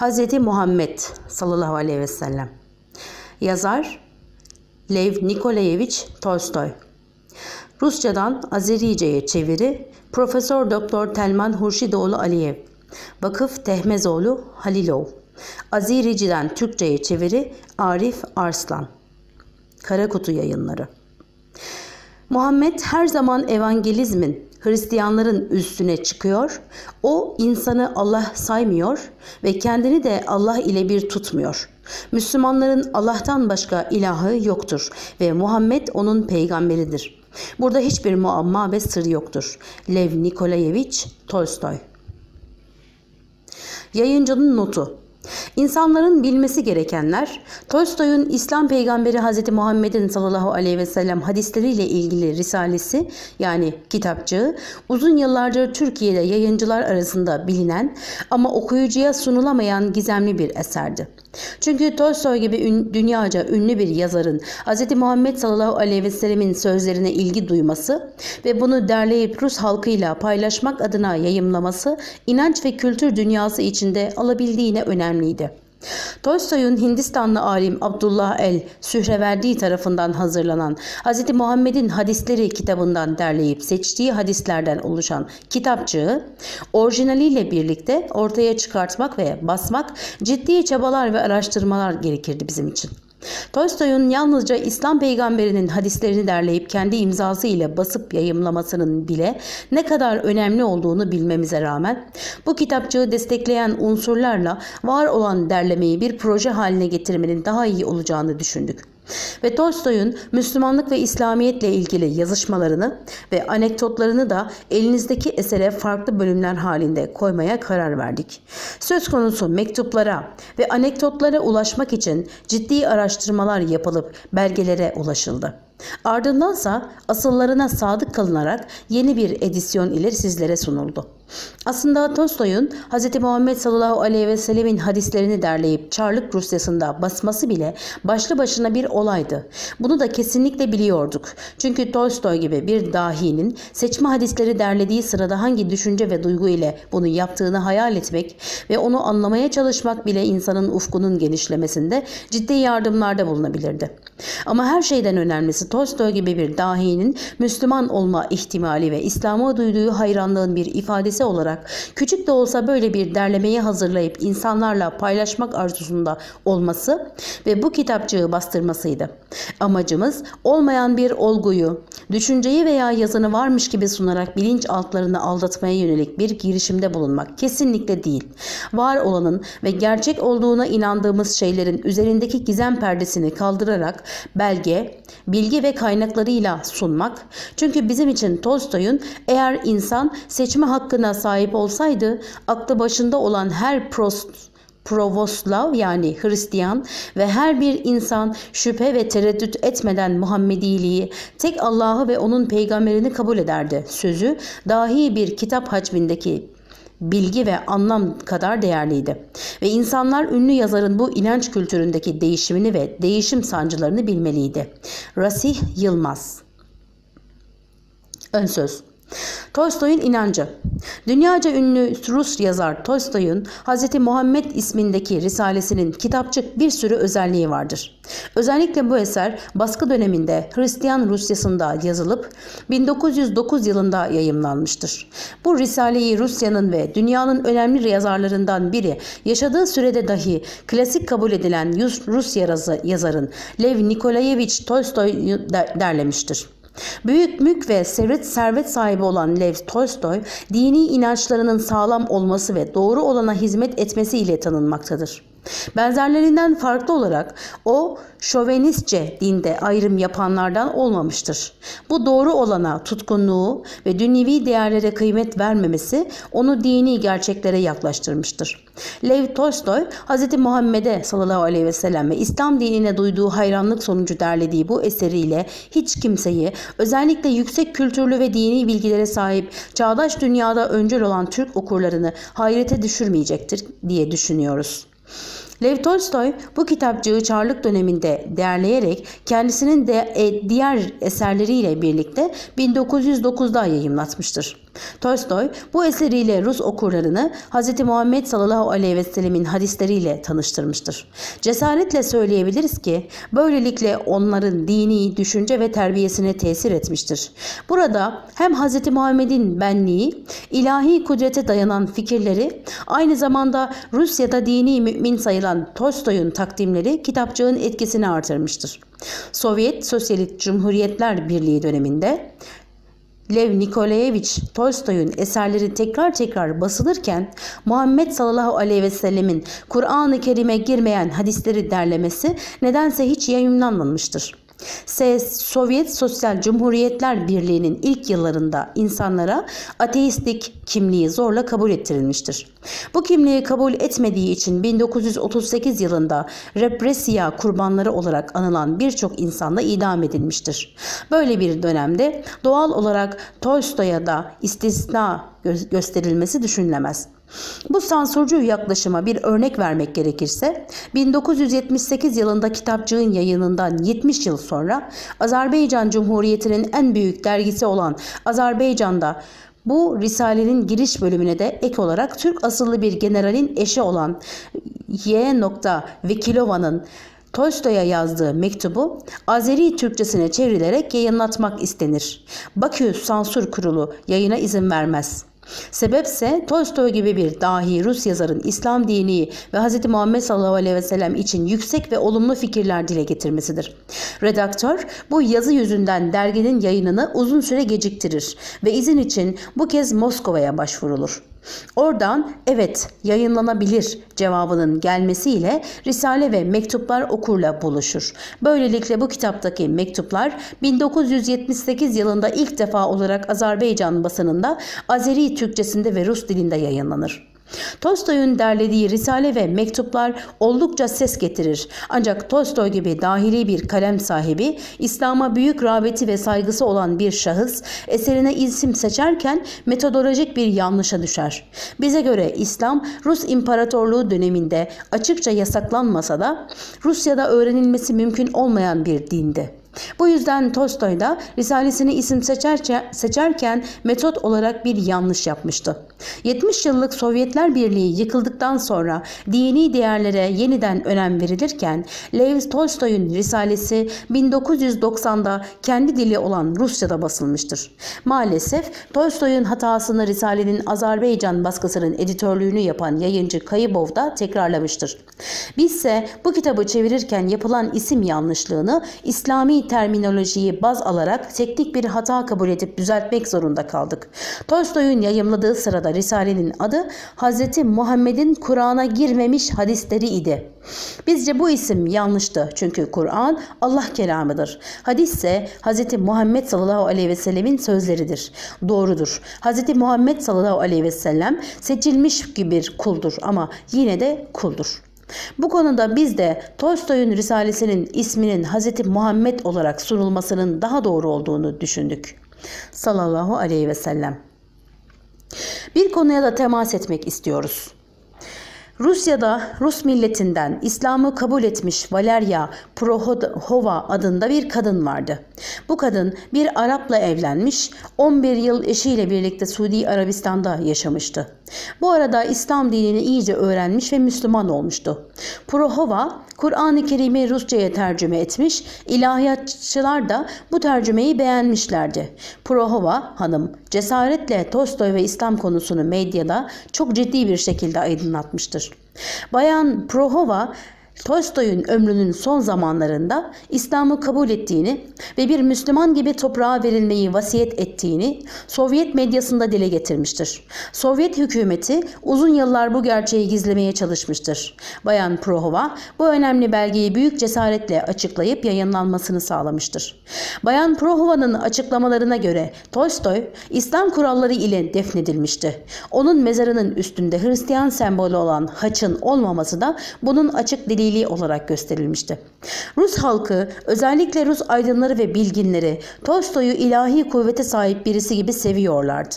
Hz. Muhammed sallallahu aleyhi ve sellem. Yazar Lev Nikolayevich Tolstoy. Rusçadan Azerice'ye çeviri Profesör Doktor Telman Hurşidoğlu Aliyev. Vakıf Tehmezoğlu Halilov. Azericiden Türkçe'ye çeviri Arif Arslan. Karakutu Yayınları. Muhammed her zaman evangelizmin Hristiyanların üstüne çıkıyor. O insanı Allah saymıyor ve kendini de Allah ile bir tutmuyor. Müslümanların Allah'tan başka ilahı yoktur ve Muhammed onun peygamberidir. Burada hiçbir muamma ve sır yoktur. Lev Nikolayevich Tolstoy Yayıncının notu İnsanların bilmesi gerekenler, Tolstoy'un İslam peygamberi Hz. Muhammed'in sallallahu aleyhi ve sellem hadisleriyle ilgili risalesi yani kitapçığı uzun yıllardır Türkiye'de yayıncılar arasında bilinen ama okuyucuya sunulamayan gizemli bir eserdi. Çünkü Tolstoy gibi ün, dünyaca ünlü bir yazarın Hz. Muhammed sallallahu aleyhi ve sellemin sözlerine ilgi duyması ve bunu derleyip Rus halkıyla paylaşmak adına yayımlaması inanç ve kültür dünyası içinde alabildiğine önemliydi. Tolstoy'un Hindistanlı alim Abdullah el Sühreverdi tarafından hazırlanan Hz. Muhammed'in hadisleri kitabından derleyip seçtiği hadislerden oluşan kitapçığı orijinaliyle birlikte ortaya çıkartmak ve basmak ciddi çabalar ve araştırmalar gerekirdi bizim için. Tolstoy'un yalnızca İslam peygamberinin hadislerini derleyip kendi imzası ile basıp yayımlamasının bile ne kadar önemli olduğunu bilmemize rağmen bu kitapçığı destekleyen unsurlarla var olan derlemeyi bir proje haline getirmenin daha iyi olacağını düşündük ve Tolstoy'un Müslümanlık ve İslamiyetle ilgili yazışmalarını ve anekdotlarını da elinizdeki esere farklı bölümler halinde koymaya karar verdik. Söz konusu mektuplara ve anekdotlara ulaşmak için ciddi araştırmalar yapılıp belgelere ulaşıldı. Ardındansa asıllarına sadık kalınarak yeni bir edisyon ile sizlere sunuldu. Aslında Tolstoy'un Hz. Muhammed sallallahu aleyhi ve sellemin hadislerini derleyip Çarlık Rusyası'nda basması bile başlı başına bir olaydı. Bunu da kesinlikle biliyorduk. Çünkü Tolstoy gibi bir dahinin seçme hadisleri derlediği sırada hangi düşünce ve duygu ile bunu yaptığını hayal etmek ve onu anlamaya çalışmak bile insanın ufkunun genişlemesinde ciddi yardımlarda bulunabilirdi. Ama her şeyden önemlisi Tolstoy gibi bir dahinin Müslüman olma ihtimali ve İslam'a duyduğu hayranlığın bir ifadesi olarak küçük de olsa böyle bir derlemeyi hazırlayıp insanlarla paylaşmak arzusunda olması ve bu kitapçığı bastırmasıydı. Amacımız olmayan bir olguyu, düşünceyi veya yazını varmış gibi sunarak bilinç altlarını aldatmaya yönelik bir girişimde bulunmak kesinlikle değil. Var olanın ve gerçek olduğuna inandığımız şeylerin üzerindeki gizem perdesini kaldırarak belge, bilgi ve kaynaklarıyla sunmak. Çünkü bizim için Tolstoy'un eğer insan seçme hakkına sahip olsaydı aklı başında olan her prost Provoslav yani Hristiyan ve her bir insan şüphe ve tereddüt etmeden Muhammediliği, tek Allah'ı ve onun peygamberini kabul ederdi. Sözü dahi bir kitap hacmindeki bilgi ve anlam kadar değerliydi. Ve insanlar ünlü yazarın bu inanç kültüründeki değişimini ve değişim sancılarını bilmeliydi. Rasih Yılmaz Ön söz Tolstoy'un inancı Dünyaca ünlü Rus yazar Tolstoy'un Hz. Muhammed ismindeki risalesinin kitapçık bir sürü özelliği vardır. Özellikle bu eser baskı döneminde Hristiyan Rusyasında yazılıp 1909 yılında yayımlanmıştır. Bu risaleyi Rusya'nın ve dünyanın önemli yazarlarından biri yaşadığı sürede dahi klasik kabul edilen Rus yazarın Lev Nikolayevich Tolstoy derlemiştir. Büyük mülk ve servet, servet sahibi olan Lev Tolstoy, dini inançlarının sağlam olması ve doğru olana hizmet etmesiyle tanınmaktadır. Benzerlerinden farklı olarak o şovenistçe dinde ayrım yapanlardan olmamıştır. Bu doğru olana tutkunluğu ve dünyevi değerlere kıymet vermemesi onu dini gerçeklere yaklaştırmıştır. Lev Tolstoy, Hz. Muhammed'e sallallahu aleyhi ve sellem ve İslam dinine duyduğu hayranlık sonucu derlediği bu eseriyle hiç kimseyi özellikle yüksek kültürlü ve dini bilgilere sahip çağdaş dünyada öncül olan Türk okurlarını hayrete düşürmeyecektir diye düşünüyoruz. Lev Tolstoy bu kitapçığı Çarlık döneminde değerleyerek kendisinin de e, diğer eserleriyle birlikte 1909'da yayımlatmıştır. Tolstoy bu eseriyle Rus okurlarını Hz. Muhammed sallallahu aleyhi ve sellemin hadisleriyle tanıştırmıştır. Cesaretle söyleyebiliriz ki böylelikle onların dini, düşünce ve terbiyesine tesir etmiştir. Burada hem Hz. Muhammed'in benliği, ilahi kudrete dayanan fikirleri, aynı zamanda Rusya'da dini mümin sayılan Tolstoy'un takdimleri kitapçığın etkisini artırmıştır. Sovyet Sosyalist Cumhuriyetler Birliği döneminde Lev Nikolayevich Tolstoy'un eserleri tekrar tekrar basılırken Muhammed sallallahu aleyhi ve sellemin Kur'an-ı Kerim'e girmeyen hadisleri derlemesi nedense hiç yayınlanmamıştır. Sovyet Sosyal Cumhuriyetler Birliği'nin ilk yıllarında insanlara ateistik kimliği zorla kabul ettirilmiştir. Bu kimliği kabul etmediği için 1938 yılında represiya kurbanları olarak anılan birçok insanla idam edilmiştir. Böyle bir dönemde doğal olarak Tolstoy'a da istisna gösterilmesi düşünülemez. Bu sansürcü yaklaşıma bir örnek vermek gerekirse 1978 yılında kitapçığın yayınından 70 yıl sonra Azerbaycan Cumhuriyeti'nin en büyük dergisi olan Azerbaycan'da bu Risale'nin giriş bölümüne de ek olarak Türk asıllı bir generalin eşi olan Y. Vekilova'nın Tolstoy'a yazdığı mektubu Azeri Türkçesine çevrilerek yayınlatmak istenir. Bakü Sansür Kurulu yayına izin vermez. Sebepse Tolstoy gibi bir dahi Rus yazarın İslam dini ve Hz. Muhammed sallallahu aleyhi ve sellem için yüksek ve olumlu fikirler dile getirmesidir. Redaktör bu yazı yüzünden derginin yayınını uzun süre geciktirir ve izin için bu kez Moskova'ya başvurulur. Oradan evet yayınlanabilir cevabının gelmesiyle Risale ve mektuplar okurla buluşur. Böylelikle bu kitaptaki mektuplar 1978 yılında ilk defa olarak Azerbaycan basınında Azeri Türkçesinde ve Rus dilinde yayınlanır. Tolstoy'un derlediği risale ve mektuplar oldukça ses getirir. Ancak Tolstoy gibi dahili bir kalem sahibi, İslam'a büyük rağbeti ve saygısı olan bir şahıs eserine isim seçerken metodolojik bir yanlışa düşer. Bize göre İslam Rus İmparatorluğu döneminde açıkça yasaklanmasa da Rusya'da öğrenilmesi mümkün olmayan bir dindi. Bu yüzden Tolstoy da Risalesini isim seçerken metot olarak bir yanlış yapmıştı. 70 yıllık Sovyetler Birliği yıkıldıktan sonra dini değerlere yeniden önem verilirken Lev Tolstoy'un Risalesi 1990'da kendi dili olan Rusça'da basılmıştır. Maalesef Tolstoy'un hatasını Risale'nin Azerbaycan baskısının editörlüğünü yapan yayıncı Kayıbov da tekrarlamıştır. Bizse bu kitabı çevirirken yapılan isim yanlışlığını İslami terminolojiyi baz alarak teknik bir hata kabul edip düzeltmek zorunda kaldık. Tolstoy'un yayımladığı sırada Risale'nin adı Hz. Muhammed'in Kur'an'a girmemiş hadisleri idi. Bizce bu isim yanlıştı çünkü Kur'an Allah kelamıdır. Hadis ise Hz. Muhammed sallallahu aleyhi ve sellemin sözleridir. Doğrudur. Hz. Muhammed sallallahu aleyhi ve sellem seçilmiş gibi bir kuldur ama yine de kuldur. Bu konuda biz de Tolstoy'un Risalesinin isminin Hz. Muhammed olarak sunulmasının daha doğru olduğunu düşündük. Sallallahu aleyhi ve sellem. Bir konuya da temas etmek istiyoruz. Rusya'da Rus milletinden İslam'ı kabul etmiş Valeria Prohova adında bir kadın vardı. Bu kadın bir Arap'la evlenmiş, 11 yıl eşiyle birlikte Suudi Arabistan'da yaşamıştı. Bu arada İslam dinini iyice öğrenmiş ve Müslüman olmuştu. Prohova Kur'an-ı Kerim'i Rusça'ya tercüme etmiş, ilahiyatçılar da bu tercümeyi beğenmişlerdi. Prohova hanım cesaretle Tolstoy ve İslam konusunu medyada çok ciddi bir şekilde aydınlatmıştır. Bayan Prohova Tolstoy'un ömrünün son zamanlarında İslam'ı kabul ettiğini ve bir Müslüman gibi toprağa verilmeyi vasiyet ettiğini Sovyet medyasında dile getirmiştir. Sovyet hükümeti uzun yıllar bu gerçeği gizlemeye çalışmıştır. Bayan Prohova bu önemli belgeyi büyük cesaretle açıklayıp yayınlanmasını sağlamıştır. Bayan Prohova'nın açıklamalarına göre Tolstoy İslam kuralları ile defnedilmişti. Onun mezarının üstünde Hristiyan sembolü olan haçın olmaması da bunun açık diliyle fiili olarak gösterilmişti. Rus halkı özellikle Rus aydınları ve bilginleri Tolstoy'u ilahi kuvvete sahip birisi gibi seviyorlardı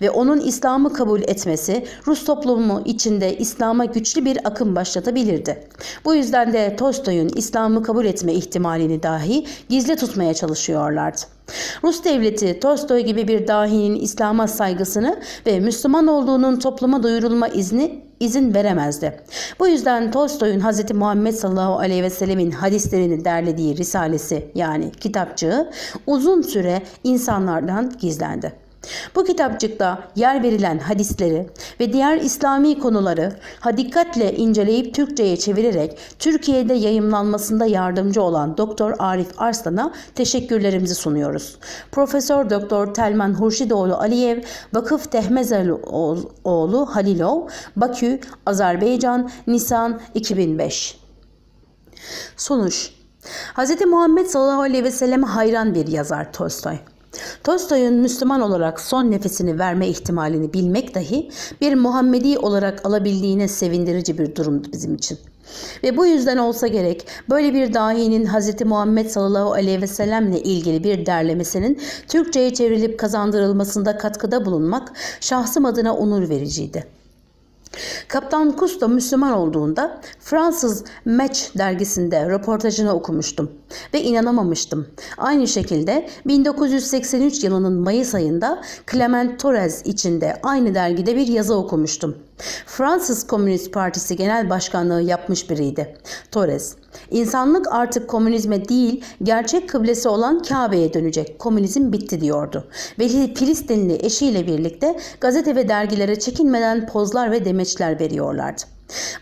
ve onun İslam'ı kabul etmesi Rus toplumu içinde İslam'a güçlü bir akım başlatabilirdi. Bu yüzden de Tolstoy'un İslam'ı kabul etme ihtimalini dahi gizli tutmaya çalışıyorlardı. Rus devleti Tolstoy gibi bir dahinin İslam'a saygısını ve Müslüman olduğunun topluma duyurulma izni izin veremezdi. Bu yüzden Tolstoy'un Hz. Muhammed sallallahu aleyhi ve sellemin hadislerini derlediği risalesi yani kitapçığı uzun süre insanlardan gizlendi. Bu kitapçıkta yer verilen hadisleri ve diğer İslami konuları ha dikkatle inceleyip Türkçe'ye çevirerek Türkiye'de yayımlanmasında yardımcı olan Doktor Arif Arslan'a teşekkürlerimizi sunuyoruz. Profesör Doktor Telman Hurşidoğlu Aliyev, Vakıf Tehmezeloğlu Halilov, Bakü, Azerbaycan, Nisan 2005. Sonuç Hz. Muhammed sallallahu aleyhi ve selleme hayran bir yazar Tolstoy. Tolstoy'un Müslüman olarak son nefesini verme ihtimalini bilmek dahi bir Muhammedi olarak alabildiğine sevindirici bir durumdu bizim için. Ve bu yüzden olsa gerek böyle bir dahinin Hz. Muhammed sallallahu aleyhi ve sellemle ilgili bir derlemesinin Türkçe'ye çevrilip kazandırılmasında katkıda bulunmak şahsım adına onur vericiydi. Kaptan Cousteau Müslüman olduğunda Fransız Match dergisinde röportajını okumuştum ve inanamamıştım. Aynı şekilde 1983 yılının Mayıs ayında Clement Torres içinde aynı dergide bir yazı okumuştum. Fransız Komünist Partisi Genel Başkanlığı yapmış biriydi. Torres, insanlık artık komünizme değil gerçek kıblesi olan Kabe'ye dönecek. Komünizm bitti diyordu. Ve Filistinli eşiyle birlikte gazete ve dergilere çekinmeden pozlar ve demeçler veriyorlardı.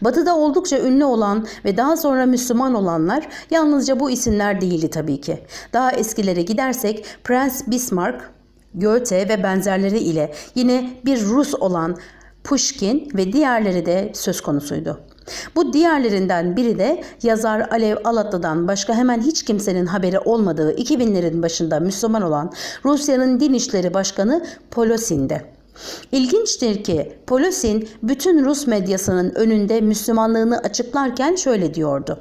Batı'da oldukça ünlü olan ve daha sonra Müslüman olanlar yalnızca bu isimler değildi tabii ki. Daha eskilere gidersek Prens Bismarck, Goethe ve benzerleri ile yine bir Rus olan Pushkin ve diğerleri de söz konusuydu. Bu diğerlerinden biri de yazar Alev Alatlı'dan başka hemen hiç kimsenin haberi olmadığı 2000'lerin başında Müslüman olan Rusya'nın Din İşleri Başkanı Polosin'di. İlginçtir ki Polosin bütün Rus medyasının önünde Müslümanlığını açıklarken şöyle diyordu.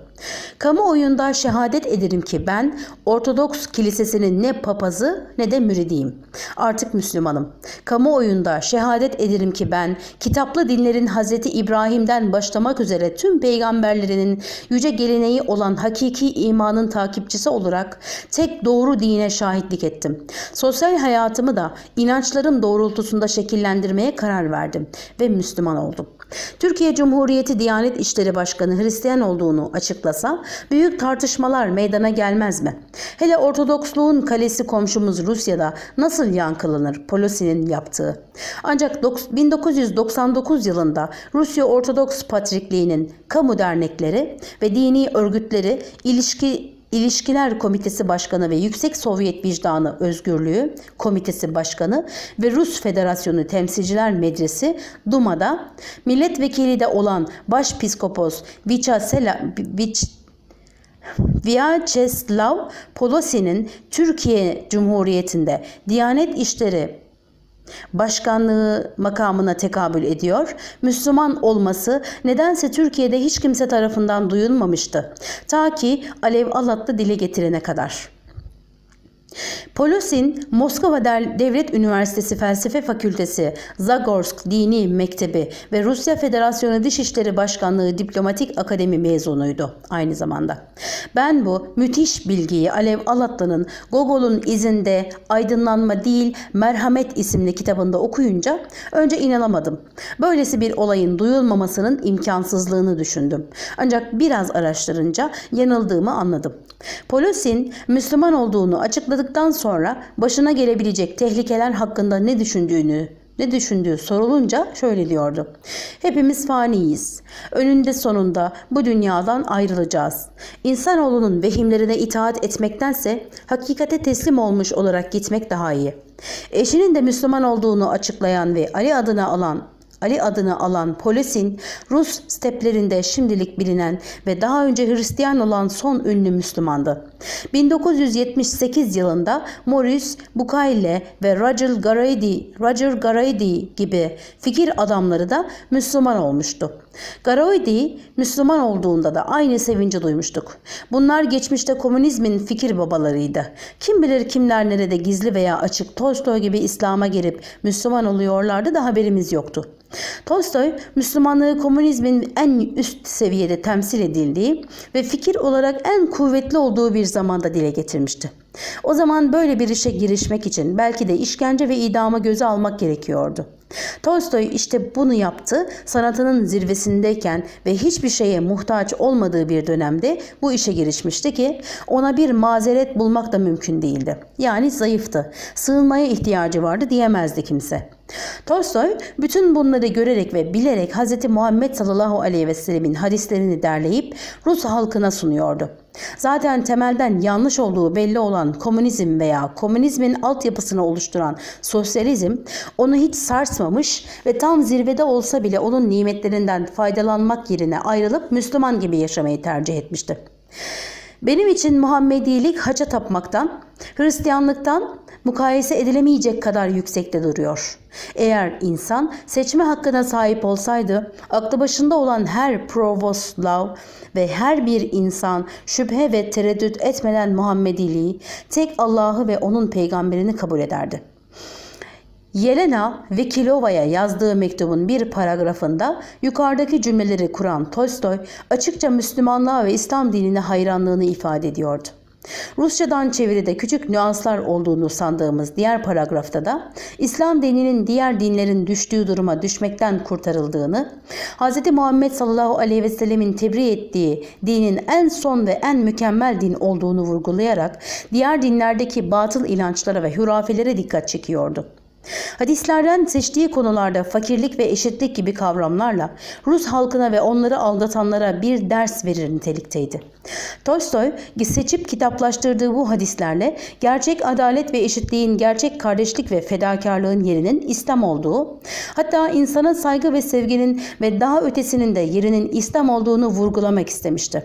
Kamuoyunda şehadet ederim ki ben Ortodoks kilisesinin ne papazı ne de müridiyim. Artık Müslümanım. Kamuoyunda şehadet ederim ki ben kitaplı dinlerin Hazreti İbrahim'den başlamak üzere tüm peygamberlerinin yüce geleneği olan hakiki imanın takipçisi olarak tek doğru dine şahitlik ettim. Sosyal hayatımı da inançlarım doğrultusunda şekillendirmeye karar verdim ve Müslüman oldum. Türkiye Cumhuriyeti Diyanet İşleri Başkanı Hristiyan olduğunu açıklasa büyük tartışmalar meydana gelmez mi? Hele Ortodoksluğun kalesi komşumuz Rusya'da nasıl yankılanır Polosi'nin yaptığı? Ancak 1999 yılında Rusya Ortodoks Patrikliği'nin kamu dernekleri ve dini örgütleri ilişki İlişkiler Komitesi Başkanı ve Yüksek Sovyet Vicdanı Özgürlüğü Komitesi Başkanı ve Rus Federasyonu Temsilciler Meclisi Duma'da milletvekili de olan Başpiskopos Vyacheslav Polosi'nin Türkiye Cumhuriyeti'nde Diyanet İşleri başkanlığı makamına tekabül ediyor. Müslüman olması nedense Türkiye'de hiç kimse tarafından duyulmamıştı. Ta ki Alev Alatlı dile getirene kadar. Polosin, Moskova Devlet Üniversitesi Felsefe Fakültesi, Zagorsk Dini Mektebi ve Rusya Federasyonu Dışişleri Başkanlığı Diplomatik Akademi mezunuydu aynı zamanda. Ben bu müthiş bilgiyi Alev Alatlı'nın Gogol'un izinde Aydınlanma değil Merhamet isimli kitabında okuyunca önce inanamadım. Böylesi bir olayın duyulmamasının imkansızlığını düşündüm. Ancak biraz araştırınca yanıldığımı anladım. Polosin Müslüman olduğunu açıkladıktan sonra başına gelebilecek tehlikeler hakkında ne düşündüğünü ne düşündüğü sorulunca şöyle diyordu. Hepimiz faniyiz. Önünde sonunda bu dünyadan ayrılacağız. İnsanoğlunun vehimlerine itaat etmektense hakikate teslim olmuş olarak gitmek daha iyi. Eşinin de Müslüman olduğunu açıklayan ve Ali adına alan Ali adını alan Polisin Rus steplerinde şimdilik bilinen ve daha önce Hristiyan olan son ünlü Müslümandı. 1978 yılında Maurice Bucaille ve Roger Garaidy, Roger Garaidy gibi fikir adamları da Müslüman olmuştu. Garaidy Müslüman olduğunda da aynı sevinci duymuştuk. Bunlar geçmişte komünizmin fikir babalarıydı. Kim bilir kimler nerede gizli veya açık Tolstoy gibi İslam'a girip Müslüman oluyorlardı da haberimiz yoktu. Tolstoy, Müslümanlığı komünizmin en üst seviyede temsil edildiği ve fikir olarak en kuvvetli olduğu bir zamanda dile getirmişti. O zaman böyle bir işe girişmek için belki de işkence ve idama göze almak gerekiyordu. Tolstoy işte bunu yaptı. Sanatının zirvesindeyken ve hiçbir şeye muhtaç olmadığı bir dönemde bu işe girişmişti ki ona bir mazeret bulmak da mümkün değildi. Yani zayıftı. Sığınmaya ihtiyacı vardı diyemezdi kimse. Tolstoy bütün bunları görerek ve bilerek Hz. Muhammed sallallahu aleyhi ve sellemin hadislerini derleyip Rus halkına sunuyordu. Zaten temelden yanlış olduğu belli olan komünizm veya komünizmin altyapısını oluşturan sosyalizm onu hiç sarsmamış ve tam zirvede olsa bile onun nimetlerinden faydalanmak yerine ayrılıp Müslüman gibi yaşamayı tercih etmişti. Benim için Muhammedilik haça tapmaktan, Hristiyanlıktan mukayese edilemeyecek kadar yüksekte duruyor. Eğer insan seçme hakkına sahip olsaydı, aklı başında olan her Provoslav ve her bir insan şüphe ve tereddüt etmeden Muhammediliği, tek Allah'ı ve onun peygamberini kabul ederdi. Yelena Vekilova'ya yazdığı mektubun bir paragrafında yukarıdaki cümleleri kuran Tolstoy açıkça Müslümanlığa ve İslam dinine hayranlığını ifade ediyordu. Rusçadan çeviride küçük nüanslar olduğunu sandığımız diğer paragrafta da İslam dininin diğer dinlerin düştüğü duruma düşmekten kurtarıldığını, Hz. Muhammed sallallahu aleyhi ve sellemin tebriğ ettiği dinin en son ve en mükemmel din olduğunu vurgulayarak diğer dinlerdeki batıl inançlara ve hurafelere dikkat çekiyordu. Hadislerden seçtiği konularda fakirlik ve eşitlik gibi kavramlarla Rus halkına ve onları aldatanlara bir ders verir nitelikteydi. Tolstoy seçip kitaplaştırdığı bu hadislerle gerçek adalet ve eşitliğin gerçek kardeşlik ve fedakarlığın yerinin İslam olduğu, hatta insana saygı ve sevginin ve daha ötesinin de yerinin İslam olduğunu vurgulamak istemişti.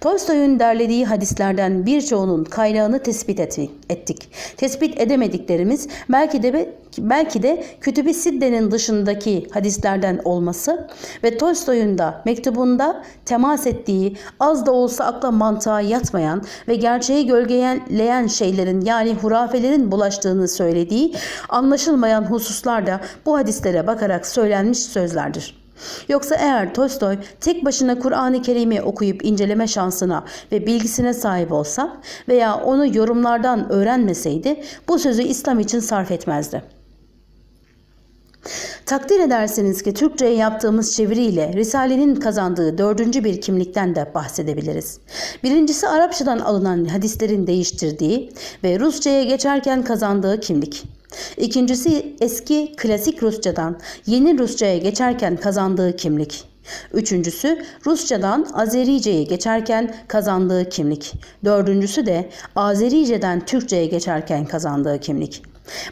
Tolstoy'un derlediği hadislerden birçoğunun kaynağını tespit ettik. Tespit edemediklerimiz belki de belki de Kütüb-i Sidde'nin dışındaki hadislerden olması ve Tolstoy'un da mektubunda temas ettiği az da olsa akla mantığa yatmayan ve gerçeği gölgeleyen şeylerin yani hurafelerin bulaştığını söylediği anlaşılmayan hususlar da bu hadislere bakarak söylenmiş sözlerdir. Yoksa eğer Tolstoy tek başına Kur'an-ı Kerim'i okuyup inceleme şansına ve bilgisine sahip olsa veya onu yorumlardan öğrenmeseydi bu sözü İslam için sarf etmezdi. Takdir edersiniz ki Türkçe'ye yaptığımız çeviriyle Risale'nin kazandığı dördüncü bir kimlikten de bahsedebiliriz. Birincisi Arapçadan alınan hadislerin değiştirdiği ve Rusça'ya geçerken kazandığı kimlik. İkincisi eski klasik Rusçadan yeni Rusça'ya geçerken kazandığı kimlik. Üçüncüsü Rusçadan Azerice'ye geçerken kazandığı kimlik. Dördüncüsü de Azerice'den Türkçe'ye geçerken kazandığı kimlik.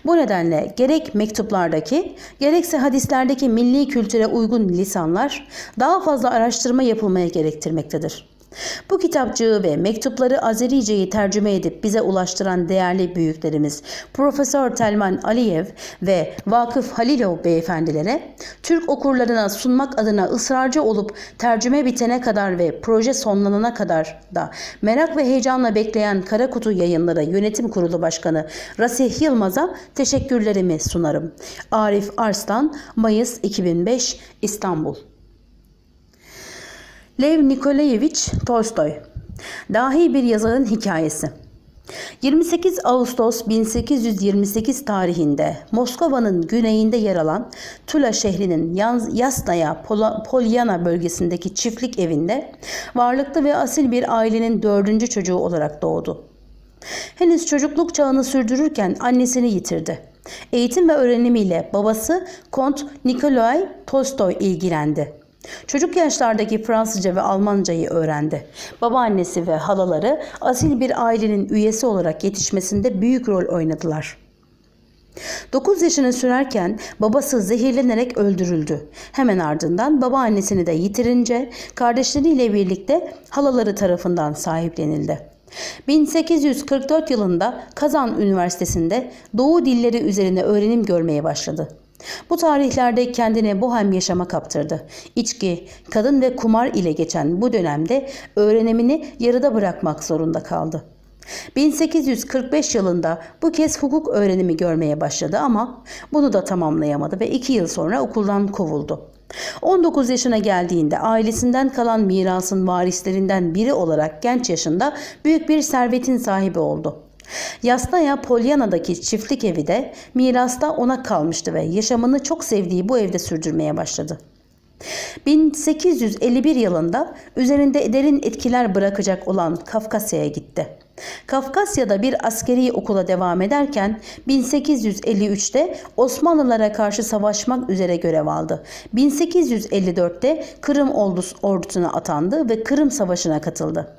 Bu nedenle gerek mektuplardaki gerekse hadislerdeki milli kültüre uygun lisanlar daha fazla araştırma yapılmaya gerektirmektedir. Bu kitapçığı ve mektupları Azerice'yi tercüme edip bize ulaştıran değerli büyüklerimiz Profesör Telman Aliyev ve Vakıf Halilov beyefendilere Türk okurlarına sunmak adına ısrarcı olup tercüme bitene kadar ve proje sonlanana kadar da merak ve heyecanla bekleyen Karakutu Yayınları Yönetim Kurulu Başkanı Rasih Yılmaz'a teşekkürlerimi sunarım. Arif Arslan, Mayıs 2005, İstanbul Lev Nikolayevich Tolstoy Dahi bir yazarın hikayesi 28 Ağustos 1828 tarihinde Moskova'nın güneyinde yer alan Tula şehrinin Yasnaya Polyana bölgesindeki çiftlik evinde varlıklı ve asil bir ailenin dördüncü çocuğu olarak doğdu. Henüz çocukluk çağını sürdürürken annesini yitirdi. Eğitim ve öğrenimiyle babası Kont Nikolay Tolstoy ilgilendi. Çocuk yaşlardaki Fransızca ve Almancayı öğrendi. Babaannesi ve halaları asil bir ailenin üyesi olarak yetişmesinde büyük rol oynadılar. 9 yaşını sürerken babası zehirlenerek öldürüldü. Hemen ardından babaannesini de yitirince kardeşleriyle birlikte halaları tarafından sahiplenildi. 1844 yılında Kazan Üniversitesi'nde Doğu dilleri üzerine öğrenim görmeye başladı. Bu tarihlerde kendine bohem yaşama kaptırdı. İçki, kadın ve kumar ile geçen bu dönemde öğrenimini yarıda bırakmak zorunda kaldı. 1845 yılında bu kez hukuk öğrenimi görmeye başladı ama bunu da tamamlayamadı ve 2 yıl sonra okuldan kovuldu. 19 yaşına geldiğinde ailesinden kalan mirasın varislerinden biri olarak genç yaşında büyük bir servetin sahibi oldu. Yasnaya Polyana'daki çiftlik evi de mirasta ona kalmıştı ve yaşamını çok sevdiği bu evde sürdürmeye başladı. 1851 yılında üzerinde derin etkiler bırakacak olan Kafkasya'ya gitti. Kafkasya'da bir askeri okula devam ederken 1853'te Osmanlılara karşı savaşmak üzere görev aldı. 1854'te Kırım ordusuna atandı ve Kırım Savaşı'na katıldı.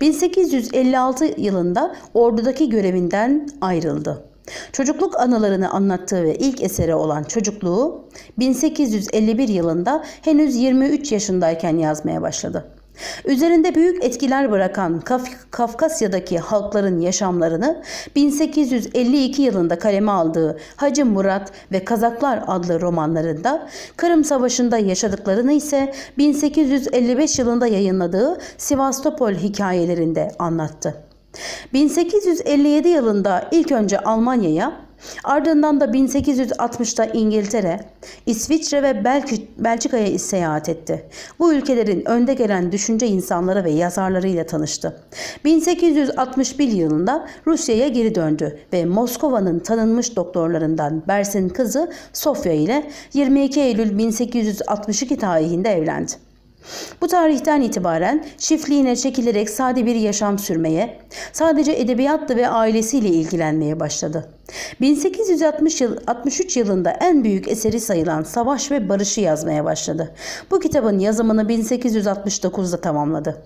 1856 yılında ordudaki görevinden ayrıldı. Çocukluk anılarını anlattığı ve ilk eseri olan Çocukluğu 1851 yılında henüz 23 yaşındayken yazmaya başladı. Üzerinde büyük etkiler bırakan Kaf Kafkasya'daki halkların yaşamlarını 1852 yılında kaleme aldığı Hacı Murat ve Kazaklar adlı romanlarında, Kırım Savaşı'nda yaşadıklarını ise 1855 yılında yayınladığı Sivastopol hikayelerinde anlattı. 1857 yılında ilk önce Almanya'ya, ardından da 1860'da İngiltere, İsviçre ve Belçika'ya seyahat etti. Bu ülkelerin önde gelen düşünce insanları ve yazarlarıyla tanıştı. 1861 yılında Rusya'ya geri döndü ve Moskova'nın tanınmış doktorlarından Bersin kızı Sofya ile 22 Eylül 1862 tarihinde evlendi. Bu tarihten itibaren çiftliğine çekilerek sade bir yaşam sürmeye, sadece edebiyatla ve ailesiyle ilgilenmeye başladı. 1860 yıl, 63 yılında en büyük eseri sayılan Savaş ve Barış'ı yazmaya başladı. Bu kitabın yazımını 1869'da tamamladı.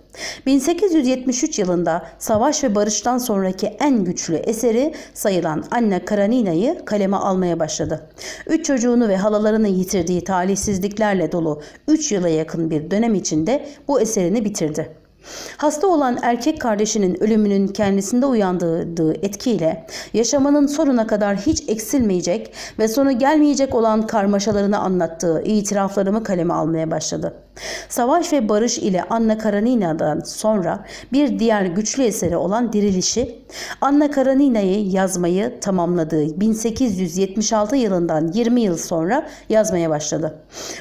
1873 yılında Savaş ve Barış'tan sonraki en güçlü eseri sayılan Anne Karenina'yı kaleme almaya başladı. Üç çocuğunu ve halalarını yitirdiği talihsizliklerle dolu 3 yıla yakın bir dönem içinde bu eserini bitirdi. Hasta olan erkek kardeşinin ölümünün kendisinde uyandırdığı etkiyle yaşamanın sonuna kadar hiç eksilmeyecek ve sonu gelmeyecek olan karmaşalarını anlattığı itiraflarımı kaleme almaya başladı. Savaş ve Barış ile Anna Karenina'dan sonra bir diğer güçlü eseri olan Dirilişi, Anna Karenina'yı yazmayı tamamladığı 1876 yılından 20 yıl sonra yazmaya başladı.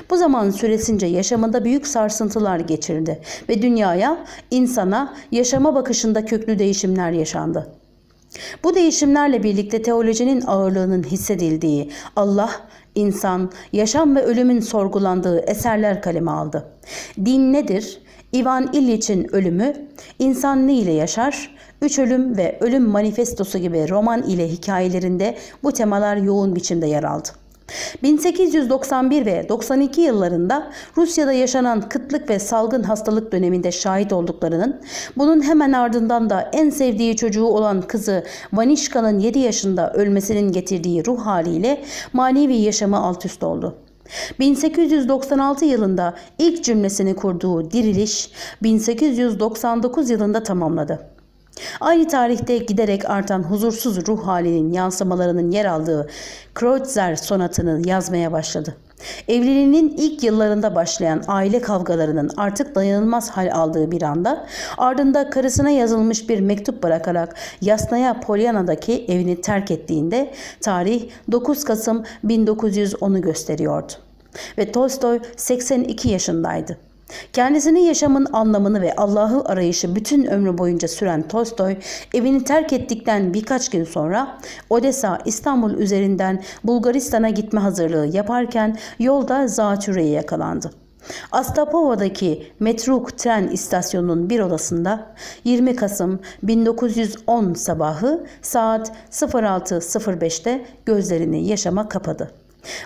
Bu zaman süresince yaşamında büyük sarsıntılar geçirdi ve dünyaya, insana, yaşama bakışında köklü değişimler yaşandı. Bu değişimlerle birlikte teolojinin ağırlığının hissedildiği Allah, insan, yaşam ve ölümün sorgulandığı eserler kaleme aldı. Din nedir? Ivan İllich'in ölümü, insan ne ile yaşar? Üç Ölüm ve Ölüm Manifestosu gibi roman ile hikayelerinde bu temalar yoğun biçimde yer aldı. 1891 ve 92 yıllarında Rusya'da yaşanan kıtlık ve salgın hastalık döneminde şahit olduklarının, bunun hemen ardından da en sevdiği çocuğu olan kızı Vanişka'nın 7 yaşında ölmesinin getirdiği ruh haliyle manevi yaşamı alt üst oldu. 1896 yılında ilk cümlesini kurduğu diriliş 1899 yılında tamamladı. Aynı tarihte giderek artan huzursuz ruh halinin yansımalarının yer aldığı Kreutzer sonatını yazmaya başladı. Evliliğinin ilk yıllarında başlayan aile kavgalarının artık dayanılmaz hal aldığı bir anda ardında karısına yazılmış bir mektup bırakarak Yasnaya Polyana'daki evini terk ettiğinde tarih 9 Kasım 1910'u gösteriyordu. Ve Tolstoy 82 yaşındaydı. Kendisinin yaşamın anlamını ve Allah'ı arayışı bütün ömrü boyunca süren Tolstoy, evini terk ettikten birkaç gün sonra Odessa, İstanbul üzerinden Bulgaristan'a gitme hazırlığı yaparken yolda zatürreye yakalandı. Astapova'daki Metruk tren istasyonunun bir odasında 20 Kasım 1910 sabahı saat 06.05'te gözlerini yaşama kapadı.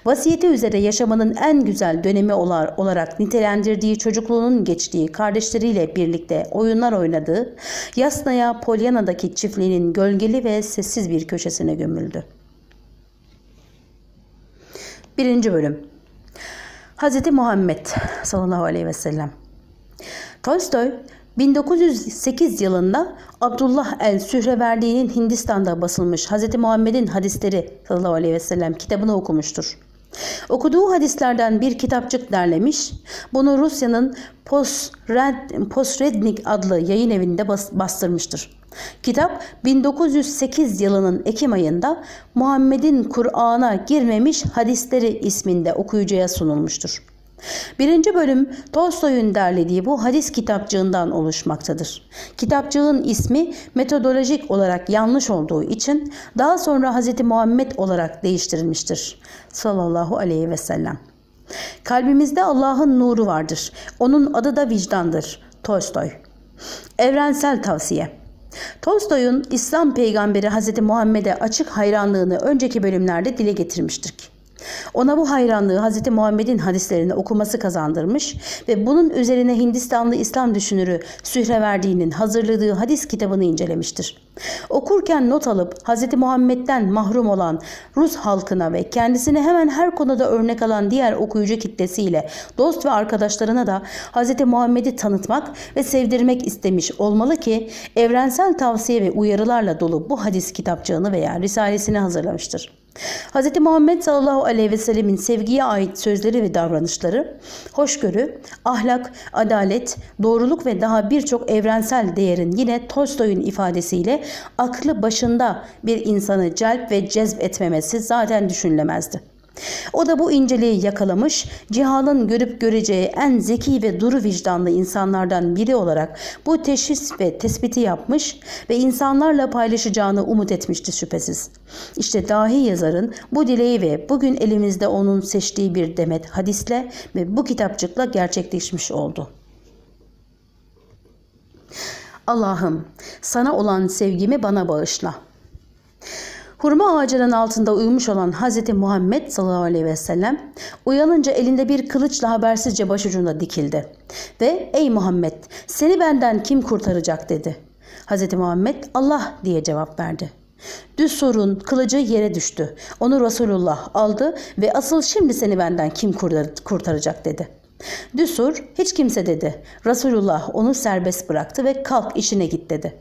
Vasiyeti üzere yaşamanın en güzel dönemi olarak nitelendirdiği çocukluğunun geçtiği kardeşleriyle birlikte oyunlar oynadığı Yasnaya Polyana'daki çiftliğinin gölgeli ve sessiz bir köşesine gömüldü. Birinci bölüm Hz. Muhammed sallallahu aleyhi ve sellem Tolstoy 1908 yılında Abdullah el Sühreverdi'nin Hindistan'da basılmış Hz. Muhammed'in hadisleri sallallahu aleyhi ve sellem kitabını okumuştur. Okuduğu hadislerden bir kitapçık derlemiş, bunu Rusya'nın Posrednik adlı yayın evinde bastırmıştır. Kitap 1908 yılının Ekim ayında Muhammed'in Kur'an'a girmemiş hadisleri isminde okuyucuya sunulmuştur. Birinci bölüm Tolstoy'un derlediği bu hadis kitapçığından oluşmaktadır. Kitapçığın ismi metodolojik olarak yanlış olduğu için daha sonra Hz. Muhammed olarak değiştirilmiştir. Sallallahu aleyhi ve sellem. Kalbimizde Allah'ın nuru vardır. Onun adı da vicdandır. Tolstoy. Evrensel tavsiye. Tolstoy'un İslam peygamberi Hz. Muhammed'e açık hayranlığını önceki bölümlerde dile getirmiştik. Ona bu hayranlığı Hz. Muhammed'in hadislerini okuması kazandırmış ve bunun üzerine Hindistanlı İslam düşünürü Sühreverdi'nin hazırladığı hadis kitabını incelemiştir. Okurken not alıp Hz. Muhammed'den mahrum olan Rus halkına ve kendisini hemen her konuda örnek alan diğer okuyucu kitlesiyle dost ve arkadaşlarına da Hz. Muhammed'i tanıtmak ve sevdirmek istemiş olmalı ki evrensel tavsiye ve uyarılarla dolu bu hadis kitapçığını veya risalesini hazırlamıştır. Hz. Muhammed sallallahu aleyhi ve sellemin sevgiye ait sözleri ve davranışları, hoşgörü, ahlak, adalet, doğruluk ve daha birçok evrensel değerin yine Tolstoy'un ifadesiyle aklı başında bir insanı celp ve cezb etmemesi zaten düşünülemezdi. O da bu inceliği yakalamış, cihanın görüp göreceği en zeki ve duru vicdanlı insanlardan biri olarak bu teşhis ve tespiti yapmış ve insanlarla paylaşacağını umut etmişti şüphesiz. İşte dahi yazarın bu dileği ve bugün elimizde onun seçtiği bir demet hadisle ve bu kitapçıkla gerçekleşmiş oldu. Allah'ım sana olan sevgimi bana bağışla. Hurma ağacının altında uyumuş olan Hz. Muhammed sallallahu aleyhi ve sellem uyanınca elinde bir kılıçla habersizce başucunda dikildi. Ve ey Muhammed seni benden kim kurtaracak dedi. Hz. Muhammed Allah diye cevap verdi. Düz sorun kılıcı yere düştü. Onu Resulullah aldı ve asıl şimdi seni benden kim kurtaracak dedi. Düsur hiç kimse dedi. Resulullah onu serbest bıraktı ve kalk işine git dedi.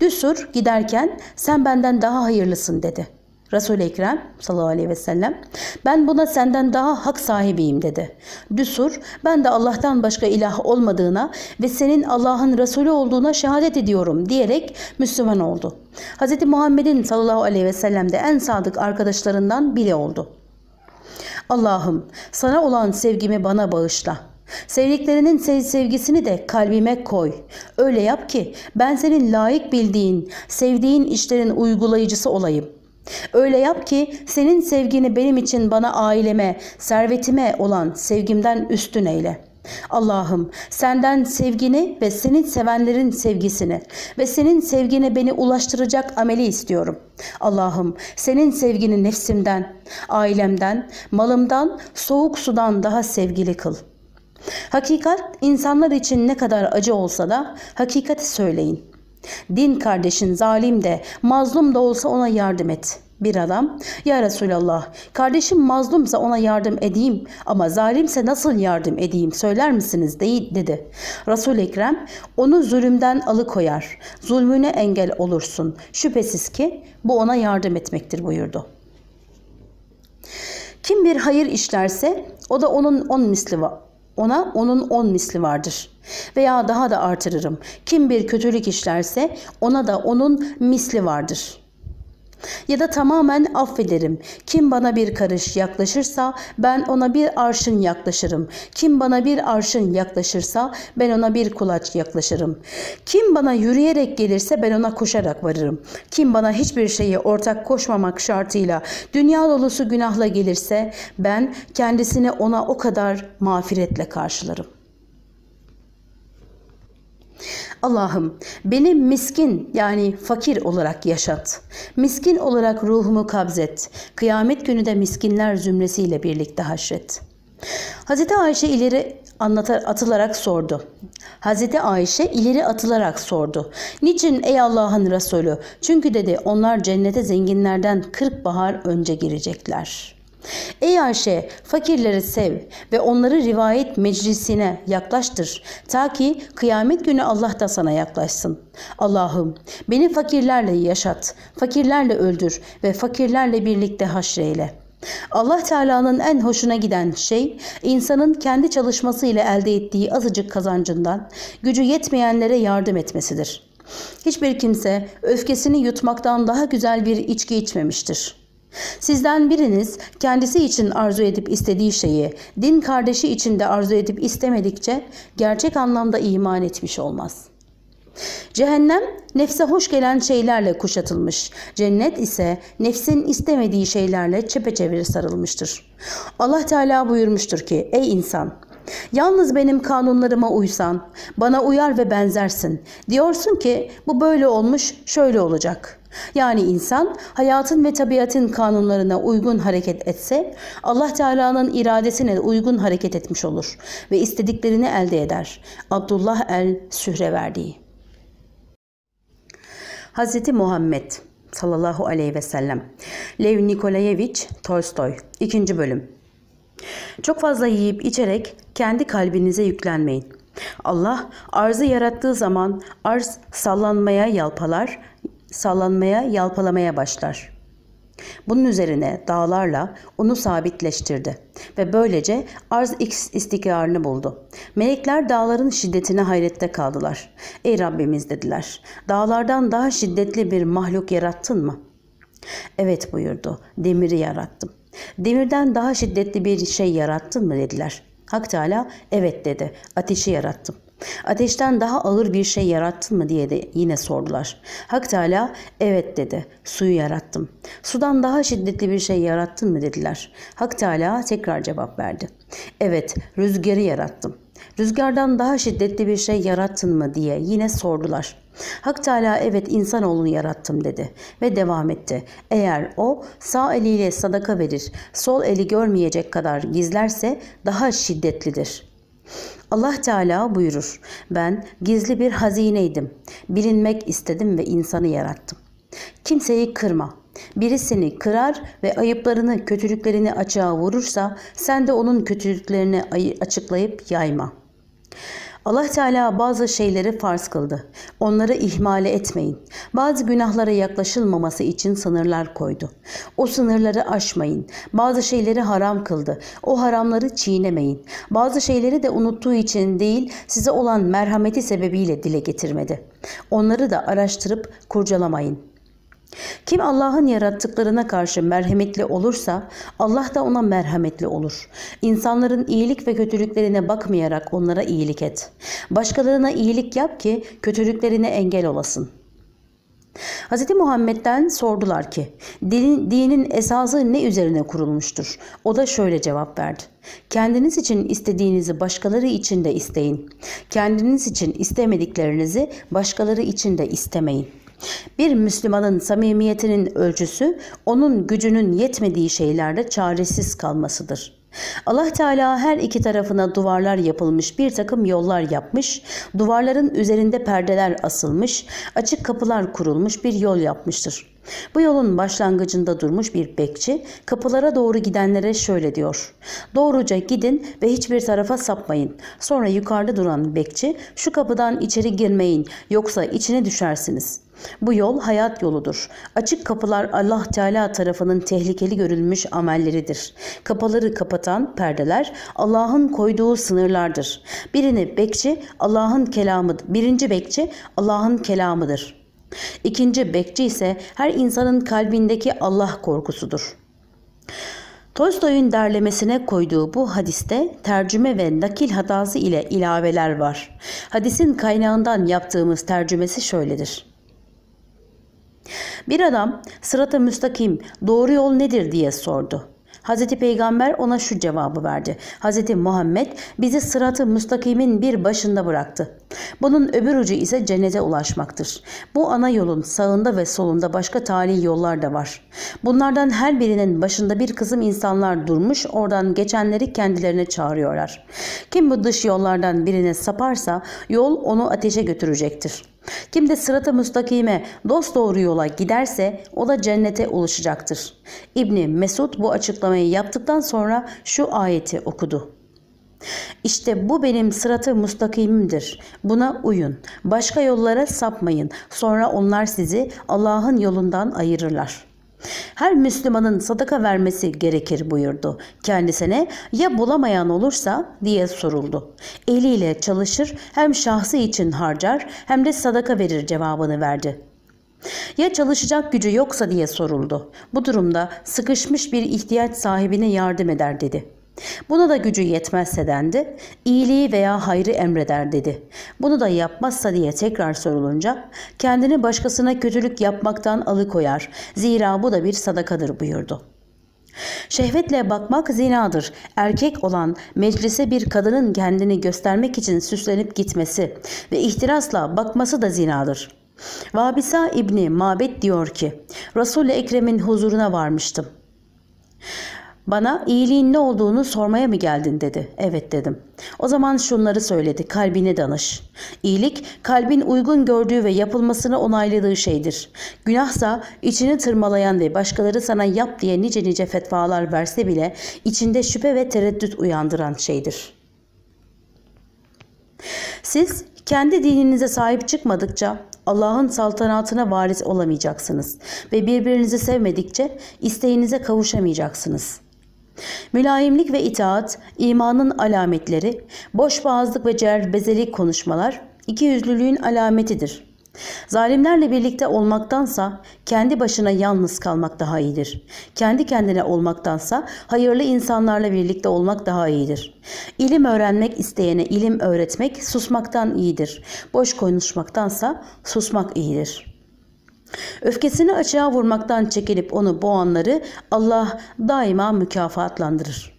Düsur giderken sen benden daha hayırlısın dedi. Resul-i Ekrem sallallahu aleyhi ve sellem ben buna senden daha hak sahibiyim dedi. Düsur ben de Allah'tan başka ilah olmadığına ve senin Allah'ın Resulü olduğuna şehadet ediyorum diyerek Müslüman oldu. Hz. Muhammed'in sallallahu aleyhi ve sellem de en sadık arkadaşlarından biri oldu. Allah'ım sana olan sevgimi bana bağışla. Sevdiklerinin sevgisini de kalbime koy. Öyle yap ki ben senin layık bildiğin, sevdiğin işlerin uygulayıcısı olayım. Öyle yap ki senin sevgini benim için bana aileme, servetime olan sevgimden üstün eyle.'' Allah'ım senden sevgini ve senin sevenlerin sevgisini ve senin sevgine beni ulaştıracak ameli istiyorum. Allah'ım senin sevgini nefsimden, ailemden, malımdan, soğuk sudan daha sevgili kıl. Hakikat insanlar için ne kadar acı olsa da hakikati söyleyin. Din kardeşin zalim de mazlum da olsa ona yardım et.'' Bir adam, ya Resulallah, kardeşim mazlumsa ona yardım edeyim ama zalimse nasıl yardım edeyim söyler misiniz değil dedi. Resul Ekrem onu zulümden alıkoyar, zulmüne engel olursun. Şüphesiz ki bu ona yardım etmektir buyurdu. Kim bir hayır işlerse o da onun on misli var ona onun on misli vardır. Veya daha da artırırım. Kim bir kötülük işlerse ona da onun misli vardır.'' Ya da tamamen affederim. Kim bana bir karış yaklaşırsa ben ona bir arşın yaklaşırım. Kim bana bir arşın yaklaşırsa ben ona bir kulaç yaklaşırım. Kim bana yürüyerek gelirse ben ona koşarak varırım. Kim bana hiçbir şeyi ortak koşmamak şartıyla dünya dolusu günahla gelirse ben kendisini ona o kadar mağfiretle karşılarım. Allah'ım beni miskin yani fakir olarak yaşat. Miskin olarak ruhumu kabzet. Kıyamet günü de miskinler zümresiyle birlikte haşret. Hazreti Ayşe ileri anlatar, atılarak sordu. Hazreti Ayşe ileri atılarak sordu. Niçin ey Allah'ın Resulü? Çünkü dedi onlar cennete zenginlerden kırk bahar önce girecekler.'' Ey Ayşe fakirleri sev ve onları rivayet meclisine yaklaştır. Ta ki kıyamet günü Allah da sana yaklaşsın. Allah'ım beni fakirlerle yaşat, fakirlerle öldür ve fakirlerle birlikte haşreyle. Allah Teala'nın en hoşuna giden şey insanın kendi çalışması ile elde ettiği azıcık kazancından gücü yetmeyenlere yardım etmesidir. Hiçbir kimse öfkesini yutmaktan daha güzel bir içki içmemiştir. Sizden biriniz kendisi için arzu edip istediği şeyi din kardeşi için de arzu edip istemedikçe gerçek anlamda iman etmiş olmaz. Cehennem nefse hoş gelen şeylerle kuşatılmış. Cennet ise nefsin istemediği şeylerle çepeçevre sarılmıştır. Allah Teala buyurmuştur ki ey insan Yalnız benim kanunlarıma uysan, bana uyar ve benzersin. Diyorsun ki bu böyle olmuş, şöyle olacak. Yani insan hayatın ve tabiatın kanunlarına uygun hareket etse Allah Teala'nın iradesine uygun hareket etmiş olur ve istediklerini elde eder. Abdullah el Sühreverdi Hz. Muhammed sallallahu aleyhi ve sellem Lev Nikolayevich Tolstoy 2. bölüm çok fazla yiyip içerek kendi kalbinize yüklenmeyin. Allah arzı yarattığı zaman arz sallanmaya yalpalar, sallanmaya yalpalamaya başlar. Bunun üzerine dağlarla onu sabitleştirdi ve böylece arz x istikrarını buldu. Melekler dağların şiddetine hayrette kaldılar. Ey Rabbimiz dediler, dağlardan daha şiddetli bir mahluk yarattın mı? Evet buyurdu, demiri yarattım. Demirden daha şiddetli bir şey yarattın mı dediler. Hak Teala evet dedi. Ateşi yarattım. Ateşten daha ağır bir şey yarattın mı diye de yine sordular. Hak Teala evet dedi. Suyu yarattım. Sudan daha şiddetli bir şey yarattın mı dediler. Hak Teala tekrar cevap verdi. Evet rüzgarı yarattım. Rüzgardan daha şiddetli bir şey yarattın mı diye yine sordular. Hak Teala evet insanoğlunu yarattım dedi ve devam etti. Eğer o sağ eliyle sadaka verir, sol eli görmeyecek kadar gizlerse daha şiddetlidir. Allah Teala buyurur. Ben gizli bir hazineydim. Bilinmek istedim ve insanı yarattım. Kimseyi kırma. Biri seni kırar ve ayıplarını, kötülüklerini açığa vurursa sen de onun kötülüklerini açıklayıp yayma.'' Allah Teala bazı şeyleri farz kıldı. Onları ihmale etmeyin. Bazı günahlara yaklaşılmaması için sınırlar koydu. O sınırları aşmayın. Bazı şeyleri haram kıldı. O haramları çiğnemeyin. Bazı şeyleri de unuttuğu için değil, size olan merhameti sebebiyle dile getirmedi. Onları da araştırıp kurcalamayın. Kim Allah'ın yarattıklarına karşı merhametli olursa Allah da ona merhametli olur. İnsanların iyilik ve kötülüklerine bakmayarak onlara iyilik et. Başkalarına iyilik yap ki kötülüklerine engel olasın. Hz. Muhammed'den sordular ki dinin, dinin esası ne üzerine kurulmuştur? O da şöyle cevap verdi. Kendiniz için istediğinizi başkaları için de isteyin. Kendiniz için istemediklerinizi başkaları için de istemeyin. Bir Müslümanın samimiyetinin ölçüsü onun gücünün yetmediği şeylerde çaresiz kalmasıdır. Allah Teala her iki tarafına duvarlar yapılmış bir takım yollar yapmış, duvarların üzerinde perdeler asılmış, açık kapılar kurulmuş bir yol yapmıştır. Bu yolun başlangıcında durmuş bir bekçi kapılara doğru gidenlere şöyle diyor. Doğruca gidin ve hiçbir tarafa sapmayın. Sonra yukarıda duran bekçi şu kapıdan içeri girmeyin yoksa içine düşersiniz.'' Bu yol hayat yoludur. Açık kapılar Allah Teala tarafının tehlikeli görülmüş amelleridir. Kapıları kapatan perdeler Allah'ın koyduğu sınırlardır. Birini bekçi Allah'ın kelamı, birinci bekçi Allah'ın kelamıdır. İkinci bekçi ise her insanın kalbindeki Allah korkusudur. Tolstoy'un derlemesine koyduğu bu hadiste tercüme ve nakil hatası ile ilaveler var. Hadisin kaynağından yaptığımız tercümesi şöyledir. Bir adam sırata müstakim doğru yol nedir diye sordu. Hazreti Peygamber ona şu cevabı verdi. Hazreti Muhammed bizi sıratı müstakimin bir başında bıraktı. Bunun öbür ucu ise cennete ulaşmaktır. Bu ana yolun sağında ve solunda başka tali yollar da var. Bunlardan her birinin başında bir kısım insanlar durmuş oradan geçenleri kendilerine çağırıyorlar. Kim bu dış yollardan birine saparsa yol onu ateşe götürecektir. Kim de sırata müstakime dost doğru yola giderse o da cennete ulaşacaktır. İbni Mesud bu açıklamayı yaptıktan sonra şu ayeti okudu. İşte bu benim sıratı mustakimimdir. Buna uyun. Başka yollara sapmayın. Sonra onlar sizi Allah'ın yolundan ayırırlar. Her Müslümanın sadaka vermesi gerekir buyurdu. Kendisine ya bulamayan olursa diye soruldu. Eliyle çalışır hem şahsı için harcar hem de sadaka verir cevabını verdi. Ya çalışacak gücü yoksa diye soruldu. Bu durumda sıkışmış bir ihtiyaç sahibine yardım eder dedi. Buna da gücü yetmezse dendi, iyiliği veya hayrı emreder dedi. Bunu da yapmazsa diye tekrar sorulunca kendini başkasına kötülük yapmaktan alıkoyar. Zira bu da bir sadakadır buyurdu. Şehvetle bakmak zinadır. Erkek olan meclise bir kadının kendini göstermek için süslenip gitmesi ve ihtirasla bakması da zinadır. Vabisa İbni Mabet diyor ki, Resul-i Ekrem'in huzuruna varmıştım. Bana iyiliğin ne olduğunu sormaya mı geldin dedi. Evet dedim. O zaman şunları söyledi. Kalbine danış. İyilik kalbin uygun gördüğü ve yapılmasını onayladığı şeydir. Günahsa içini tırmalayan ve başkaları sana yap diye nice nice fetvalar verse bile içinde şüphe ve tereddüt uyandıran şeydir. Siz kendi dininize sahip çıkmadıkça Allah'ın saltanatına varis olamayacaksınız ve birbirinizi sevmedikçe isteğinize kavuşamayacaksınız.'' Mülayimlik ve itaat, imanın alametleri, boş boğazlık ve cerbezelik konuşmalar iki yüzlülüğün alametidir. Zalimlerle birlikte olmaktansa kendi başına yalnız kalmak daha iyidir. Kendi kendine olmaktansa hayırlı insanlarla birlikte olmak daha iyidir. İlim öğrenmek isteyene ilim öğretmek susmaktan iyidir. Boş konuşmaktansa susmak iyidir.'' Öfkesini açığa vurmaktan çekilip onu boğanları Allah daima mükafatlandırır.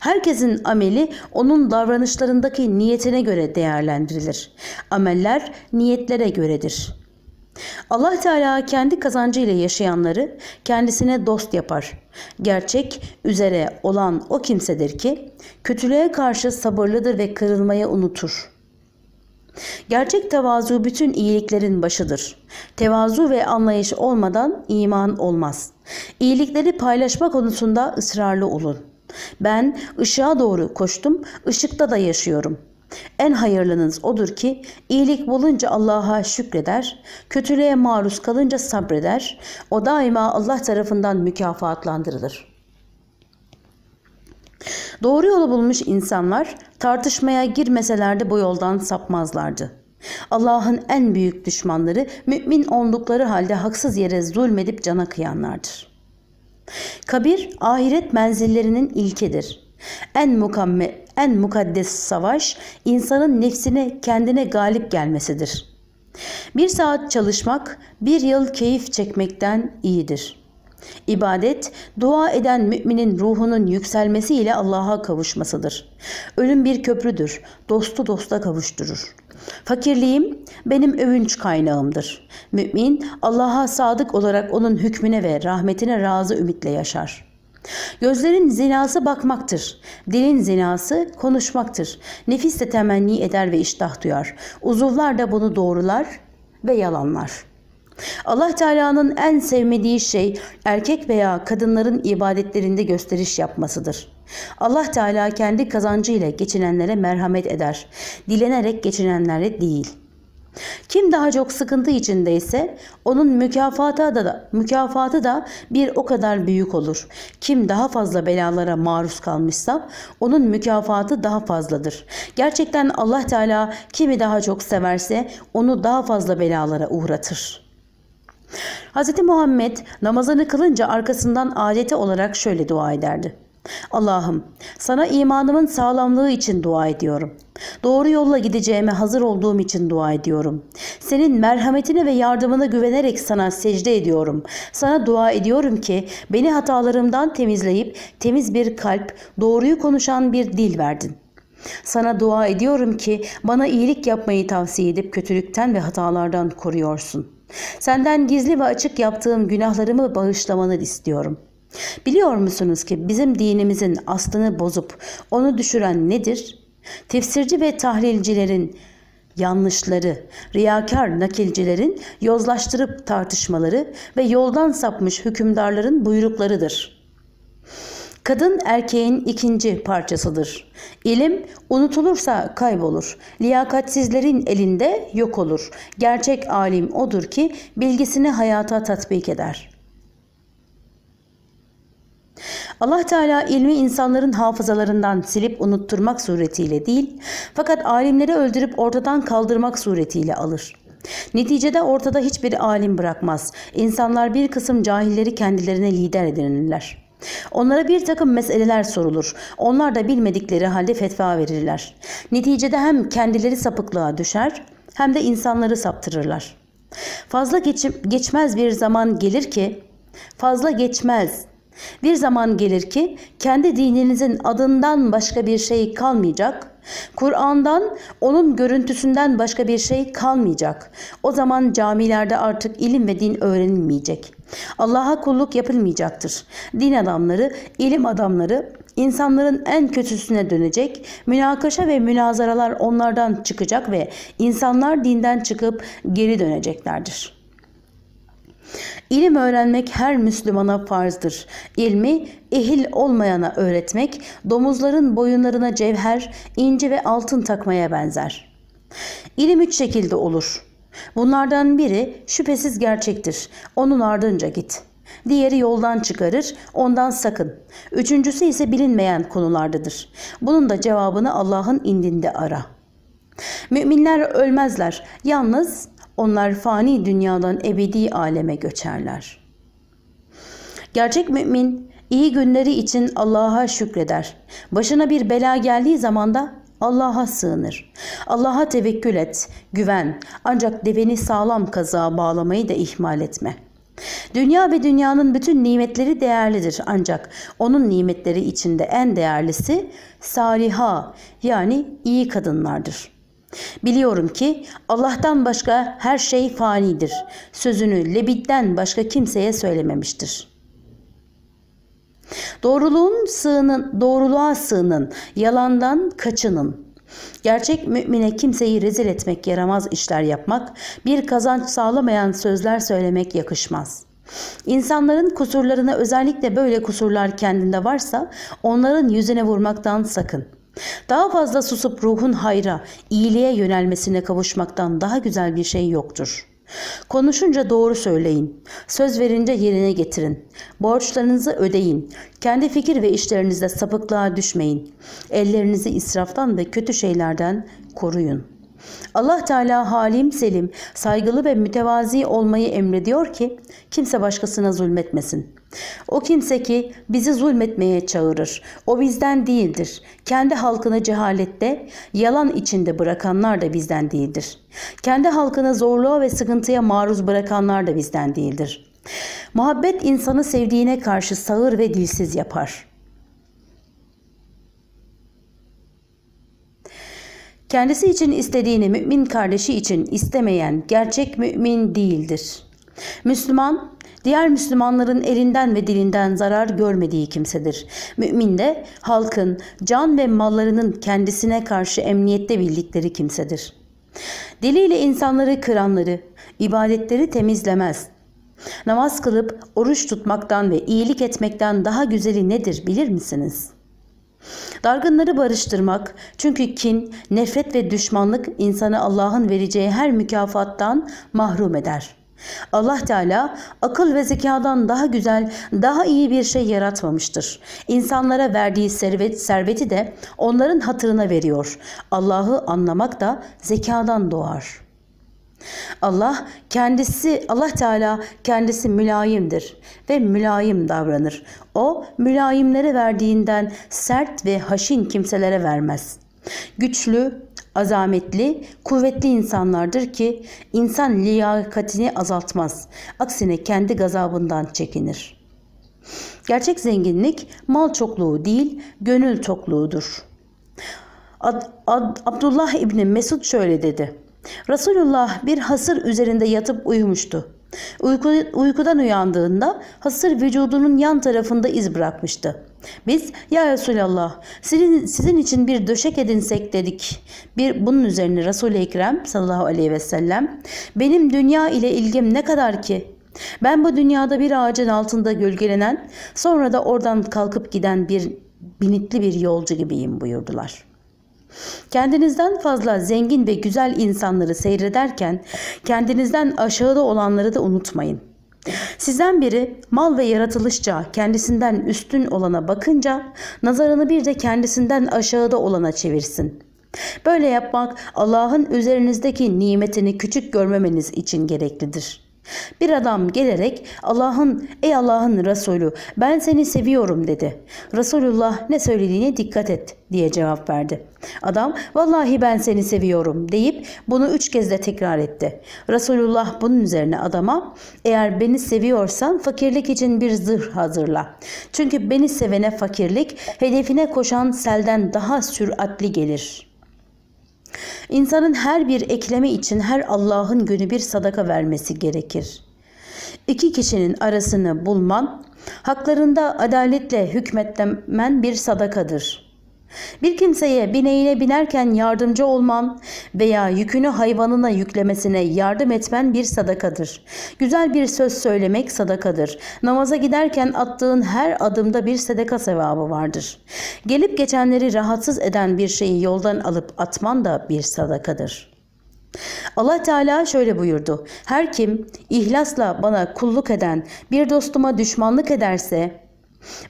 Herkesin ameli onun davranışlarındaki niyetine göre değerlendirilir. Ameller niyetlere göredir. Allah Teala kendi kazancı ile yaşayanları kendisine dost yapar. Gerçek üzere olan o kimsedir ki kötülüğe karşı sabırlıdır ve kırılmaya unutur.'' Gerçek tevazu bütün iyiliklerin başıdır. Tevazu ve anlayış olmadan iman olmaz. İyilikleri paylaşma konusunda ısrarlı olun. Ben ışığa doğru koştum, ışıkta da yaşıyorum. En hayırlınız odur ki iyilik bulunca Allah'a şükreder, kötülüğe maruz kalınca sabreder. O daima Allah tarafından mükafatlandırılır.'' Doğru yolu bulmuş insanlar tartışmaya girmeseler de bu yoldan sapmazlardı. Allah'ın en büyük düşmanları mümin oldukları halde haksız yere zulmedip cana kıyanlardır. Kabir ahiret menzillerinin ilkedir. En mukamme, en mukaddes savaş insanın nefsine kendine galip gelmesidir. Bir saat çalışmak bir yıl keyif çekmekten iyidir.'' İbadet, dua eden müminin ruhunun yükselmesiyle Allah'a kavuşmasıdır. Ölüm bir köprüdür, dostu dosta kavuşturur. Fakirliğim benim övünç kaynağımdır. Mümin Allah'a sadık olarak onun hükmüne ve rahmetine razı ümitle yaşar. Gözlerin zinası bakmaktır. Dilin zinası konuşmaktır. Nefis de temenni eder ve iştah duyar. Uzuvlar da bunu doğrular ve yalanlar.'' Allah Teala'nın en sevmediği şey erkek veya kadınların ibadetlerinde gösteriş yapmasıdır. Allah Teala kendi kazancı ile geçinenlere merhamet eder. Dilenerek geçinenlere değil. Kim daha çok sıkıntı içindeyse onun mükafatı da, mükafatı da bir o kadar büyük olur. Kim daha fazla belalara maruz kalmışsa onun mükafatı daha fazladır. Gerçekten Allah Teala kimi daha çok severse onu daha fazla belalara uğratır.'' Hz. Muhammed namazını kılınca arkasından adeti olarak şöyle dua ederdi. Allah'ım sana imanımın sağlamlığı için dua ediyorum. Doğru yolla gideceğime hazır olduğum için dua ediyorum. Senin merhametine ve yardımına güvenerek sana secde ediyorum. Sana dua ediyorum ki beni hatalarımdan temizleyip temiz bir kalp, doğruyu konuşan bir dil verdin. Sana dua ediyorum ki bana iyilik yapmayı tavsiye edip kötülükten ve hatalardan koruyorsun. Senden gizli ve açık yaptığım günahlarımı bağışlamanı istiyorum. Biliyor musunuz ki bizim dinimizin aslını bozup onu düşüren nedir? Tefsirci ve tahlilcilerin yanlışları, riyakar nakilcilerin yozlaştırıp tartışmaları ve yoldan sapmış hükümdarların buyruklarıdır.'' Kadın erkeğin ikinci parçasıdır. İlim unutulursa kaybolur. Liyakatsizlerin elinde yok olur. Gerçek alim odur ki bilgisini hayata tatbik eder. Allah Teala ilmi insanların hafızalarından silip unutturmak suretiyle değil, fakat alimleri öldürüp ortadan kaldırmak suretiyle alır. Neticede ortada hiçbir alim bırakmaz. İnsanlar bir kısım cahilleri kendilerine lider edinirler. Onlara bir takım meseleler sorulur. Onlar da bilmedikleri halde fetva verirler. Neticede hem kendileri sapıklığa düşer hem de insanları saptırırlar. Fazla geçip, geçmez bir zaman gelir ki, fazla geçmez bir zaman gelir ki kendi dininizin adından başka bir şey kalmayacak, Kur'an'dan onun görüntüsünden başka bir şey kalmayacak. O zaman camilerde artık ilim ve din öğrenilmeyecek. Allah'a kulluk yapılmayacaktır. Din adamları, ilim adamları insanların en kötüsüne dönecek, münakaşa ve münazaralar onlardan çıkacak ve insanlar dinden çıkıp geri döneceklerdir. İlim öğrenmek her Müslümana farzdır. İlmi ehil olmayana öğretmek, domuzların boyunlarına cevher, inci ve altın takmaya benzer. İlim üç şekilde olur. Bunlardan biri şüphesiz gerçektir. Onun ardınca git. Diğeri yoldan çıkarır, ondan sakın. Üçüncüsü ise bilinmeyen konulardadır. Bunun da cevabını Allah'ın indinde ara. Müminler ölmezler. Yalnız onlar fani dünyadan ebedi aleme göçerler. Gerçek mümin iyi günleri için Allah'a şükreder. Başına bir bela geldiği zaman da Allah'a sığınır. Allah'a tevekkül et, güven. Ancak deveni sağlam kazığa bağlamayı da ihmal etme. Dünya ve dünyanın bütün nimetleri değerlidir ancak onun nimetleri içinde en değerlisi saliha yani iyi kadınlardır. Biliyorum ki Allah'tan başka her şey fanidir. Sözünü Lebit'ten başka kimseye söylememiştir. Doğruluğun sığının, doğruluğa sığının, yalandan kaçının. Gerçek mümine kimseyi rezil etmek yaramaz işler yapmak, bir kazanç sağlamayan sözler söylemek yakışmaz. İnsanların kusurlarına özellikle böyle kusurlar kendinde varsa onların yüzüne vurmaktan sakın.'' Daha fazla susup ruhun hayra, iyiliğe yönelmesine kavuşmaktan daha güzel bir şey yoktur. Konuşunca doğru söyleyin. Söz verince yerine getirin. Borçlarınızı ödeyin. Kendi fikir ve işlerinizde sapıklığa düşmeyin. Ellerinizi israftan ve kötü şeylerden koruyun. Allah Teala halim selim, saygılı ve mütevazi olmayı emrediyor ki kimse başkasına zulmetmesin. O kimse ki bizi zulmetmeye çağırır. O bizden değildir. Kendi halkını cehalette, yalan içinde bırakanlar da bizden değildir. Kendi halkını zorluğa ve sıkıntıya maruz bırakanlar da bizden değildir. Muhabbet insanı sevdiğine karşı sağır ve dilsiz yapar.'' Kendisi için istediğini mümin kardeşi için istemeyen gerçek mümin değildir. Müslüman, diğer Müslümanların elinden ve dilinden zarar görmediği kimsedir. Mümin de halkın can ve mallarının kendisine karşı emniyette bildikleri kimsedir. Diliyle insanları kıranları, ibadetleri temizlemez. Namaz kılıp oruç tutmaktan ve iyilik etmekten daha güzeli nedir bilir misiniz?'' Dargınları barıştırmak çünkü kin, nefret ve düşmanlık insanı Allah'ın vereceği her mükafattan mahrum eder. Allah Teala akıl ve zekadan daha güzel, daha iyi bir şey yaratmamıştır. İnsanlara verdiği servet, serveti de onların hatırına veriyor. Allah'ı anlamak da zekadan doğar.'' Allah kendisi Allah Teala kendisi mülayimdir ve mülayim davranır. O mülayimlere verdiğinden sert ve haşin kimselere vermez. Güçlü, azametli, kuvvetli insanlardır ki insan liyakatini azaltmaz. Aksine kendi gazabından çekinir. Gerçek zenginlik mal çokluğu değil, gönül tokluğudur. Ad, Ad, Abdullah İbni Mesud şöyle dedi. Resulullah bir hasır üzerinde yatıp uyumuştu. Uyku, uykudan uyandığında hasır vücudunun yan tarafında iz bırakmıştı. Biz ya Resulallah sizin, sizin için bir döşek edinsek dedik. Bir bunun üzerine Resul-i Ekrem sallallahu aleyhi ve sellem benim dünya ile ilgim ne kadar ki ben bu dünyada bir ağacın altında gölgelenen sonra da oradan kalkıp giden bir binitli bir yolcu gibiyim buyurdular.'' Kendinizden fazla zengin ve güzel insanları seyrederken kendinizden aşağıda olanları da unutmayın. Sizden biri mal ve yaratılışça kendisinden üstün olana bakınca nazarını bir de kendisinden aşağıda olana çevirsin. Böyle yapmak Allah'ın üzerinizdeki nimetini küçük görmemeniz için gereklidir. Bir adam gelerek Allah'ın ey Allah'ın Resulü ben seni seviyorum dedi. Resulullah ne söylediğine dikkat et diye cevap verdi. Adam vallahi ben seni seviyorum deyip bunu üç kez de tekrar etti. Resulullah bunun üzerine adama eğer beni seviyorsan fakirlik için bir zırh hazırla. Çünkü beni sevene fakirlik hedefine koşan selden daha süratli gelir.'' İnsanın her bir eklemi için her Allah'ın günü bir sadaka vermesi gerekir. İki kişinin arasını bulman, haklarında adaletle hükmetmen bir sadakadır. Bir kimseye bineğine binerken yardımcı olman veya yükünü hayvanına yüklemesine yardım etmen bir sadakadır. Güzel bir söz söylemek sadakadır. Namaza giderken attığın her adımda bir sadaka sevabı vardır. Gelip geçenleri rahatsız eden bir şeyi yoldan alıp atman da bir sadakadır.'' Allah Teala şöyle buyurdu. Her kim ihlasla bana kulluk eden bir dostuma düşmanlık ederse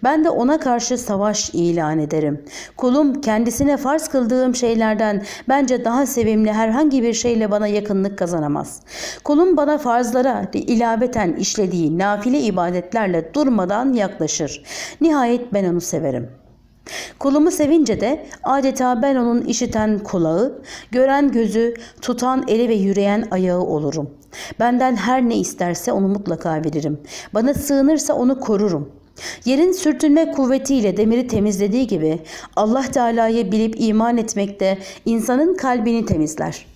ben de ona karşı savaş ilan ederim. Kulum kendisine farz kıldığım şeylerden bence daha sevimli herhangi bir şeyle bana yakınlık kazanamaz. Kulum bana farzlara ilaveten işlediği nafile ibadetlerle durmadan yaklaşır. Nihayet ben onu severim.'' Kulumu sevince de adeta ben onun işiten kulağı, gören gözü, tutan eli ve yürüyen ayağı olurum. Benden her ne isterse onu mutlaka veririm. Bana sığınırsa onu korurum. Yerin sürtünme kuvvetiyle demiri temizlediği gibi Allah Teala'yı bilip iman etmekte insanın kalbini temizler.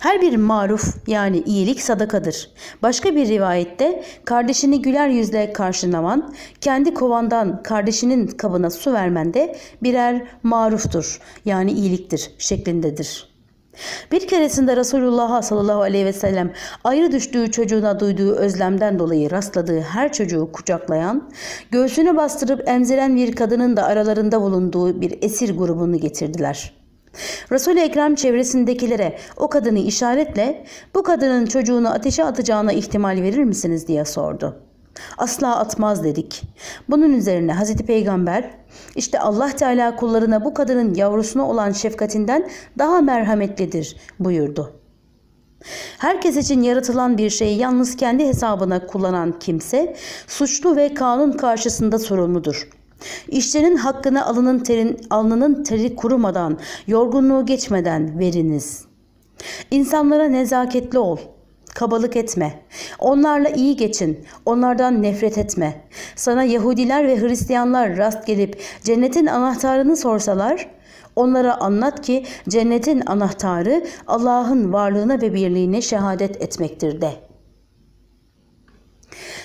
Her bir maruf yani iyilik sadakadır. Başka bir rivayette kardeşini güler yüzle karşılaman, kendi kovandan kardeşinin kabına su vermen de birer maruftur yani iyiliktir şeklindedir.'' Bir keresinde Resulullah sallallahu aleyhi ve sellem ayrı düştüğü çocuğuna duyduğu özlemden dolayı rastladığı her çocuğu kucaklayan, göğsünü bastırıp emziren bir kadının da aralarında bulunduğu bir esir grubunu getirdiler. Resul-i Ekrem çevresindekilere o kadını işaretle bu kadının çocuğunu ateşe atacağına ihtimal verir misiniz diye sordu. Asla atmaz dedik. Bunun üzerine Hazreti Peygamber işte Allah Teala kullarına bu kadının yavrusuna olan şefkatinden daha merhametlidir buyurdu. Herkes için yaratılan bir şeyi yalnız kendi hesabına kullanan kimse suçlu ve kanun karşısında sorumludur. İşçinin hakkını alının terin, alnının teri kurumadan, yorgunluğu geçmeden veriniz. İnsanlara nezaketli ol. Kabalık etme. Onlarla iyi geçin. Onlardan nefret etme. Sana Yahudiler ve Hristiyanlar rast gelip cennetin anahtarını sorsalar, onlara anlat ki cennetin anahtarı Allah'ın varlığına ve birliğine şehadet etmektir de.''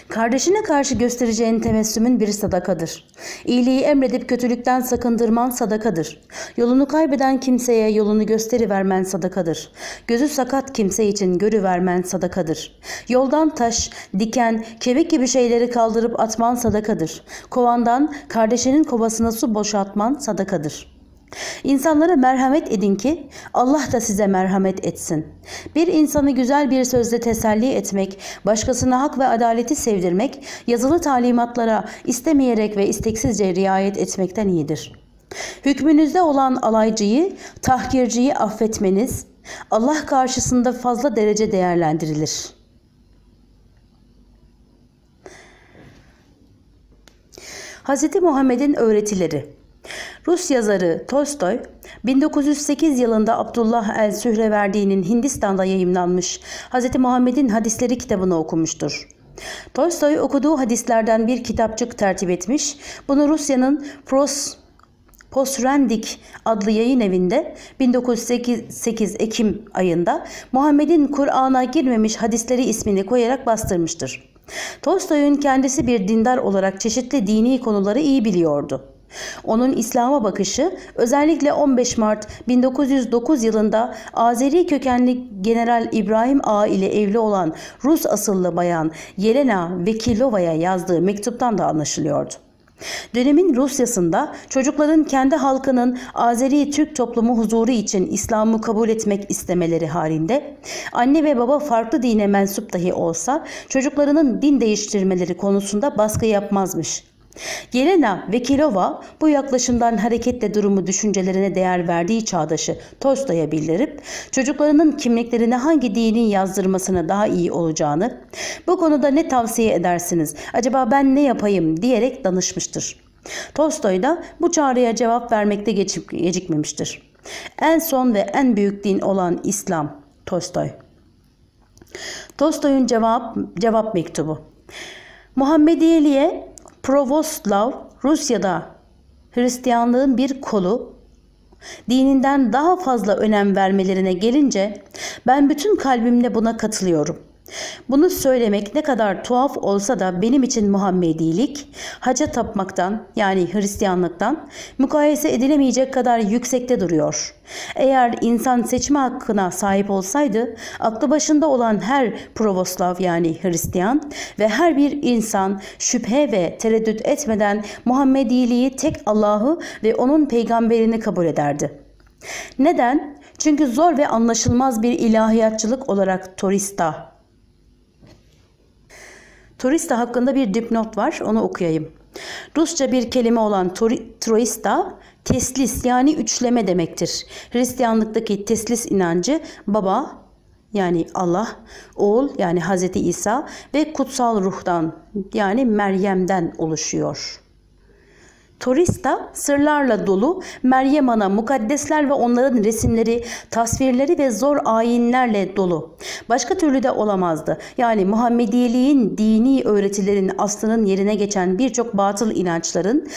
Kardeşine karşı göstereceğin temessümün bir sadakadır. İyiliği emredip kötülükten sakındırman sadakadır. Yolunu kaybeden kimseye yolunu gösterivermen sadakadır. Gözü sakat kimse için görüvermen sadakadır. Yoldan taş, diken, kevik gibi şeyleri kaldırıp atman sadakadır. Kovandan kardeşinin kovasına su boşaltman sadakadır.'' İnsanlara merhamet edin ki Allah da size merhamet etsin. Bir insanı güzel bir sözle teselli etmek, başkasına hak ve adaleti sevdirmek, yazılı talimatlara istemeyerek ve isteksizce riayet etmekten iyidir. Hükmünüzde olan alaycıyı, tahkirciyi affetmeniz Allah karşısında fazla derece değerlendirilir. Hz. Muhammed'in öğretileri Rus yazarı Tolstoy 1908 yılında Abdullah el Sühreverdi'nin Hindistan'da yayımlanmış Hz. Muhammed'in hadisleri kitabını okumuştur. Tolstoy okuduğu hadislerden bir kitapçık tertip etmiş. Bunu Rusya'nın Pros Postrendik adlı yayın evinde 1908 Ekim ayında Muhammed'in Kur'an'a girmemiş hadisleri ismini koyarak bastırmıştır. Tolstoy'un kendisi bir dindar olarak çeşitli dini konuları iyi biliyordu. Onun İslam'a bakışı özellikle 15 Mart 1909 yılında Azeri kökenli General İbrahim Ağa ile evli olan Rus asıllı bayan Yelena Vekilova'ya yazdığı mektuptan da anlaşılıyordu. Dönemin Rusyasında çocukların kendi halkının Azeri Türk toplumu huzuru için İslam'ı kabul etmek istemeleri halinde anne ve baba farklı dine mensup dahi olsa çocuklarının din değiştirmeleri konusunda baskı yapmazmış. Yelena Vekilova bu yaklaşımdan hareketle durumu düşüncelerine değer verdiği çağdaşı Tolstoy'a bildirip çocuklarının kimliklerine hangi dinin yazdırmasına daha iyi olacağını, bu konuda ne tavsiye edersiniz, acaba ben ne yapayım diyerek danışmıştır. Tolstoy da bu çağrıya cevap vermekte gecikmemiştir. En son ve en büyük din olan İslam Tolstoy. Tolstoy'un cevap, cevap mektubu. Muhammediyeliğe Provoslav Rusya'da Hristiyanlığın bir kolu dininden daha fazla önem vermelerine gelince ben bütün kalbimle buna katılıyorum. Bunu söylemek ne kadar tuhaf olsa da benim için Muhammedilik, haca tapmaktan yani Hristiyanlıktan mukayese edilemeyecek kadar yüksekte duruyor. Eğer insan seçme hakkına sahip olsaydı, aklı başında olan her Provoslav yani Hristiyan ve her bir insan şüphe ve tereddüt etmeden Muhammediliği tek Allah'ı ve onun peygamberini kabul ederdi. Neden? Çünkü zor ve anlaşılmaz bir ilahiyatçılık olarak Torista Turista hakkında bir dipnot var. Onu okuyayım. Rusça bir kelime olan troista teslis yani üçleme demektir. Hristiyanlıktaki teslis inancı baba yani Allah, oğul yani Hazreti İsa ve kutsal ruhtan yani Meryem'den oluşuyor. Torista sırlarla dolu Meryem Ana mukaddesler ve onların resimleri, tasvirleri ve zor ayinlerle dolu. Başka türlü de olamazdı. Yani Muhammediyeliğin dini öğretilerin aslının yerine geçen birçok batıl inançların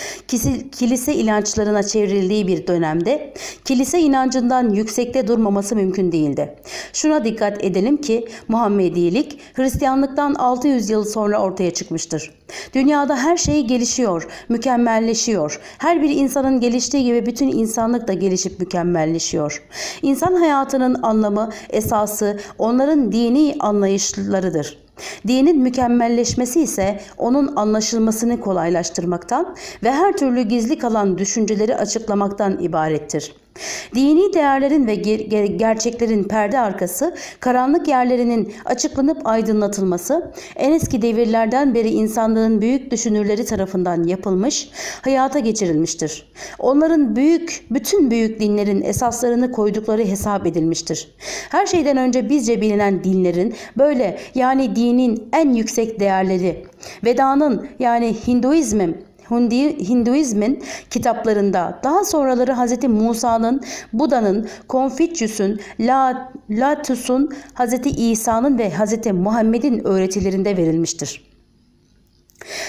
kilise inançlarına çevrildiği bir dönemde kilise inancından yüksekte durmaması mümkün değildi. Şuna dikkat edelim ki Muhammediyelik Hristiyanlıktan 600 yıl sonra ortaya çıkmıştır. Dünyada her şey gelişiyor, mükemmelleşiyor. Her bir insanın geliştiği gibi bütün insanlık da gelişip mükemmelleşiyor. İnsan hayatının anlamı, esası onların dini anlayışlarıdır. Dinin mükemmelleşmesi ise onun anlaşılmasını kolaylaştırmaktan ve her türlü gizli kalan düşünceleri açıklamaktan ibarettir. Dini değerlerin ve ger gerçeklerin perde arkası, karanlık yerlerinin açıklanıp aydınlatılması, en eski devirlerden beri insanlığın büyük düşünürleri tarafından yapılmış, hayata geçirilmiştir. Onların büyük, bütün büyük dinlerin esaslarını koydukları hesap edilmiştir. Her şeyden önce bizce bilinen dinlerin böyle yani dinin en yüksek değerleri, Veda'nın yani Hinduizmin Hinduizmin kitaplarında daha sonraları Hz. Musa'nın, Buda'nın, Konfüçyüs'ün, Latus'un, Hz. İsa'nın ve Hz. Muhammed'in öğretilerinde verilmiştir.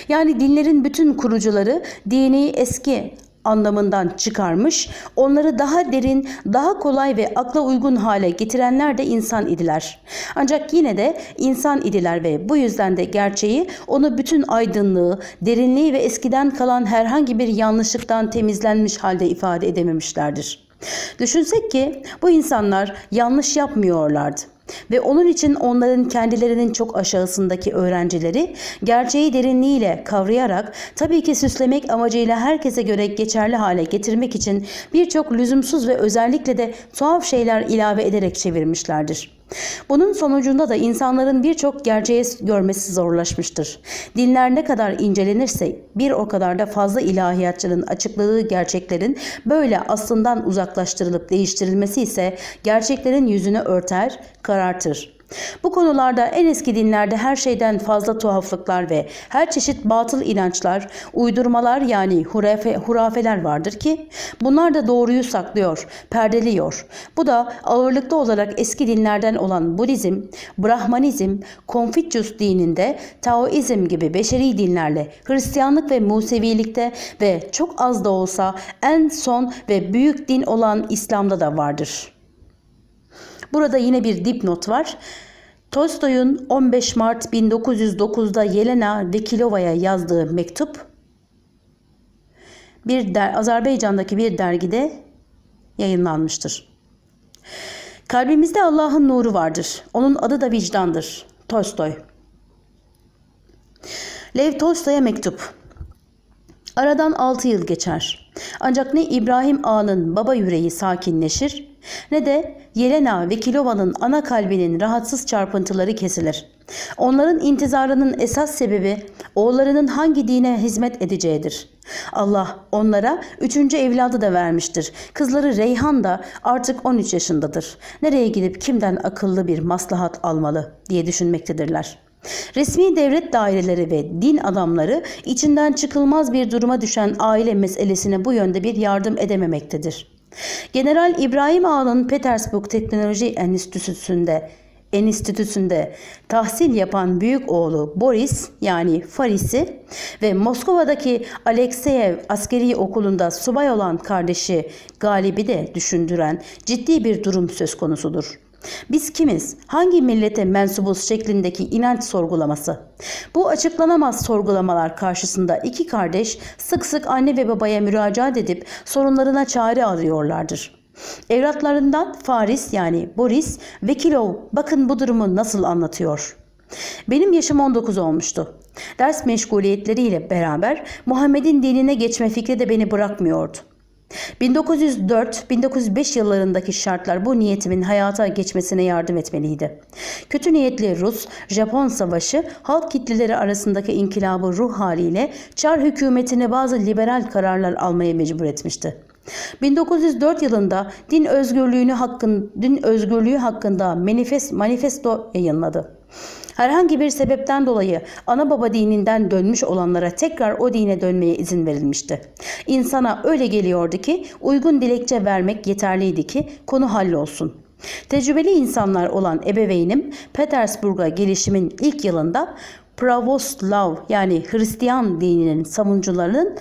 Yani dinlerin bütün kurucuları dini eski anlamından çıkarmış, onları daha derin, daha kolay ve akla uygun hale getirenler de insan idiler. Ancak yine de insan idiler ve bu yüzden de gerçeği onu bütün aydınlığı, derinliği ve eskiden kalan herhangi bir yanlışlıktan temizlenmiş halde ifade edememişlerdir. Düşünsek ki bu insanlar yanlış yapmıyorlardı. Ve onun için onların kendilerinin çok aşağısındaki öğrencileri gerçeği derinliğiyle kavrayarak tabii ki süslemek amacıyla herkese göre geçerli hale getirmek için birçok lüzumsuz ve özellikle de tuhaf şeyler ilave ederek çevirmişlerdir. Bunun sonucunda da insanların birçok gerçeği görmesi zorlaşmıştır. Dinler ne kadar incelenirse bir o kadar da fazla ilahiyatçının açıkladığı gerçeklerin böyle aslından uzaklaştırılıp değiştirilmesi ise gerçeklerin yüzünü örter, karartır. Bu konularda en eski dinlerde her şeyden fazla tuhaflıklar ve her çeşit batıl inançlar, uydurmalar yani hurafe, hurafeler vardır ki bunlar da doğruyu saklıyor, perdeliyor. Bu da ağırlıklı olarak eski dinlerden olan Budizm, Brahmanizm, Konfüçyüs dininde, Taoizm gibi beşeri dinlerle Hristiyanlık ve Musevilikte ve çok az da olsa en son ve büyük din olan İslam'da da vardır.'' Burada yine bir dipnot var. Tolstoy'un 15 Mart 1909'da Yelena Vekilova'ya yazdığı mektup bir der, Azerbaycan'daki bir dergide yayınlanmıştır. Kalbimizde Allah'ın nuru vardır. Onun adı da vicdandır. Tolstoy. Lev Tolstoy'a mektup. Aradan 6 yıl geçer. Ancak ne İbrahim Ağa'nın baba yüreği sakinleşir ne de Yelena ve Kilova'nın ana kalbinin rahatsız çarpıntıları kesilir. Onların intizarının esas sebebi oğullarının hangi dine hizmet edeceğidir. Allah onlara üçüncü evladı da vermiştir. Kızları Reyhan da artık 13 yaşındadır. Nereye gidip kimden akıllı bir maslahat almalı diye düşünmektedirler. Resmi devlet daireleri ve din adamları içinden çıkılmaz bir duruma düşen aile meselesine bu yönde bir yardım edememektedir. General İbrahim Ağa'nın Petersburg Teknoloji Enstitüsü'nde Enstitüsü'nde tahsil yapan büyük oğlu Boris yani Faris'i ve Moskova'daki Alekseyev askeri okulunda subay olan kardeşi Galip'i de düşündüren ciddi bir durum söz konusudur. Biz kimiz? Hangi millete mensubuz şeklindeki inanç sorgulaması. Bu açıklanamaz sorgulamalar karşısında iki kardeş sık sık anne ve babaya müracaat edip sorunlarına çare arıyorlardır. Evlatlarından Faris yani Boris Vekilov bakın bu durumu nasıl anlatıyor. Benim yaşım 19 olmuştu. Ders meşguliyetleriyle beraber Muhammed'in dinine geçme fikri de beni bırakmıyordu. 1904-1905 yıllarındaki şartlar bu niyetimin hayata geçmesine yardım etmeliydi. Kötü niyetli Rus-Japon savaşı halk kitleleri arasındaki inkılabı ruh haliyle Çar hükümetini bazı liberal kararlar almaya mecbur etmişti. 1904 yılında din özgürlüğünü hakkın, din özgürlüğü hakkında manifest, manifesto yayınladı. Herhangi bir sebepten dolayı ana baba dininden dönmüş olanlara tekrar o dine dönmeye izin verilmişti. İnsana öyle geliyordu ki uygun dilekçe vermek yeterliydi ki konu hallolsun. Tecrübeli insanlar olan ebeveynim Petersburg'a gelişimin ilk yılında Pravoslav yani Hristiyan dininin savunucularının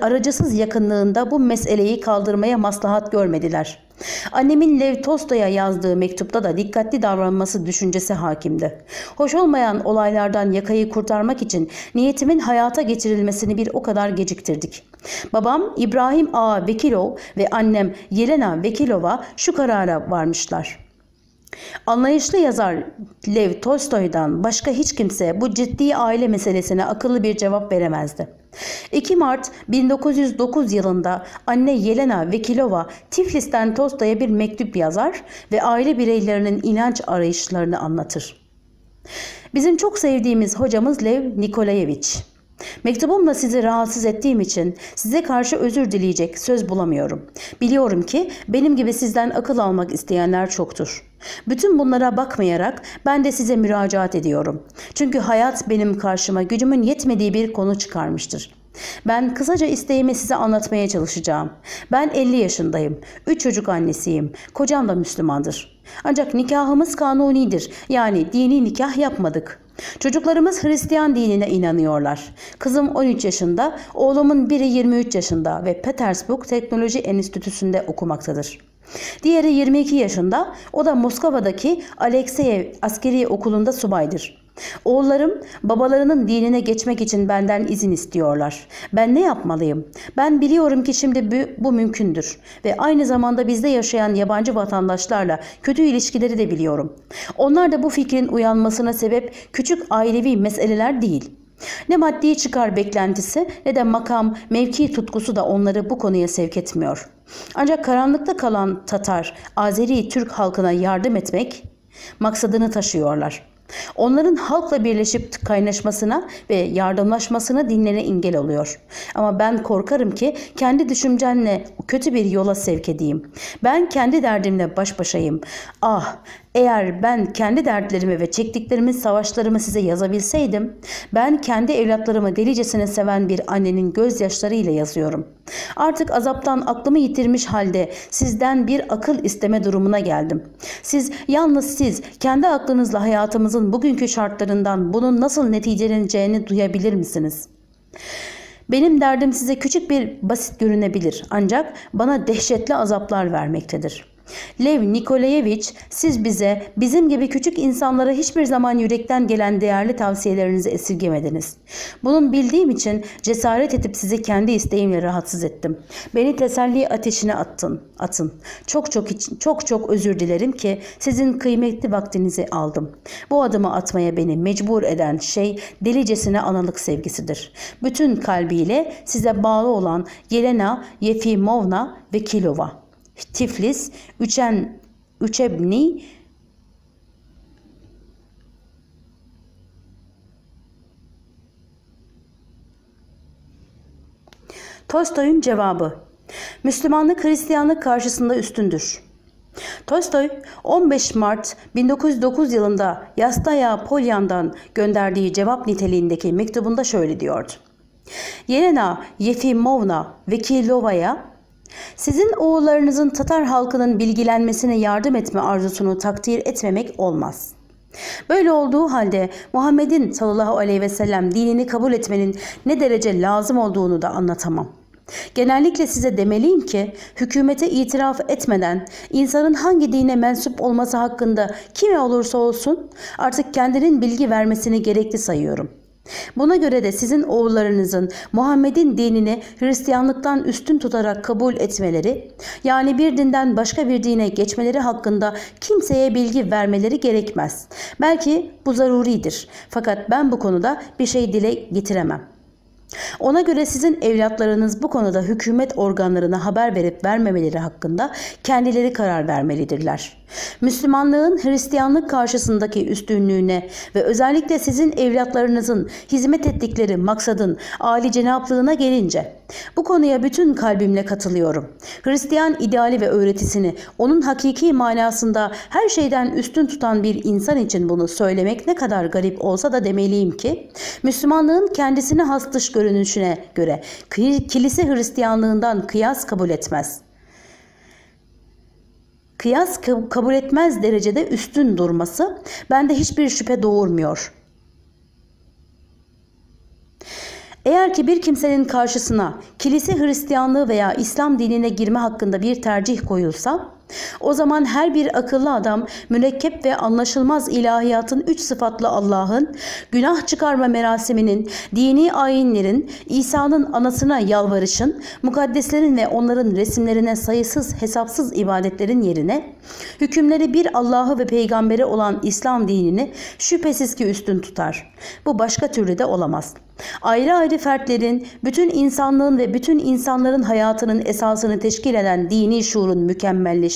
aracısız yakınlığında bu meseleyi kaldırmaya maslahat görmediler. Annemin Lev Tolstoy'a yazdığı mektupta da dikkatli davranması düşüncesi hakimdi. Hoş olmayan olaylardan yakayı kurtarmak için niyetimin hayata geçirilmesini bir o kadar geciktirdik. Babam İbrahim A. Vekilov ve annem Yelena Vekilova şu karara varmışlar. Anlayışlı yazar Lev Tolstoy'dan başka hiç kimse bu ciddi aile meselesine akıllı bir cevap veremezdi. 2 Mart 1909 yılında anne Yelena Vekilova Tiflis'ten Tolstoy'a bir mektup yazar ve aile bireylerinin inanç arayışlarını anlatır. Bizim çok sevdiğimiz hocamız Lev Nikolayevich. Mektubumla sizi rahatsız ettiğim için size karşı özür dileyecek söz bulamıyorum. Biliyorum ki benim gibi sizden akıl almak isteyenler çoktur. Bütün bunlara bakmayarak ben de size müracaat ediyorum. Çünkü hayat benim karşıma gücümün yetmediği bir konu çıkarmıştır. Ben kısaca isteğimi size anlatmaya çalışacağım. Ben 50 yaşındayım. 3 çocuk annesiyim. Kocam da Müslümandır. Ancak nikahımız kanunidir. Yani dini nikah yapmadık. Çocuklarımız Hristiyan dinine inanıyorlar. Kızım 13 yaşında, oğlumun biri 23 yaşında ve Petersburg Teknoloji Enstitüsü'nde okumaktadır. Diğeri 22 yaşında, o da Moskova'daki Alekseyev askeri okulunda subaydır. Oğullarım babalarının dinine geçmek için benden izin istiyorlar. Ben ne yapmalıyım? Ben biliyorum ki şimdi bu, bu mümkündür. Ve aynı zamanda bizde yaşayan yabancı vatandaşlarla kötü ilişkileri de biliyorum. Onlar da bu fikrin uyanmasına sebep küçük ailevi meseleler değil. Ne maddi çıkar beklentisi ne de makam, mevki tutkusu da onları bu konuya sevk etmiyor. Ancak karanlıkta kalan Tatar, Azeri Türk halkına yardım etmek maksadını taşıyorlar. Onların halkla birleşip kaynaşmasına ve yardımlaşmasına dinlere engel oluyor. Ama ben korkarım ki kendi düşüncemle kötü bir yola sevk edeyim. Ben kendi derdimle baş başayım. Ah eğer ben kendi dertlerimi ve çektiklerimin savaşlarımı size yazabilseydim, ben kendi evlatlarımı delicesine seven bir annenin gözyaşlarıyla yazıyorum. Artık azaptan aklımı yitirmiş halde sizden bir akıl isteme durumuna geldim. Siz yalnız siz kendi aklınızla hayatımızın bugünkü şartlarından bunun nasıl neticeleneceğini duyabilir misiniz?'' Benim derdim size küçük bir basit görünebilir ancak bana dehşetli azaplar vermektedir. Lev Nikolayevich siz bize bizim gibi küçük insanlara hiçbir zaman yürekten gelen değerli tavsiyelerinizi esirgemediniz. Bunun bildiğim için cesaret edip sizi kendi isteğimle rahatsız ettim. Beni teselli ateşine attın, atın. Çok çok çok çok özür dilerim ki sizin kıymetli vaktinizi aldım. Bu adımı atmaya beni mecbur eden şey delicesine analık sevgisidir. Bütün kalbiyle size bağlı olan Yelena Yefimovna ve Kilova. Tiflis, Üçen, Üçebni, Tolstoy'un cevabı Müslümanlık Hristiyanlık karşısında üstündür. Tolstoy 15 Mart 1909 yılında Yastaya Polyan'dan gönderdiği cevap niteliğindeki mektubunda şöyle diyordu. Yelena Yefimovna Vekilova'ya sizin oğullarınızın Tatar halkının bilgilenmesine yardım etme arzusunu takdir etmemek olmaz. Böyle olduğu halde Muhammed'in sallallahu aleyhi ve sellem dinini kabul etmenin ne derece lazım olduğunu da anlatamam. Genellikle size demeliyim ki hükümete itiraf etmeden insanın hangi dine mensup olması hakkında kime olursa olsun artık kendinin bilgi vermesini gerekli sayıyorum. Buna göre de sizin oğullarınızın Muhammed'in dinini Hristiyanlıktan üstün tutarak kabul etmeleri, yani bir dinden başka bir dine geçmeleri hakkında kimseye bilgi vermeleri gerekmez. Belki bu zaruridir. Fakat ben bu konuda bir şey dile getiremem.'' Ona göre sizin evlatlarınız bu konuda hükümet organlarına haber verip vermemeleri hakkında kendileri karar vermelidirler. Müslümanlığın Hristiyanlık karşısındaki üstünlüğüne ve özellikle sizin evlatlarınızın hizmet ettikleri maksadın âli cenaplığına gelince bu konuya bütün kalbimle katılıyorum. Hristiyan ideali ve öğretisini onun hakiki manasında her şeyden üstün tutan bir insan için bunu söylemek ne kadar garip olsa da demeliyim ki Müslümanlığın kendisine has dış görünüşüne göre kilise Hristiyanlığından kıyas kabul etmez. Kıyas kabul etmez derecede üstün durması bende hiçbir şüphe doğurmuyor. Eğer ki bir kimsenin karşısına kilise Hristiyanlığı veya İslam dinine girme hakkında bir tercih koyulsa, o zaman her bir akıllı adam mürekkep ve anlaşılmaz ilahiyatın üç sıfatlı Allah'ın, günah çıkarma merasiminin, dini ayinlerin, İsa'nın anasına yalvarışın, mukaddeslerin ve onların resimlerine sayısız hesapsız ibadetlerin yerine, hükümleri bir Allah'ı ve peygamberi olan İslam dinini şüphesiz ki üstün tutar. Bu başka türlü de olamaz.'' Ayrı ayrı fertlerin, bütün insanlığın ve bütün insanların hayatının esasını teşkil eden dini şuurun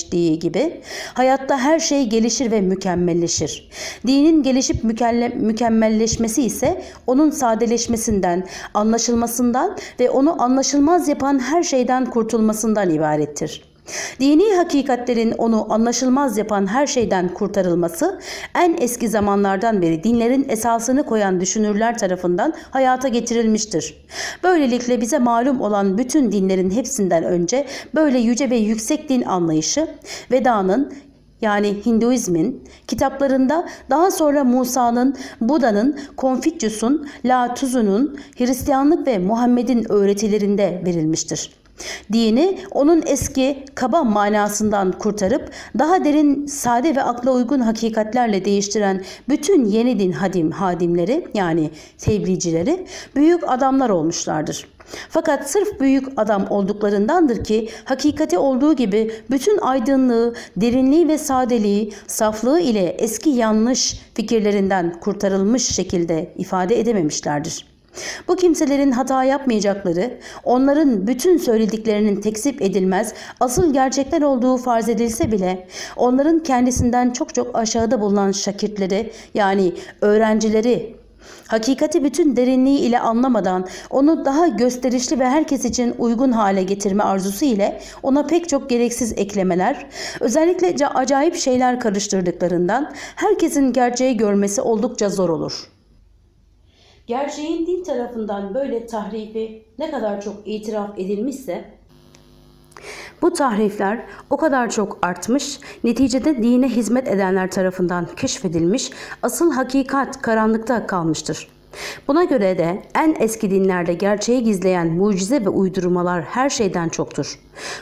mükemmelleştiği gibi hayatta her şey gelişir ve mükemmelleşir. Dinin gelişip mükemmelleşmesi ise onun sadeleşmesinden, anlaşılmasından ve onu anlaşılmaz yapan her şeyden kurtulmasından ibarettir. Dini hakikatlerin onu anlaşılmaz yapan her şeyden kurtarılması en eski zamanlardan beri dinlerin esasını koyan düşünürler tarafından hayata getirilmiştir. Böylelikle bize malum olan bütün dinlerin hepsinden önce böyle yüce ve yüksek din anlayışı Veda'nın yani Hinduizmin kitaplarında daha sonra Musa'nın, Buda'nın, Konfüçyüs'ün, Latuzu'nun, Hristiyanlık ve Muhammed'in öğretilerinde verilmiştir. Dini onun eski kaba manasından kurtarıp daha derin sade ve akla uygun hakikatlerle değiştiren bütün yeni din hadim hadimleri yani tebliğcileri büyük adamlar olmuşlardır. Fakat sırf büyük adam olduklarındandır ki hakikati olduğu gibi bütün aydınlığı, derinliği ve sadeliği, saflığı ile eski yanlış fikirlerinden kurtarılmış şekilde ifade edememişlerdir. Bu kimselerin hata yapmayacakları, onların bütün söylediklerinin tekzip edilmez, asıl gerçekler olduğu farz edilse bile onların kendisinden çok çok aşağıda bulunan şakirtleri yani öğrencileri Hakikati bütün derinliği ile anlamadan onu daha gösterişli ve herkes için uygun hale getirme arzusu ile ona pek çok gereksiz eklemeler, özellikle acayip şeyler karıştırdıklarından herkesin gerçeği görmesi oldukça zor olur.'' Gerçeğin din tarafından böyle tahrifi ne kadar çok itiraf edilmişse bu tahrifler o kadar çok artmış, neticede dine hizmet edenler tarafından keşfedilmiş, asıl hakikat karanlıkta kalmıştır. Buna göre de en eski dinlerde gerçeği gizleyen mucize ve uydurmalar her şeyden çoktur.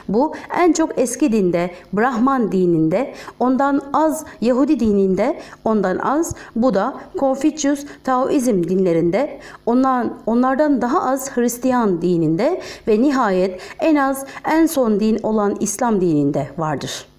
Bu en çok eski dinde Brahman dininde, ondan az Yahudi dininde, ondan az Buda, Konfüçyüs, Taoizm dinlerinde, ondan, onlardan daha az Hristiyan dininde ve nihayet en az en son din olan İslam dininde vardır.''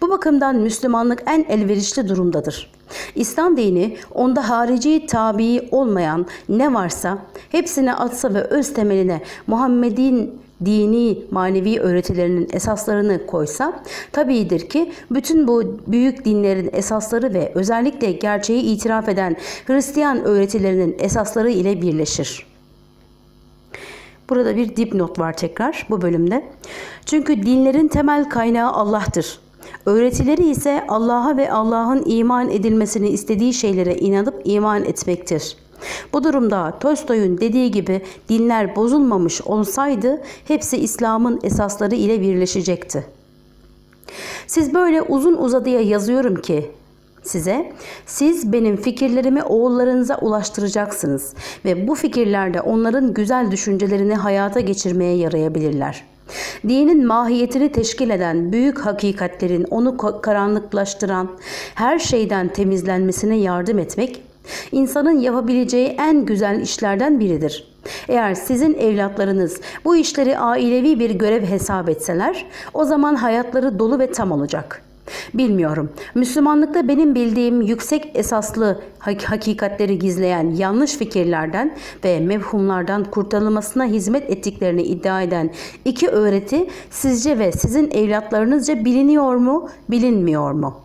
Bu bakımdan Müslümanlık en elverişli durumdadır. İslam dini onda harici tabi olmayan ne varsa hepsini atsa ve öz temeline Muhammed'in dini manevi öğretilerinin esaslarını koysa tabidir ki bütün bu büyük dinlerin esasları ve özellikle gerçeği itiraf eden Hristiyan öğretilerinin esasları ile birleşir. Burada bir dipnot var tekrar bu bölümde. Çünkü dinlerin temel kaynağı Allah'tır. Öğretileri ise Allah'a ve Allah'ın iman edilmesini istediği şeylere inanıp iman etmektir. Bu durumda Tolstoy'un dediği gibi dinler bozulmamış olsaydı hepsi İslam'ın esasları ile birleşecekti. Siz böyle uzun uzadıya yazıyorum ki size siz benim fikirlerimi oğullarınıza ulaştıracaksınız ve bu fikirlerde onların güzel düşüncelerini hayata geçirmeye yarayabilirler. Dinin mahiyetini teşkil eden büyük hakikatlerin onu karanlıklaştıran her şeyden temizlenmesine yardım etmek insanın yapabileceği en güzel işlerden biridir. Eğer sizin evlatlarınız bu işleri ailevi bir görev hesap etseler o zaman hayatları dolu ve tam olacak.'' Bilmiyorum. Müslümanlıkta benim bildiğim yüksek esaslı hakikatleri gizleyen yanlış fikirlerden ve mevhumlardan kurtarılmasına hizmet ettiklerini iddia eden iki öğreti sizce ve sizin evlatlarınızca biliniyor mu, bilinmiyor mu?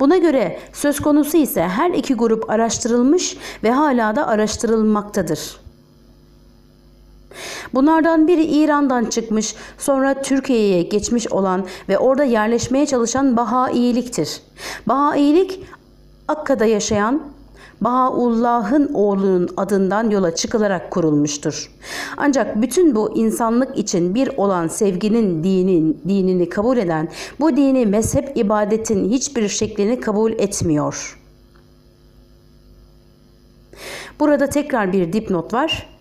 Buna göre söz konusu ise her iki grup araştırılmış ve hala da araştırılmaktadır. Bunlardan biri İran'dan çıkmış, sonra Türkiye'ye geçmiş olan ve orada yerleşmeye çalışan Bahailiktir. Bahailik Akka'da yaşayan Bahaullah'ın oğlunun adından yola çıkılarak kurulmuştur. Ancak bütün bu insanlık için bir olan sevginin dinin, dinini kabul eden bu dini mezhep ibadetin hiçbir şeklini kabul etmiyor. Burada tekrar bir dipnot var.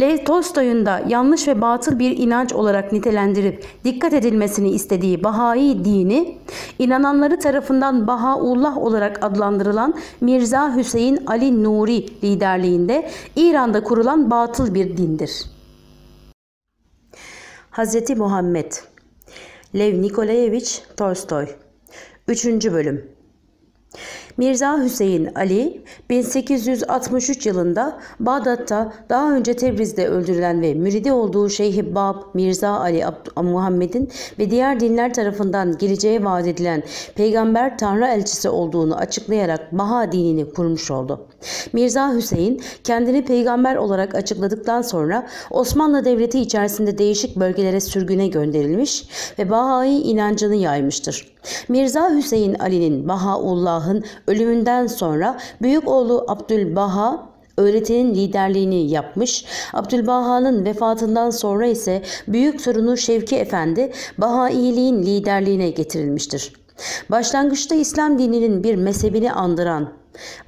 Lev Tolstoy'un da yanlış ve batıl bir inanç olarak nitelendirip dikkat edilmesini istediği Bahai dini, inananları tarafından Bahaullah olarak adlandırılan Mirza Hüseyin Ali Nuri liderliğinde İran'da kurulan batıl bir dindir. Hz. Muhammed Lev Nikolayevich Tolstoy 3. Bölüm Mirza Hüseyin Ali 1863 yılında Bağdat'ta daha önce Tebriz'de öldürülen ve müridi olduğu Şeyh Bab Mirza Ali Muhammed'in ve diğer dinler tarafından geleceğe vaat edilen peygamber tanrı elçisi olduğunu açıklayarak Baha dinini kurmuş oldu. Mirza Hüseyin kendini peygamber olarak açıkladıktan sonra Osmanlı Devleti içerisinde değişik bölgelere sürgüne gönderilmiş ve Bahai inancını yaymıştır. Mirza Hüseyin Ali'nin Bahaullah'ın ölümünden sonra büyük oğlu Abdülbaha öğretinin liderliğini yapmış. Abdülbaha'nın vefatından sonra ise büyük torunu Şevki Efendi Bahailiğin liderliğine getirilmiştir. Başlangıçta İslam dininin bir mezhebini andıran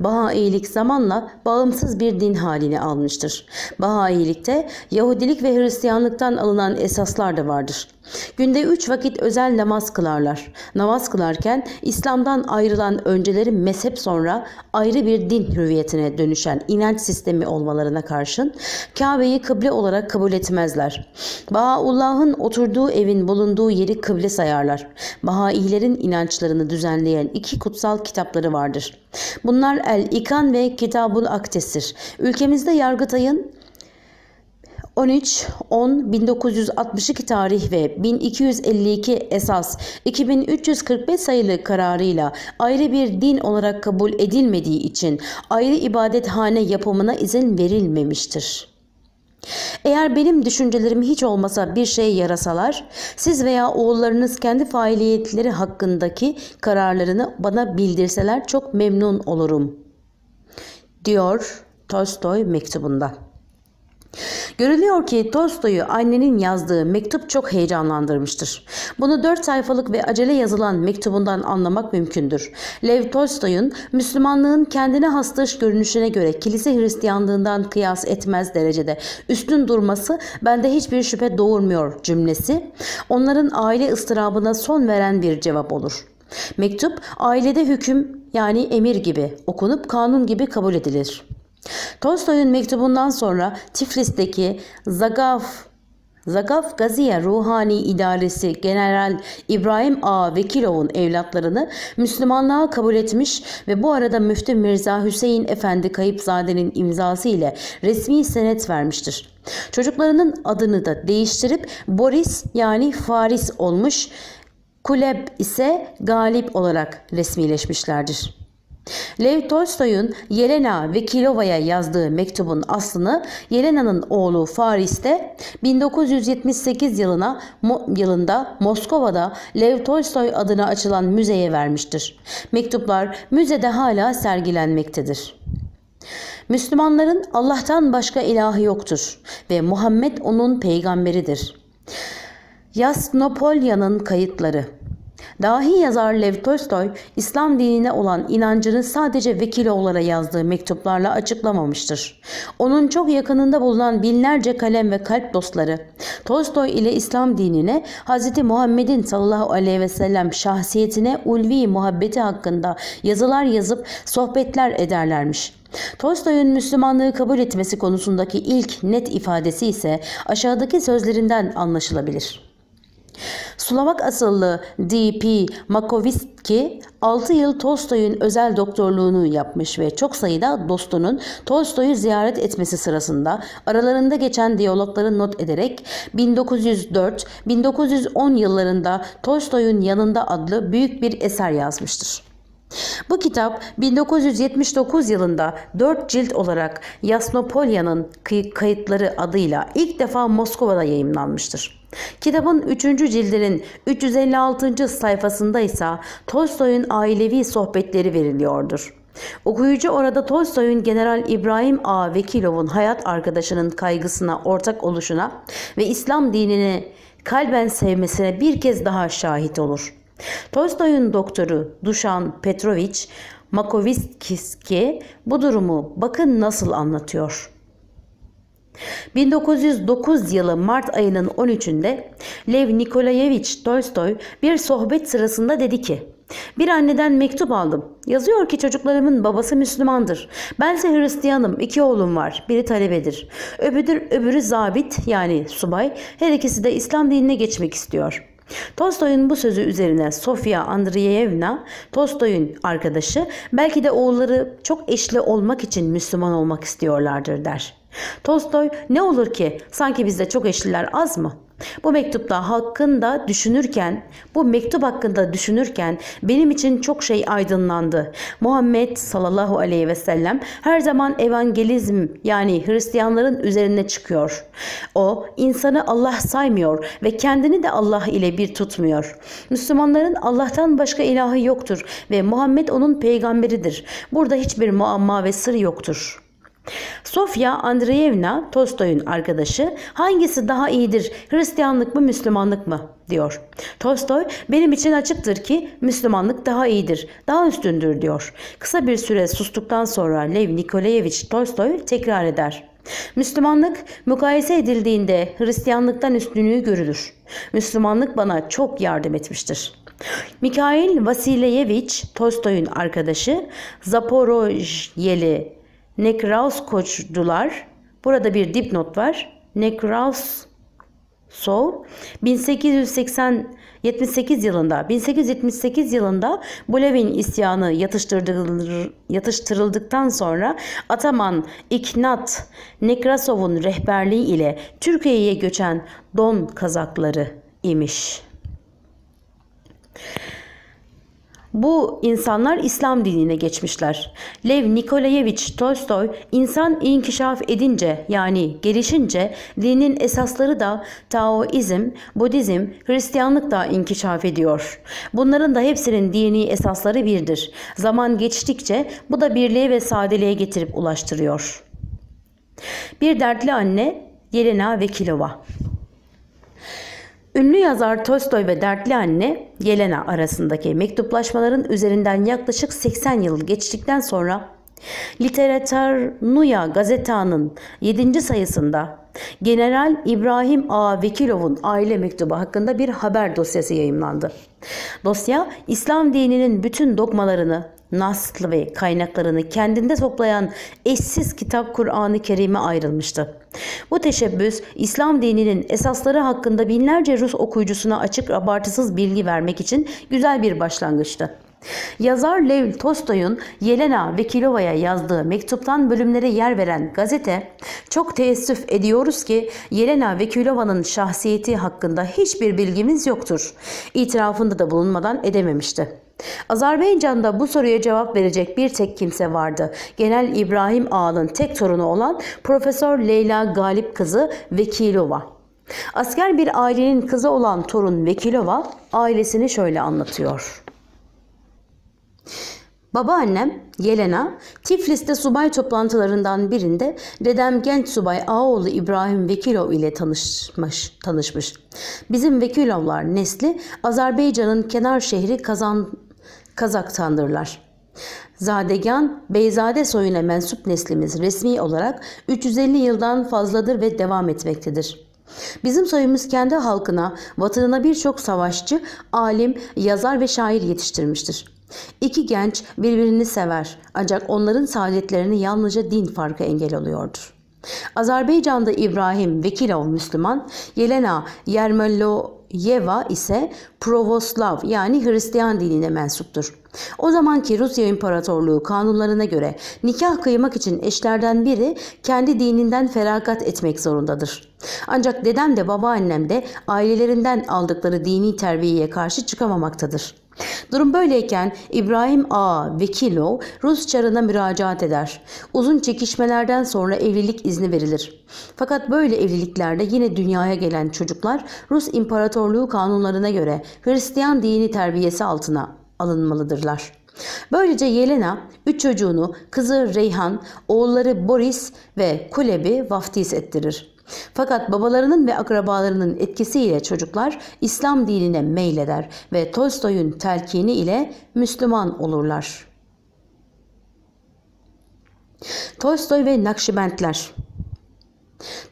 Bahailik zamanla bağımsız bir din halini almıştır. Bahailikte Yahudilik ve Hristiyanlıktan alınan esaslar da vardır. Günde üç vakit özel namaz kılarlar. Namaz kılarken İslam'dan ayrılan önceleri mezhep sonra ayrı bir din hürriyetine dönüşen inanç sistemi olmalarına karşın Kabe'yi kıble olarak kabul etmezler. Bahaullah'ın oturduğu evin bulunduğu yeri kıble sayarlar. Bahailerin inançlarını düzenleyen iki kutsal kitapları vardır. Bunlar El-İkan ve Kitabul Aktes'tir. Ülkemizde Yargıtay'ın 13-10-1962 tarih ve 1252 esas 2345 sayılı kararıyla ayrı bir din olarak kabul edilmediği için ayrı ibadethane yapımına izin verilmemiştir. Eğer benim düşüncelerimi hiç olmasa bir şey yarasalar, siz veya oğullarınız kendi faaliyetleri hakkındaki kararlarını bana bildirseler çok memnun olurum. Diyor Tolstoy mektubunda. Görülüyor ki Tolstoy'u annenin yazdığı mektup çok heyecanlandırmıştır. Bunu dört sayfalık ve acele yazılan mektubundan anlamak mümkündür. Lev Tolstoy'un Müslümanlığın kendine has görünüşüne göre kilise Hristiyanlığından kıyas etmez derecede üstün durması bende hiçbir şüphe doğurmuyor cümlesi onların aile ıstırabına son veren bir cevap olur. Mektup ailede hüküm yani emir gibi okunup kanun gibi kabul edilir. Tolstoy'un mektubundan sonra Tiflis'teki Zagaf Zagaf Gaziye Ruhani İdaresi General İbrahim A. Vekilov'un evlatlarını Müslümanlığa kabul etmiş ve bu arada Müftü Mirza Hüseyin Efendi Kayıpzade'nin imzası ile resmi senet vermiştir. Çocuklarının adını da değiştirip Boris yani Faris olmuş, Kuleb ise Galip olarak resmileşmişlerdir. Lev Tolstoy'un Yelena ve Kilova'ya yazdığı mektubun aslını Yelena'nın oğlu Faris'te 1978 yılına yılında Moskova'da Lev Tolstoy adına açılan müzeye vermiştir. Mektuplar müzede hala sergilenmektedir. Müslümanların Allah'tan başka ilahı yoktur ve Muhammed onun peygamberidir. Yasnopolya'nın kayıtları Dahi yazar Lev Tolstoy, İslam dinine olan inancını sadece Vekiloğullara yazdığı mektuplarla açıklamamıştır. Onun çok yakınında bulunan binlerce kalem ve kalp dostları, Tolstoy ile İslam dinine, Hz. Muhammed'in sallallahu aleyhi ve sellem şahsiyetine ulvi muhabbeti hakkında yazılar yazıp sohbetler ederlermiş. Tolstoy'un Müslümanlığı kabul etmesi konusundaki ilk net ifadesi ise aşağıdaki sözlerinden anlaşılabilir. Slovak asıllı D.P. Makovski 6 yıl Tolstoy'un özel doktorluğunu yapmış ve çok sayıda dostunun Tolstoy'u ziyaret etmesi sırasında aralarında geçen diyalogları not ederek 1904-1910 yıllarında Tolstoy'un yanında adlı büyük bir eser yazmıştır. Bu kitap 1979 yılında 4 cilt olarak Yasnopolya'nın kayıtları adıyla ilk defa Moskova'da yayımlanmıştır. Kitabın 3. cildinin 356. sayfasında ise Tolstoy'un ailevi sohbetleri veriliyordur. Okuyucu orada Tolstoy'un General İbrahim A. Vekilov'un hayat arkadaşının kaygısına ortak oluşuna ve İslam dinini kalben sevmesine bir kez daha şahit olur. Tolstoy'un doktoru Dushan Petrovich Makovskiski bu durumu bakın nasıl anlatıyor. 1909 yılı Mart ayının 13'ünde Lev Nikolayevich Tolstoy bir sohbet sırasında dedi ki bir anneden mektup aldım. Yazıyor ki çocuklarımın babası Müslümandır. Bense Hristiyanım. İki oğlum var. Biri talebedir. Öbürü, öbürü zabit yani subay. Her ikisi de İslam dinine geçmek istiyor. Tolstoy'un bu sözü üzerine Sofia Andreyevna, Tolstoy'un arkadaşı, belki de oğulları çok eşli olmak için Müslüman olmak istiyorlardır der. Tolstoy ne olur ki sanki bizde çok eşliler az mı? Bu mektupta hakkında düşünürken, bu mektup hakkında düşünürken benim için çok şey aydınlandı. Muhammed sallallahu aleyhi ve sellem her zaman evangelizm yani Hristiyanların üzerine çıkıyor. O insanı Allah saymıyor ve kendini de Allah ile bir tutmuyor. Müslümanların Allah'tan başka ilahı yoktur ve Muhammed onun peygamberidir. Burada hiçbir muamma ve sır yoktur.'' Sofya Andreyevna Tolstoy'un arkadaşı hangisi daha iyidir Hristiyanlık mı Müslümanlık mı diyor. Tolstoy benim için açıktır ki Müslümanlık daha iyidir, daha üstündür diyor. Kısa bir süre sustuktan sonra Lev Nikolayevich Tolstoy tekrar eder. Müslümanlık mukayese edildiğinde Hristiyanlıktan üstünlüğü görülür. Müslümanlık bana çok yardım etmiştir. Mikhail Vasilyevich Tolstoy'un arkadaşı Zaporojyeli Nekraus koçdular. Burada bir dipnot var. Nekraus So 1880 78 yılında 1878 yılında Bulevin isyanı yatıştırıldıktan sonra Ataman İknat Nekrasov'un rehberliği ile Türkiye'ye göçen Don Kazakları imiş. Bu insanlar İslam dinine geçmişler. Lev Nikolayevich Tolstoy insan inkişaf edince yani gelişince dinin esasları da Taoizm, Budizm, Hristiyanlık da inkişaf ediyor. Bunların da hepsinin dini esasları birdir. Zaman geçtikçe bu da birliğe ve sadeliğe getirip ulaştırıyor. Bir dertli anne Yelena Vekilova Ünlü yazar Tolstoy ve dertli anne Yelena arasındaki mektuplaşmaların üzerinden yaklaşık 80 yıl geçtikten sonra Literaturnuya gazetanın 7. sayısında General İbrahim A. Vekilov'un aile mektubu hakkında bir haber dosyası yayımlandı. Dosya, İslam dininin bütün dogmalarını, nasl ve kaynaklarını kendinde toplayan eşsiz kitap Kur'an-ı Kerim'e ayrılmıştı. Bu teşebbüs İslam dininin esasları hakkında binlerce Rus okuyucusuna açık abartısız bilgi vermek için güzel bir başlangıçtı. Yazar Lev Tolstoy'un Yelena Vekilova'ya yazdığı mektuptan bölümlere yer veren gazete çok teessüf ediyoruz ki Yelena Vekilova'nın şahsiyeti hakkında hiçbir bilgimiz yoktur. İtirafında da bulunmadan edememişti. Azerbaycan'da bu soruya cevap verecek bir tek kimse vardı. Genel İbrahim Ağa'nın tek torunu olan Profesör Leyla Galip kızı Vekilova. Asker bir ailenin kızı olan torun Vekilova ailesini şöyle anlatıyor. Babaannem Yelena Tiflis'te subay toplantılarından birinde dedem genç subay Ağoğlu İbrahim Vekilov ile tanışmış. tanışmış. Bizim Vekilovlar nesli Azerbaycan'ın kenar şehri Kazan Kazak'tandırlar. Zadegan, Beyzade soyuna mensup neslimiz resmi olarak 350 yıldan fazladır ve devam etmektedir. Bizim soyumuz kendi halkına, vatanına birçok savaşçı, alim, yazar ve şair yetiştirmiştir. İki genç birbirini sever ancak onların saadetlerini yalnızca din farkı engel oluyordur. Azerbaycan'da İbrahim Vekilov Müslüman, Yelena Yermolloyeva ise Provoslav yani Hristiyan dinine mensuptur. O zamanki Rusya İmparatorluğu kanunlarına göre nikah kıymak için eşlerden biri kendi dininden feragat etmek zorundadır. Ancak dedem de babaannem de ailelerinden aldıkları dini terbiyeye karşı çıkamamaktadır. Durum böyleyken İbrahim A. Vekilov Rus çarına müracaat eder. Uzun çekişmelerden sonra evlilik izni verilir. Fakat böyle evliliklerde yine dünyaya gelen çocuklar Rus İmparatorluğu kanunlarına göre Hristiyan dini terbiyesi altına alınmalıdırlar. Böylece Yelena üç çocuğunu kızı Reyhan, oğulları Boris ve Kuleb'i vaftiz ettirir. Fakat babalarının ve akrabalarının etkisiyle çocuklar İslam dinine meyleder ve Tolstoy'un telkini ile Müslüman olurlar. Tolstoy ve Nakşibendler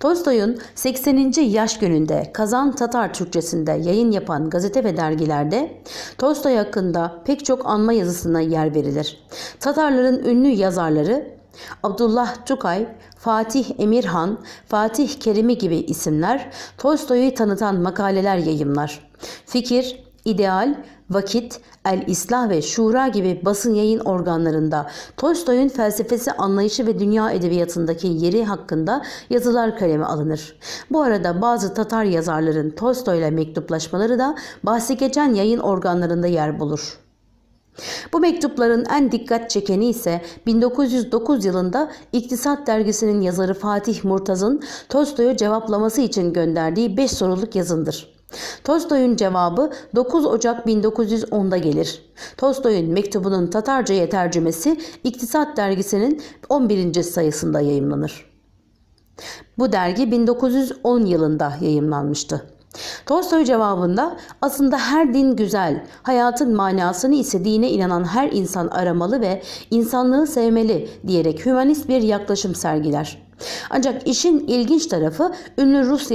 Tolstoy'un 80. yaş gününde Kazan Tatar Türkçesinde yayın yapan gazete ve dergilerde Tolstoy hakkında pek çok anma yazısına yer verilir. Tatarların ünlü yazarları Abdullah Tukay, Fatih Emirhan, Fatih Kerimi gibi isimler Tolstoy'u tanıtan makaleler yayımlar. Fikir, ideal, vakit, El-İslah ve Şura gibi basın yayın organlarında Tolstoy'un felsefesi anlayışı ve dünya edebiyatındaki yeri hakkında yazılar kaleme alınır. Bu arada bazı Tatar yazarların Tolstoy'la mektuplaşmaları da bahsi geçen yayın organlarında yer bulur. Bu mektupların en dikkat çekeni ise 1909 yılında İktisat Dergisi'nin yazarı Fatih Murtaz'ın Tolstoy'u cevaplaması için gönderdiği 5 soruluk yazındır. Tolstoy'un cevabı 9 Ocak 1910'da gelir. Tolstoy'un mektubunun Tatarca'ya tercümesi İktisat Dergisi'nin 11. sayısında yayımlanır. Bu dergi 1910 yılında yayımlanmıştı. Tolstoy cevabında aslında her din güzel, hayatın manasını ise dine inanan her insan aramalı ve insanlığı sevmeli diyerek hümanist bir yaklaşım sergiler. Ancak işin ilginç tarafı ünlü Rus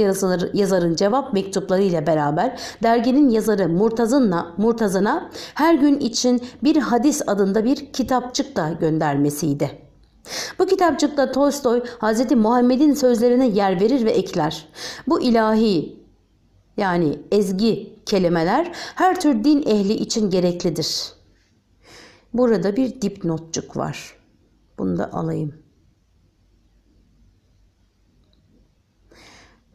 yazarın cevap mektupları ile beraber derginin yazarı Murtaz'ınla Murtaz'ına her gün için bir hadis adında bir kitapçık da göndermesiydi. Bu kitapçıkta Tolstoy Hz. Muhammed'in sözlerine yer verir ve ekler. Bu ilahi yani ezgi kelimeler her tür din ehli için gereklidir. Burada bir dipnotçuk var. Bunu da alayım.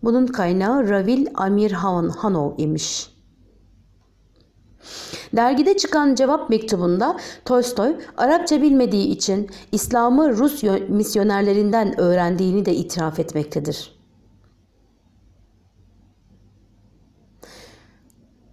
Bunun kaynağı Ravil Amir Hanov imiş. Dergide çıkan cevap mektubunda Tolstoy Arapça bilmediği için İslam'ı Rus misyonerlerinden öğrendiğini de itiraf etmektedir.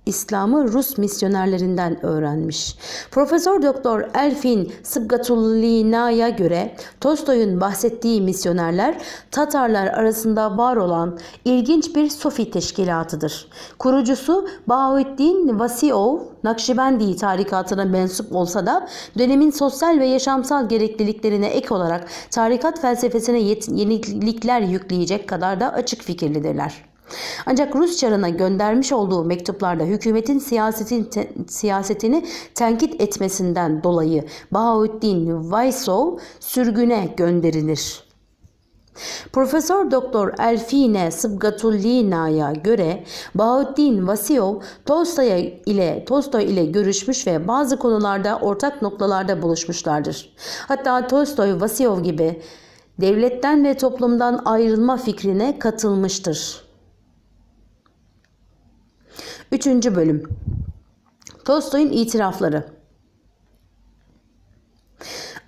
İslam'ı Rus misyonerlerinden öğrenmiş. Profesör Doktor Elfin Sıbgatullina'ya göre Tolstoy'un bahsettiği misyonerler Tatarlar arasında var olan ilginç bir Sofi teşkilatıdır. Kurucusu Bahuddin Vasiov Nakşibendi tarikatına mensup olsa da dönemin sosyal ve yaşamsal gerekliliklerine ek olarak tarikat felsefesine yenilikler yükleyecek kadar da açık fikirlidirler. Ancak Rus çarına göndermiş olduğu mektuplarda hükümetin siyasetin, te, siyasetini tenkit etmesinden dolayı Bahaüddin Vaysov sürgüne gönderilir. Profesör Doktor Elfine Sıbgatullina'ya göre Bahuddin Vasiyov Tolstoy ile Tolstoy ile görüşmüş ve bazı konularda ortak noktalarda buluşmuşlardır. Hatta Tolstoy Vasiyov gibi devletten ve toplumdan ayrılma fikrine katılmıştır. 3. Bölüm Tolstoy'un itirafları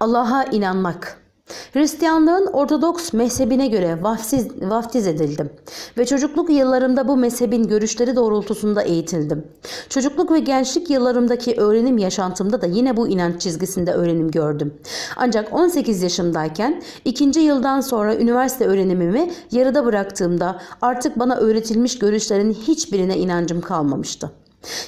Allah'a inanmak Hristiyanlığın Ortodoks mezhebine göre vaftiz, vaftiz edildim ve çocukluk yıllarımda bu mezhebin görüşleri doğrultusunda eğitildim. Çocukluk ve gençlik yıllarımdaki öğrenim yaşantımda da yine bu inanç çizgisinde öğrenim gördüm. Ancak 18 yaşımdayken ikinci yıldan sonra üniversite öğrenimimi yarıda bıraktığımda artık bana öğretilmiş görüşlerin hiçbirine inancım kalmamıştı.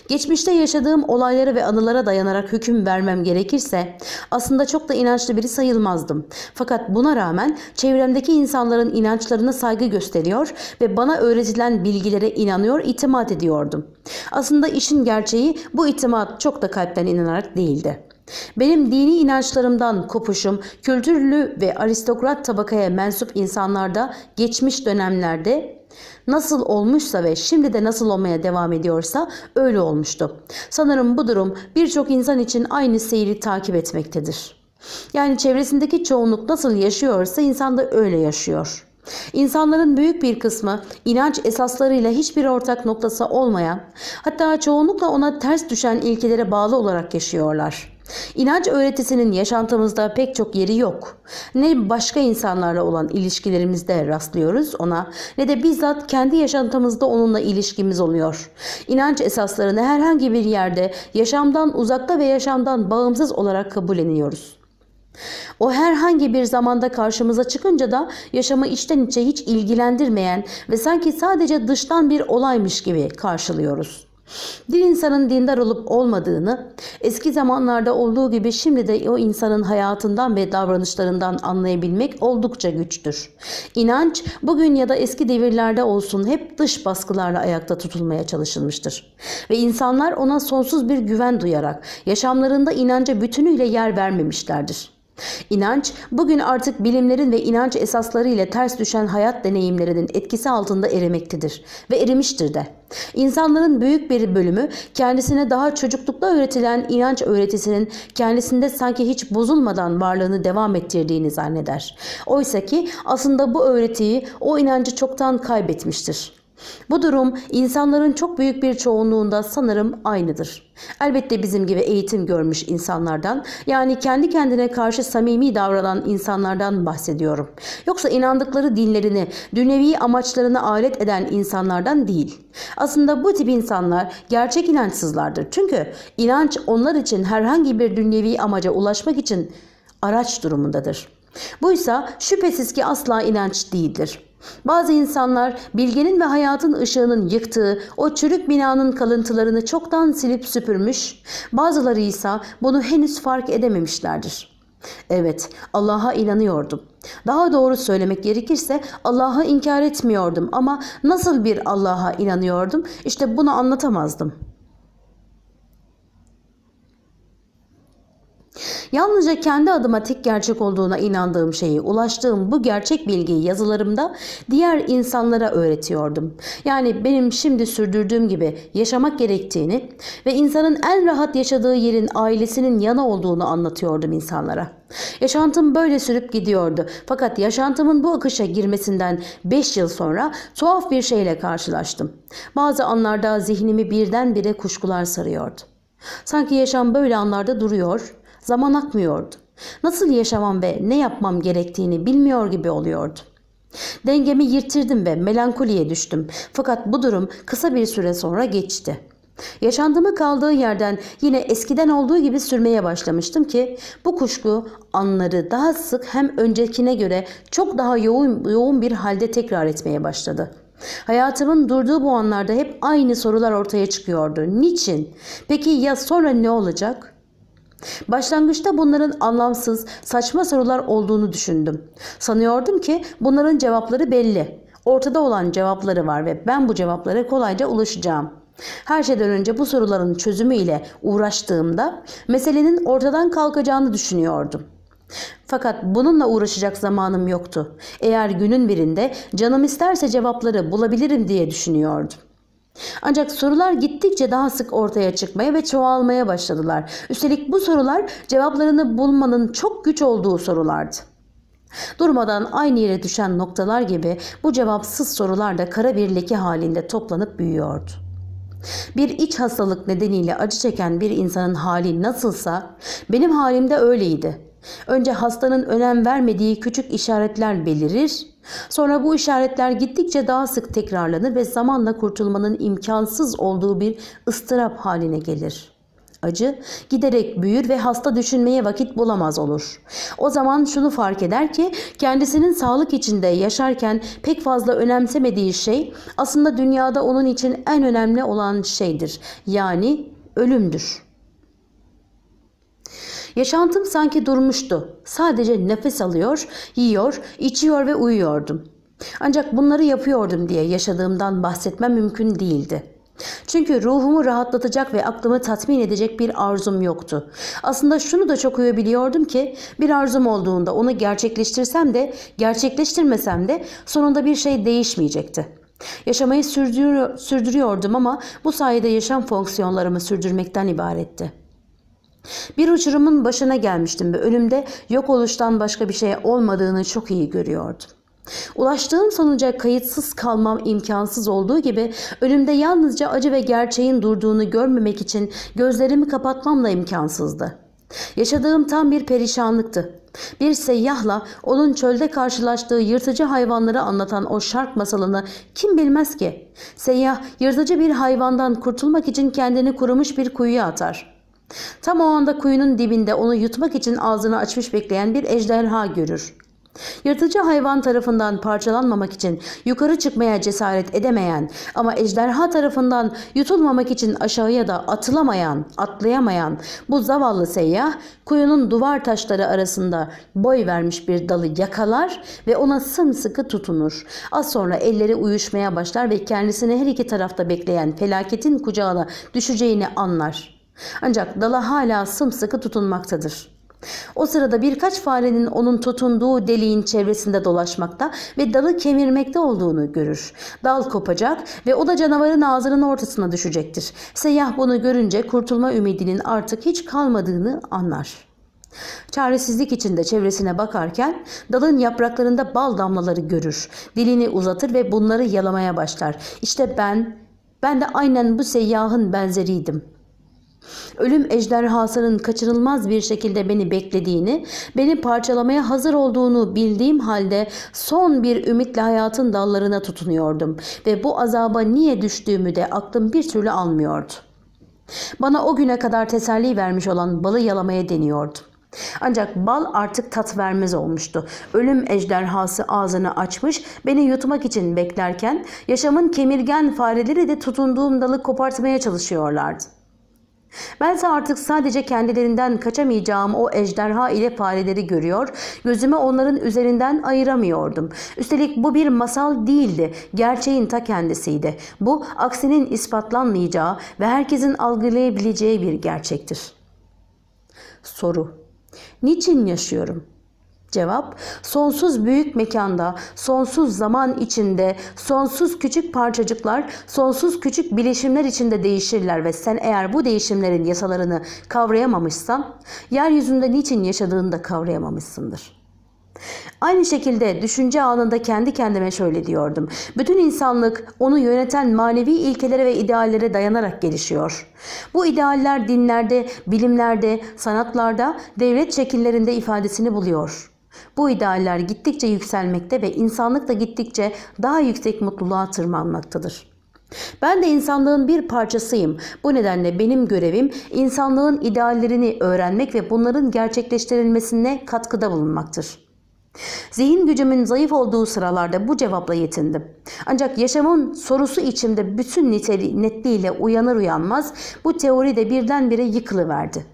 Geçmişte yaşadığım olaylara ve anılara dayanarak hüküm vermem gerekirse aslında çok da inançlı biri sayılmazdım. Fakat buna rağmen çevremdeki insanların inançlarına saygı gösteriyor ve bana öğretilen bilgilere inanıyor, itimat ediyordum. Aslında işin gerçeği bu itimat çok da kalpten inanarak değildi. Benim dini inançlarımdan kopuşum kültürlü ve aristokrat tabakaya mensup insanlarda geçmiş dönemlerde nasıl olmuşsa ve şimdi de nasıl olmaya devam ediyorsa öyle olmuştu. Sanırım bu durum birçok insan için aynı seyri takip etmektedir. Yani çevresindeki çoğunluk nasıl yaşıyorsa insan da öyle yaşıyor. İnsanların büyük bir kısmı inanç esaslarıyla hiçbir ortak noktası olmayan, hatta çoğunlukla ona ters düşen ilkelere bağlı olarak yaşıyorlar. İnanç öğretisinin yaşantımızda pek çok yeri yok. Ne başka insanlarla olan ilişkilerimizde rastlıyoruz ona ne de bizzat kendi yaşantımızda onunla ilişkimiz oluyor. İnanç esaslarını herhangi bir yerde yaşamdan uzakta ve yaşamdan bağımsız olarak kabulleniyoruz. O herhangi bir zamanda karşımıza çıkınca da yaşamı içten içe hiç ilgilendirmeyen ve sanki sadece dıştan bir olaymış gibi karşılıyoruz. Bir insanın dindar olup olmadığını eski zamanlarda olduğu gibi şimdi de o insanın hayatından ve davranışlarından anlayabilmek oldukça güçtür. İnanç bugün ya da eski devirlerde olsun hep dış baskılarla ayakta tutulmaya çalışılmıştır. Ve insanlar ona sonsuz bir güven duyarak yaşamlarında inanca bütünüyle yer vermemişlerdir. İnanç bugün artık bilimlerin ve inanç esasları ile ters düşen hayat deneyimlerinin etkisi altında erimektedir ve erimiştir de. İnsanların büyük bir bölümü kendisine daha çocuklukta öğretilen inanç öğretisinin kendisinde sanki hiç bozulmadan varlığını devam ettirdiğini zanneder. Oysa ki aslında bu öğretiyi, o inancı çoktan kaybetmiştir. Bu durum insanların çok büyük bir çoğunluğunda sanırım aynıdır. Elbette bizim gibi eğitim görmüş insanlardan yani kendi kendine karşı samimi davranan insanlardan bahsediyorum. Yoksa inandıkları dinlerini, dünyevi amaçlarını alet eden insanlardan değil. Aslında bu tip insanlar gerçek inançsızlardır. Çünkü inanç onlar için herhangi bir dünyevi amaca ulaşmak için araç durumundadır. Buysa şüphesiz ki asla inanç değildir. Bazı insanlar bilgenin ve hayatın ışığının yıktığı o çürük binanın kalıntılarını çoktan silip süpürmüş, bazıları ise bunu henüz fark edememişlerdir. Evet, Allah'a inanıyordum. Daha doğru söylemek gerekirse Allah'ı inkar etmiyordum ama nasıl bir Allah'a inanıyordum işte bunu anlatamazdım.'' Yalnızca kendi adıma tek gerçek olduğuna inandığım şeyi, ulaştığım bu gerçek bilgiyi yazılarımda diğer insanlara öğretiyordum. Yani benim şimdi sürdürdüğüm gibi yaşamak gerektiğini ve insanın en rahat yaşadığı yerin ailesinin yana olduğunu anlatıyordum insanlara. Yaşantım böyle sürüp gidiyordu. Fakat yaşantımın bu akışa girmesinden 5 yıl sonra tuhaf bir şeyle karşılaştım. Bazı anlarda zihnimi birdenbire kuşkular sarıyordu. Sanki yaşam böyle anlarda duruyor, Zaman akmıyordu. Nasıl yaşamam ve ne yapmam gerektiğini bilmiyor gibi oluyordu. Dengemi yirtirdim ve melankoliye düştüm. Fakat bu durum kısa bir süre sonra geçti. Yaşandığımı kaldığı yerden yine eskiden olduğu gibi sürmeye başlamıştım ki bu kuşku anları daha sık hem öncekine göre çok daha yoğun, yoğun bir halde tekrar etmeye başladı. Hayatımın durduğu bu anlarda hep aynı sorular ortaya çıkıyordu. Niçin? Peki ya sonra ne olacak? Başlangıçta bunların anlamsız, saçma sorular olduğunu düşündüm. Sanıyordum ki bunların cevapları belli. Ortada olan cevapları var ve ben bu cevaplara kolayca ulaşacağım. Her şeyden önce bu soruların çözümü ile uğraştığımda meselenin ortadan kalkacağını düşünüyordum. Fakat bununla uğraşacak zamanım yoktu. Eğer günün birinde canım isterse cevapları bulabilirim diye düşünüyordum. Ancak sorular gittikçe daha sık ortaya çıkmaya ve çoğalmaya başladılar. Üstelik bu sorular cevaplarını bulmanın çok güç olduğu sorulardı. Durmadan aynı yere düşen noktalar gibi bu cevapsız sorular da kara bir leke halinde toplanıp büyüyordu. Bir iç hastalık nedeniyle acı çeken bir insanın hali nasılsa benim halim de öyleydi. Önce hastanın önem vermediği küçük işaretler belirir, sonra bu işaretler gittikçe daha sık tekrarlanır ve zamanla kurtulmanın imkansız olduğu bir ıstırap haline gelir. Acı giderek büyür ve hasta düşünmeye vakit bulamaz olur. O zaman şunu fark eder ki kendisinin sağlık içinde yaşarken pek fazla önemsemediği şey aslında dünyada onun için en önemli olan şeydir. Yani ölümdür. Yaşantım sanki durmuştu. Sadece nefes alıyor, yiyor, içiyor ve uyuyordum. Ancak bunları yapıyordum diye yaşadığımdan bahsetmem mümkün değildi. Çünkü ruhumu rahatlatacak ve aklımı tatmin edecek bir arzum yoktu. Aslında şunu da çok iyi biliyordum ki bir arzum olduğunda onu gerçekleştirsem de gerçekleştirmesem de sonunda bir şey değişmeyecekti. Yaşamayı sürdürüyor, sürdürüyordum ama bu sayede yaşam fonksiyonlarımı sürdürmekten ibaretti. Bir uçurumun başına gelmiştim ve önümde yok oluştan başka bir şey olmadığını çok iyi görüyordum. Ulaştığım sonuca kayıtsız kalmam imkansız olduğu gibi önümde yalnızca acı ve gerçeğin durduğunu görmemek için gözlerimi kapatmam da imkansızdı. Yaşadığım tam bir perişanlıktı. Bir seyyahla onun çölde karşılaştığı yırtıcı hayvanları anlatan o şark masalını kim bilmez ki? Seyyah yırtıcı bir hayvandan kurtulmak için kendini kurumuş bir kuyuya atar. Tam o anda kuyunun dibinde onu yutmak için ağzını açmış bekleyen bir ejderha görür. Yırtıcı hayvan tarafından parçalanmamak için yukarı çıkmaya cesaret edemeyen ama ejderha tarafından yutulmamak için aşağıya da atılamayan, atlayamayan bu zavallı seyyah kuyunun duvar taşları arasında boy vermiş bir dalı yakalar ve ona sımsıkı tutunur. Az sonra elleri uyuşmaya başlar ve kendisini her iki tarafta bekleyen felaketin kucağına düşeceğini anlar. Ancak dala hala sımsıkı tutunmaktadır. O sırada birkaç farenin onun tutunduğu deliğin çevresinde dolaşmakta ve dalı kemirmekte olduğunu görür. Dal kopacak ve o da canavarın ağzının ortasına düşecektir. Seyyah bunu görünce kurtulma ümidinin artık hiç kalmadığını anlar. Çaresizlik içinde çevresine bakarken dalın yapraklarında bal damlaları görür. Dilini uzatır ve bunları yalamaya başlar. İşte ben, ben de aynen bu seyyahın benzeriydim.'' Ölüm ejderhasının kaçırılmaz bir şekilde beni beklediğini, beni parçalamaya hazır olduğunu bildiğim halde son bir ümitle hayatın dallarına tutunuyordum ve bu azaba niye düştüğümü de aklım bir türlü almıyordu. Bana o güne kadar teselli vermiş olan balı yalamaya deniyordum. Ancak bal artık tat vermez olmuştu. Ölüm ejderhası ağzını açmış, beni yutmak için beklerken yaşamın kemirgen fareleri de tutunduğum dalı kopartmaya çalışıyorlardı. Bense artık sadece kendilerinden kaçamayacağım o ejderha ile fareleri görüyor, gözümü onların üzerinden ayıramıyordum. Üstelik bu bir masal değildi, gerçeğin ta kendisiydi. Bu aksinin ispatlanmayacağı ve herkesin algılayabileceği bir gerçektir. Soru Niçin yaşıyorum? Cevap, sonsuz büyük mekanda, sonsuz zaman içinde, sonsuz küçük parçacıklar, sonsuz küçük bileşimler içinde değişirler ve sen eğer bu değişimlerin yasalarını kavrayamamışsan, yeryüzünde niçin yaşadığını da kavrayamamışsındır. Aynı şekilde düşünce anında kendi kendime şöyle diyordum. Bütün insanlık onu yöneten manevi ilkelere ve ideallere dayanarak gelişiyor. Bu idealler dinlerde, bilimlerde, sanatlarda, devlet şekillerinde ifadesini buluyor. Bu idealler gittikçe yükselmekte ve insanlık da gittikçe daha yüksek mutluluğa tırmanmaktadır. Ben de insanlığın bir parçasıyım. Bu nedenle benim görevim insanlığın ideallerini öğrenmek ve bunların gerçekleştirilmesine katkıda bulunmaktır. Zihin gücümün zayıf olduğu sıralarda bu cevapla yetindim. Ancak yaşamın sorusu içimde bütün netliğiyle uyanır uyanmaz bu teori de birdenbire yıkılıverdi.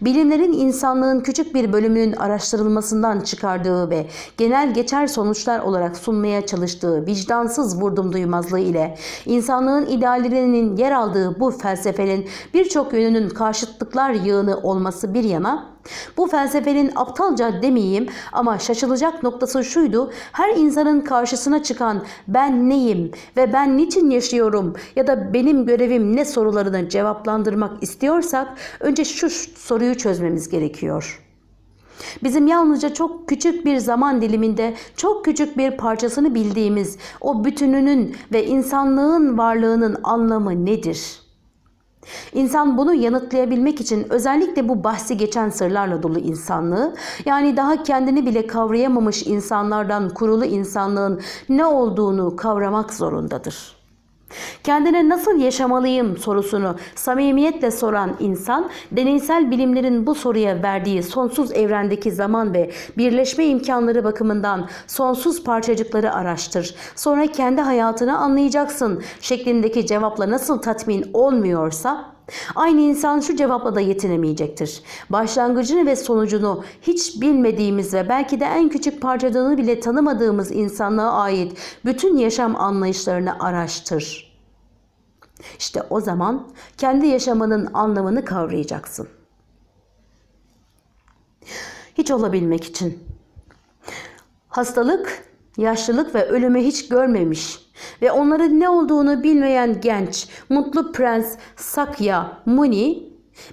Bilimlerin insanlığın küçük bir bölümünün araştırılmasından çıkardığı ve genel geçer sonuçlar olarak sunmaya çalıştığı vicdansız vurdum duymazlığı ile insanlığın ideallerinin yer aldığı bu felsefenin birçok yönünün karşıtlıklar yığını olması bir yana bu felsefenin aptalca demeyeyim ama şaşılacak noktası şuydu. Her insanın karşısına çıkan ben neyim ve ben niçin yaşıyorum ya da benim görevim ne sorularını cevaplandırmak istiyorsak önce şu soruyu çözmemiz gerekiyor. Bizim yalnızca çok küçük bir zaman diliminde çok küçük bir parçasını bildiğimiz o bütününün ve insanlığın varlığının anlamı nedir?'' İnsan bunu yanıtlayabilmek için özellikle bu bahsi geçen sırlarla dolu insanlığı, yani daha kendini bile kavrayamamış insanlardan kurulu insanlığın ne olduğunu kavramak zorundadır. Kendine nasıl yaşamalıyım sorusunu samimiyetle soran insan, deneysel bilimlerin bu soruya verdiği sonsuz evrendeki zaman ve birleşme imkanları bakımından sonsuz parçacıkları araştır. Sonra kendi hayatını anlayacaksın şeklindeki cevapla nasıl tatmin olmuyorsa, Aynı insan şu cevapla da yetinemeyecektir. Başlangıcını ve sonucunu hiç bilmediğimiz ve belki de en küçük parçadığını bile tanımadığımız insanlığa ait bütün yaşam anlayışlarını araştır. İşte o zaman kendi yaşamının anlamını kavrayacaksın. Hiç olabilmek için. Hastalık, yaşlılık ve ölümü hiç görmemiş ve onların ne olduğunu bilmeyen genç, mutlu prens Sakya Muni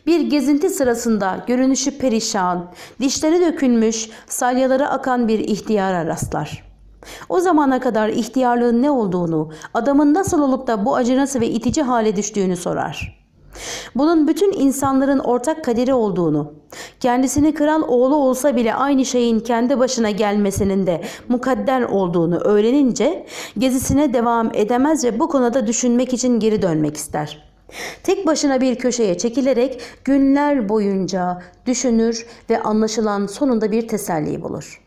bir gezinti sırasında görünüşü perişan, dişleri dökülmüş, salyaları akan bir ihtiyara rastlar. O zamana kadar ihtiyarlığın ne olduğunu, adamın nasıl olup da bu acınası ve itici hale düştüğünü sorar. Bunun bütün insanların ortak kaderi olduğunu, kendisini kral oğlu olsa bile aynı şeyin kendi başına gelmesinin de mukadder olduğunu öğrenince gezisine devam edemez ve bu konuda düşünmek için geri dönmek ister. Tek başına bir köşeye çekilerek günler boyunca düşünür ve anlaşılan sonunda bir teselli bulur.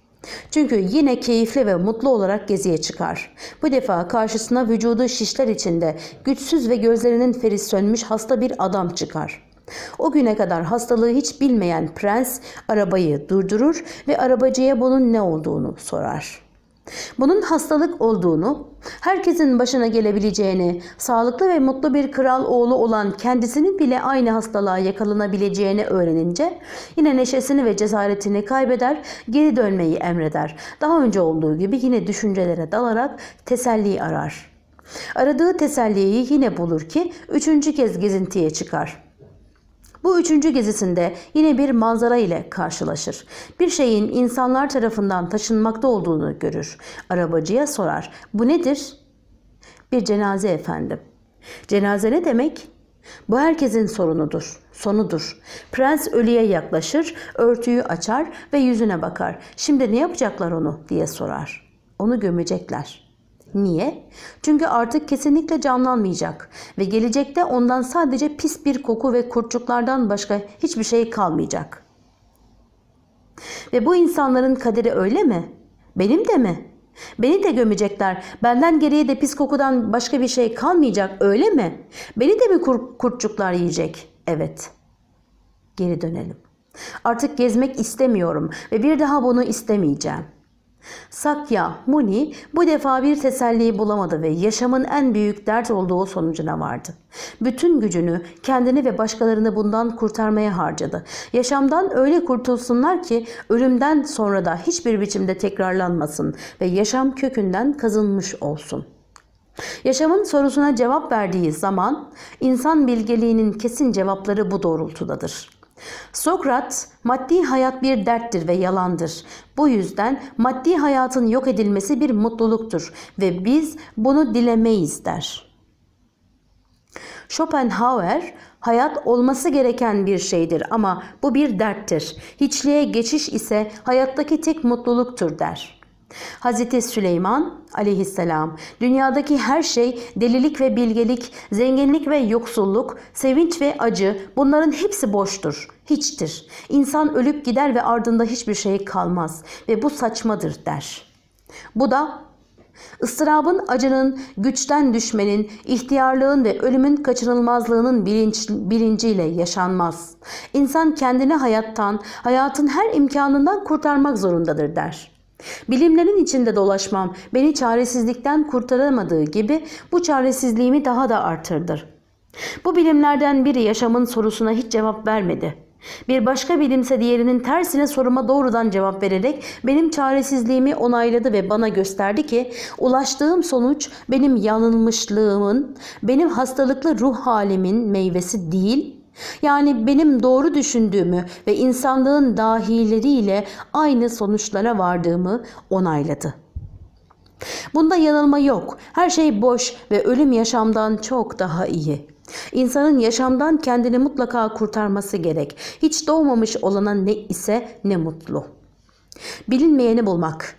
Çünkü yine keyifli ve mutlu olarak geziye çıkar. Bu defa karşısına vücudu şişler içinde güçsüz ve gözlerinin feri sönmüş hasta bir adam çıkar. O güne kadar hastalığı hiç bilmeyen prens arabayı durdurur ve arabacıya bunun ne olduğunu sorar. Bunun hastalık olduğunu, herkesin başına gelebileceğini, sağlıklı ve mutlu bir kral oğlu olan kendisinin bile aynı hastalığa yakalanabileceğini öğrenince yine neşesini ve cesaretini kaybeder, geri dönmeyi emreder. Daha önce olduğu gibi yine düşüncelere dalarak teselli arar. Aradığı teselliyi yine bulur ki üçüncü kez gezintiye çıkar.'' Bu üçüncü gezisinde yine bir manzara ile karşılaşır. Bir şeyin insanlar tarafından taşınmakta olduğunu görür. Arabacıya sorar. Bu nedir? Bir cenaze efendim. Cenaze ne demek? Bu herkesin sorunudur, sonudur. Prens ölüye yaklaşır, örtüyü açar ve yüzüne bakar. Şimdi ne yapacaklar onu diye sorar. Onu gömecekler.'' Niye? Çünkü artık kesinlikle canlanmayacak ve gelecekte ondan sadece pis bir koku ve kurtçuklardan başka hiçbir şey kalmayacak. Ve bu insanların kaderi öyle mi? Benim de mi? Beni de gömecekler. Benden geriye de pis kokudan başka bir şey kalmayacak öyle mi? Beni de mi kur kurtçuklar yiyecek? Evet. Geri dönelim. Artık gezmek istemiyorum ve bir daha bunu istemeyeceğim. Sakya Muni bu defa bir teselli bulamadı ve yaşamın en büyük dert olduğu sonucuna vardı. Bütün gücünü kendini ve başkalarını bundan kurtarmaya harcadı. Yaşamdan öyle kurtulsunlar ki ölümden sonra da hiçbir biçimde tekrarlanmasın ve yaşam kökünden kazınmış olsun.'' Yaşamın sorusuna cevap verdiği zaman insan bilgeliğinin kesin cevapları bu doğrultudadır. Sokrat, maddi hayat bir derttir ve yalandır. Bu yüzden maddi hayatın yok edilmesi bir mutluluktur ve biz bunu dilemeyiz der. Schopenhauer, hayat olması gereken bir şeydir ama bu bir derttir. Hiçliğe geçiş ise hayattaki tek mutluluktur der.'' Hazreti Süleyman aleyhisselam dünyadaki her şey delilik ve bilgelik, zenginlik ve yoksulluk, sevinç ve acı bunların hepsi boştur, hiçtir. İnsan ölüp gider ve ardında hiçbir şey kalmaz ve bu saçmadır der. Bu da ıstırabın, acının, güçten düşmenin, ihtiyarlığın ve ölümün kaçınılmazlığının bilinç, bilinciyle yaşanmaz. İnsan kendini hayattan, hayatın her imkanından kurtarmak zorundadır der.'' Bilimlerin içinde dolaşmam beni çaresizlikten kurtaramadığı gibi bu çaresizliğimi daha da artırdır. Bu bilimlerden biri yaşamın sorusuna hiç cevap vermedi. Bir başka bilimse diğerinin tersine soruma doğrudan cevap vererek benim çaresizliğimi onayladı ve bana gösterdi ki ulaştığım sonuç benim yanılmışlığımın, benim hastalıklı ruh halimin meyvesi değil, yani benim doğru düşündüğümü ve insanlığın dahileriyle aynı sonuçlara vardığımı onayladı. Bunda yanılma yok. Her şey boş ve ölüm yaşamdan çok daha iyi. İnsanın yaşamdan kendini mutlaka kurtarması gerek. Hiç doğmamış olana ne ise ne mutlu. Bilinmeyeni bulmak.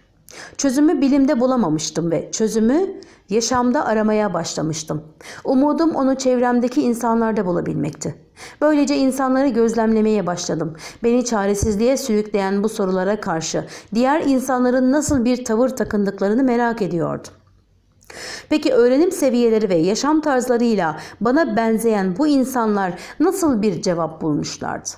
Çözümü bilimde bulamamıştım ve çözümü yaşamda aramaya başlamıştım. Umudum onu çevremdeki insanlarda bulabilmekti. Böylece insanları gözlemlemeye başladım. Beni çaresizliğe sürükleyen bu sorulara karşı diğer insanların nasıl bir tavır takındıklarını merak ediyordum. Peki öğrenim seviyeleri ve yaşam tarzlarıyla bana benzeyen bu insanlar nasıl bir cevap bulmuşlardı?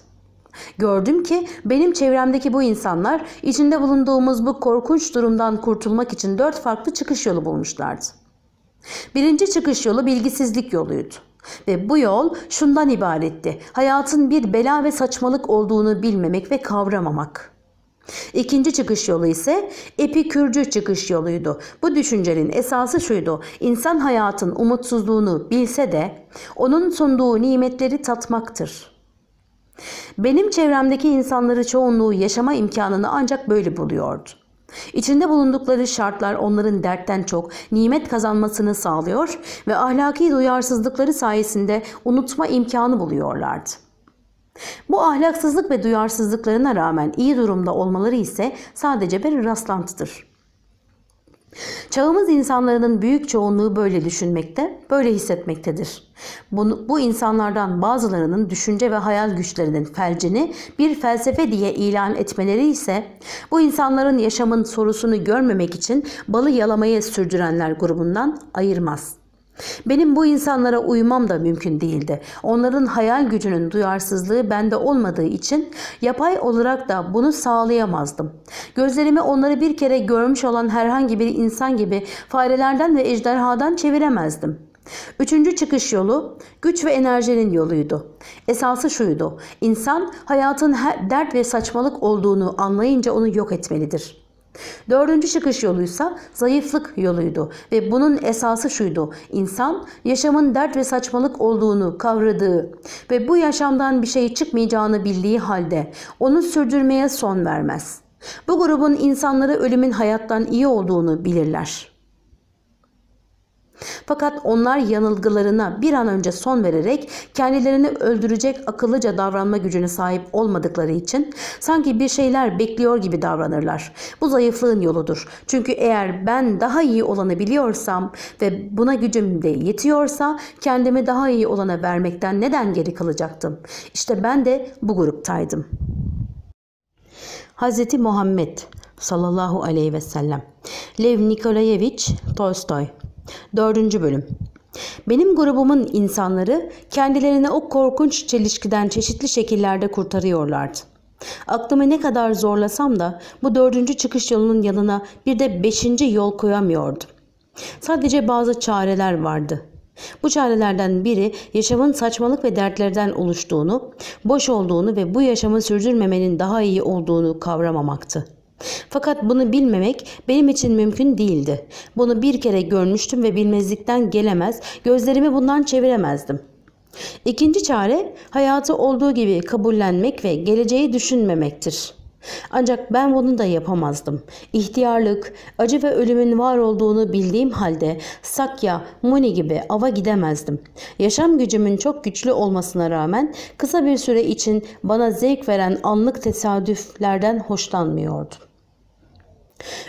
Gördüm ki benim çevremdeki bu insanlar içinde bulunduğumuz bu korkunç durumdan kurtulmak için dört farklı çıkış yolu bulmuşlardı. Birinci çıkış yolu bilgisizlik yoluydu. Ve bu yol şundan ibaretti. Hayatın bir bela ve saçmalık olduğunu bilmemek ve kavramamak. İkinci çıkış yolu ise epikürcü çıkış yoluydu. Bu düşüncenin esası şuydu. İnsan hayatın umutsuzluğunu bilse de onun sunduğu nimetleri tatmaktır. Benim çevremdeki insanları çoğunluğu yaşama imkanını ancak böyle buluyordu. İçinde bulundukları şartlar onların dertten çok nimet kazanmasını sağlıyor ve ahlaki duyarsızlıkları sayesinde unutma imkanı buluyorlardı. Bu ahlaksızlık ve duyarsızlıklarına rağmen iyi durumda olmaları ise sadece bir rastlantıdır. Çağımız insanların büyük çoğunluğu böyle düşünmekte, böyle hissetmektedir. Bunu, bu insanlardan bazılarının düşünce ve hayal güçlerinin felcini bir felsefe diye ilan etmeleri ise bu insanların yaşamın sorusunu görmemek için balı yalamayı sürdürenler grubundan ayırmaz.'' Benim bu insanlara uymam da mümkün değildi. Onların hayal gücünün duyarsızlığı bende olmadığı için yapay olarak da bunu sağlayamazdım. Gözlerimi onları bir kere görmüş olan herhangi bir insan gibi farelerden ve ejderhadan çeviremezdim. Üçüncü çıkış yolu güç ve enerjinin yoluydu. Esası şuydu. İnsan hayatın dert ve saçmalık olduğunu anlayınca onu yok etmelidir. Dördüncü çıkış yoluysa zayıflık yoluydu ve bunun esası şuydu. İnsan yaşamın dert ve saçmalık olduğunu kavradığı ve bu yaşamdan bir şey çıkmayacağını bildiği halde onu sürdürmeye son vermez. Bu grubun insanları ölümün hayattan iyi olduğunu bilirler. Fakat onlar yanılgılarına bir an önce son vererek kendilerini öldürecek akıllıca davranma gücüne sahip olmadıkları için sanki bir şeyler bekliyor gibi davranırlar. Bu zayıflığın yoludur. Çünkü eğer ben daha iyi olanı biliyorsam ve buna gücüm de yetiyorsa kendimi daha iyi olana vermekten neden geri kalacaktım? İşte ben de bu gruptaydım. Hz. Muhammed sallallahu aleyhi ve sellem Lev Nikolayevich Tolstoy 4. Bölüm benim grubumun insanları kendilerini o korkunç çelişkiden çeşitli şekillerde kurtarıyorlardı. Aklımı ne kadar zorlasam da bu dördüncü çıkış yolunun yanına bir de beşinci yol koyamıyordum. Sadece bazı çareler vardı. Bu çarelerden biri yaşamın saçmalık ve dertlerden oluştuğunu, boş olduğunu ve bu yaşamı sürdürmemenin daha iyi olduğunu kavramamaktı. Fakat bunu bilmemek benim için mümkün değildi. Bunu bir kere görmüştüm ve bilmezlikten gelemez, gözlerimi bundan çeviremezdim. İkinci çare hayatı olduğu gibi kabullenmek ve geleceği düşünmemektir. Ancak ben bunu da yapamazdım. İhtiyarlık, acı ve ölümün var olduğunu bildiğim halde Sakya, Muni gibi ava gidemezdim. Yaşam gücümün çok güçlü olmasına rağmen kısa bir süre için bana zevk veren anlık tesadüflerden hoşlanmıyordum.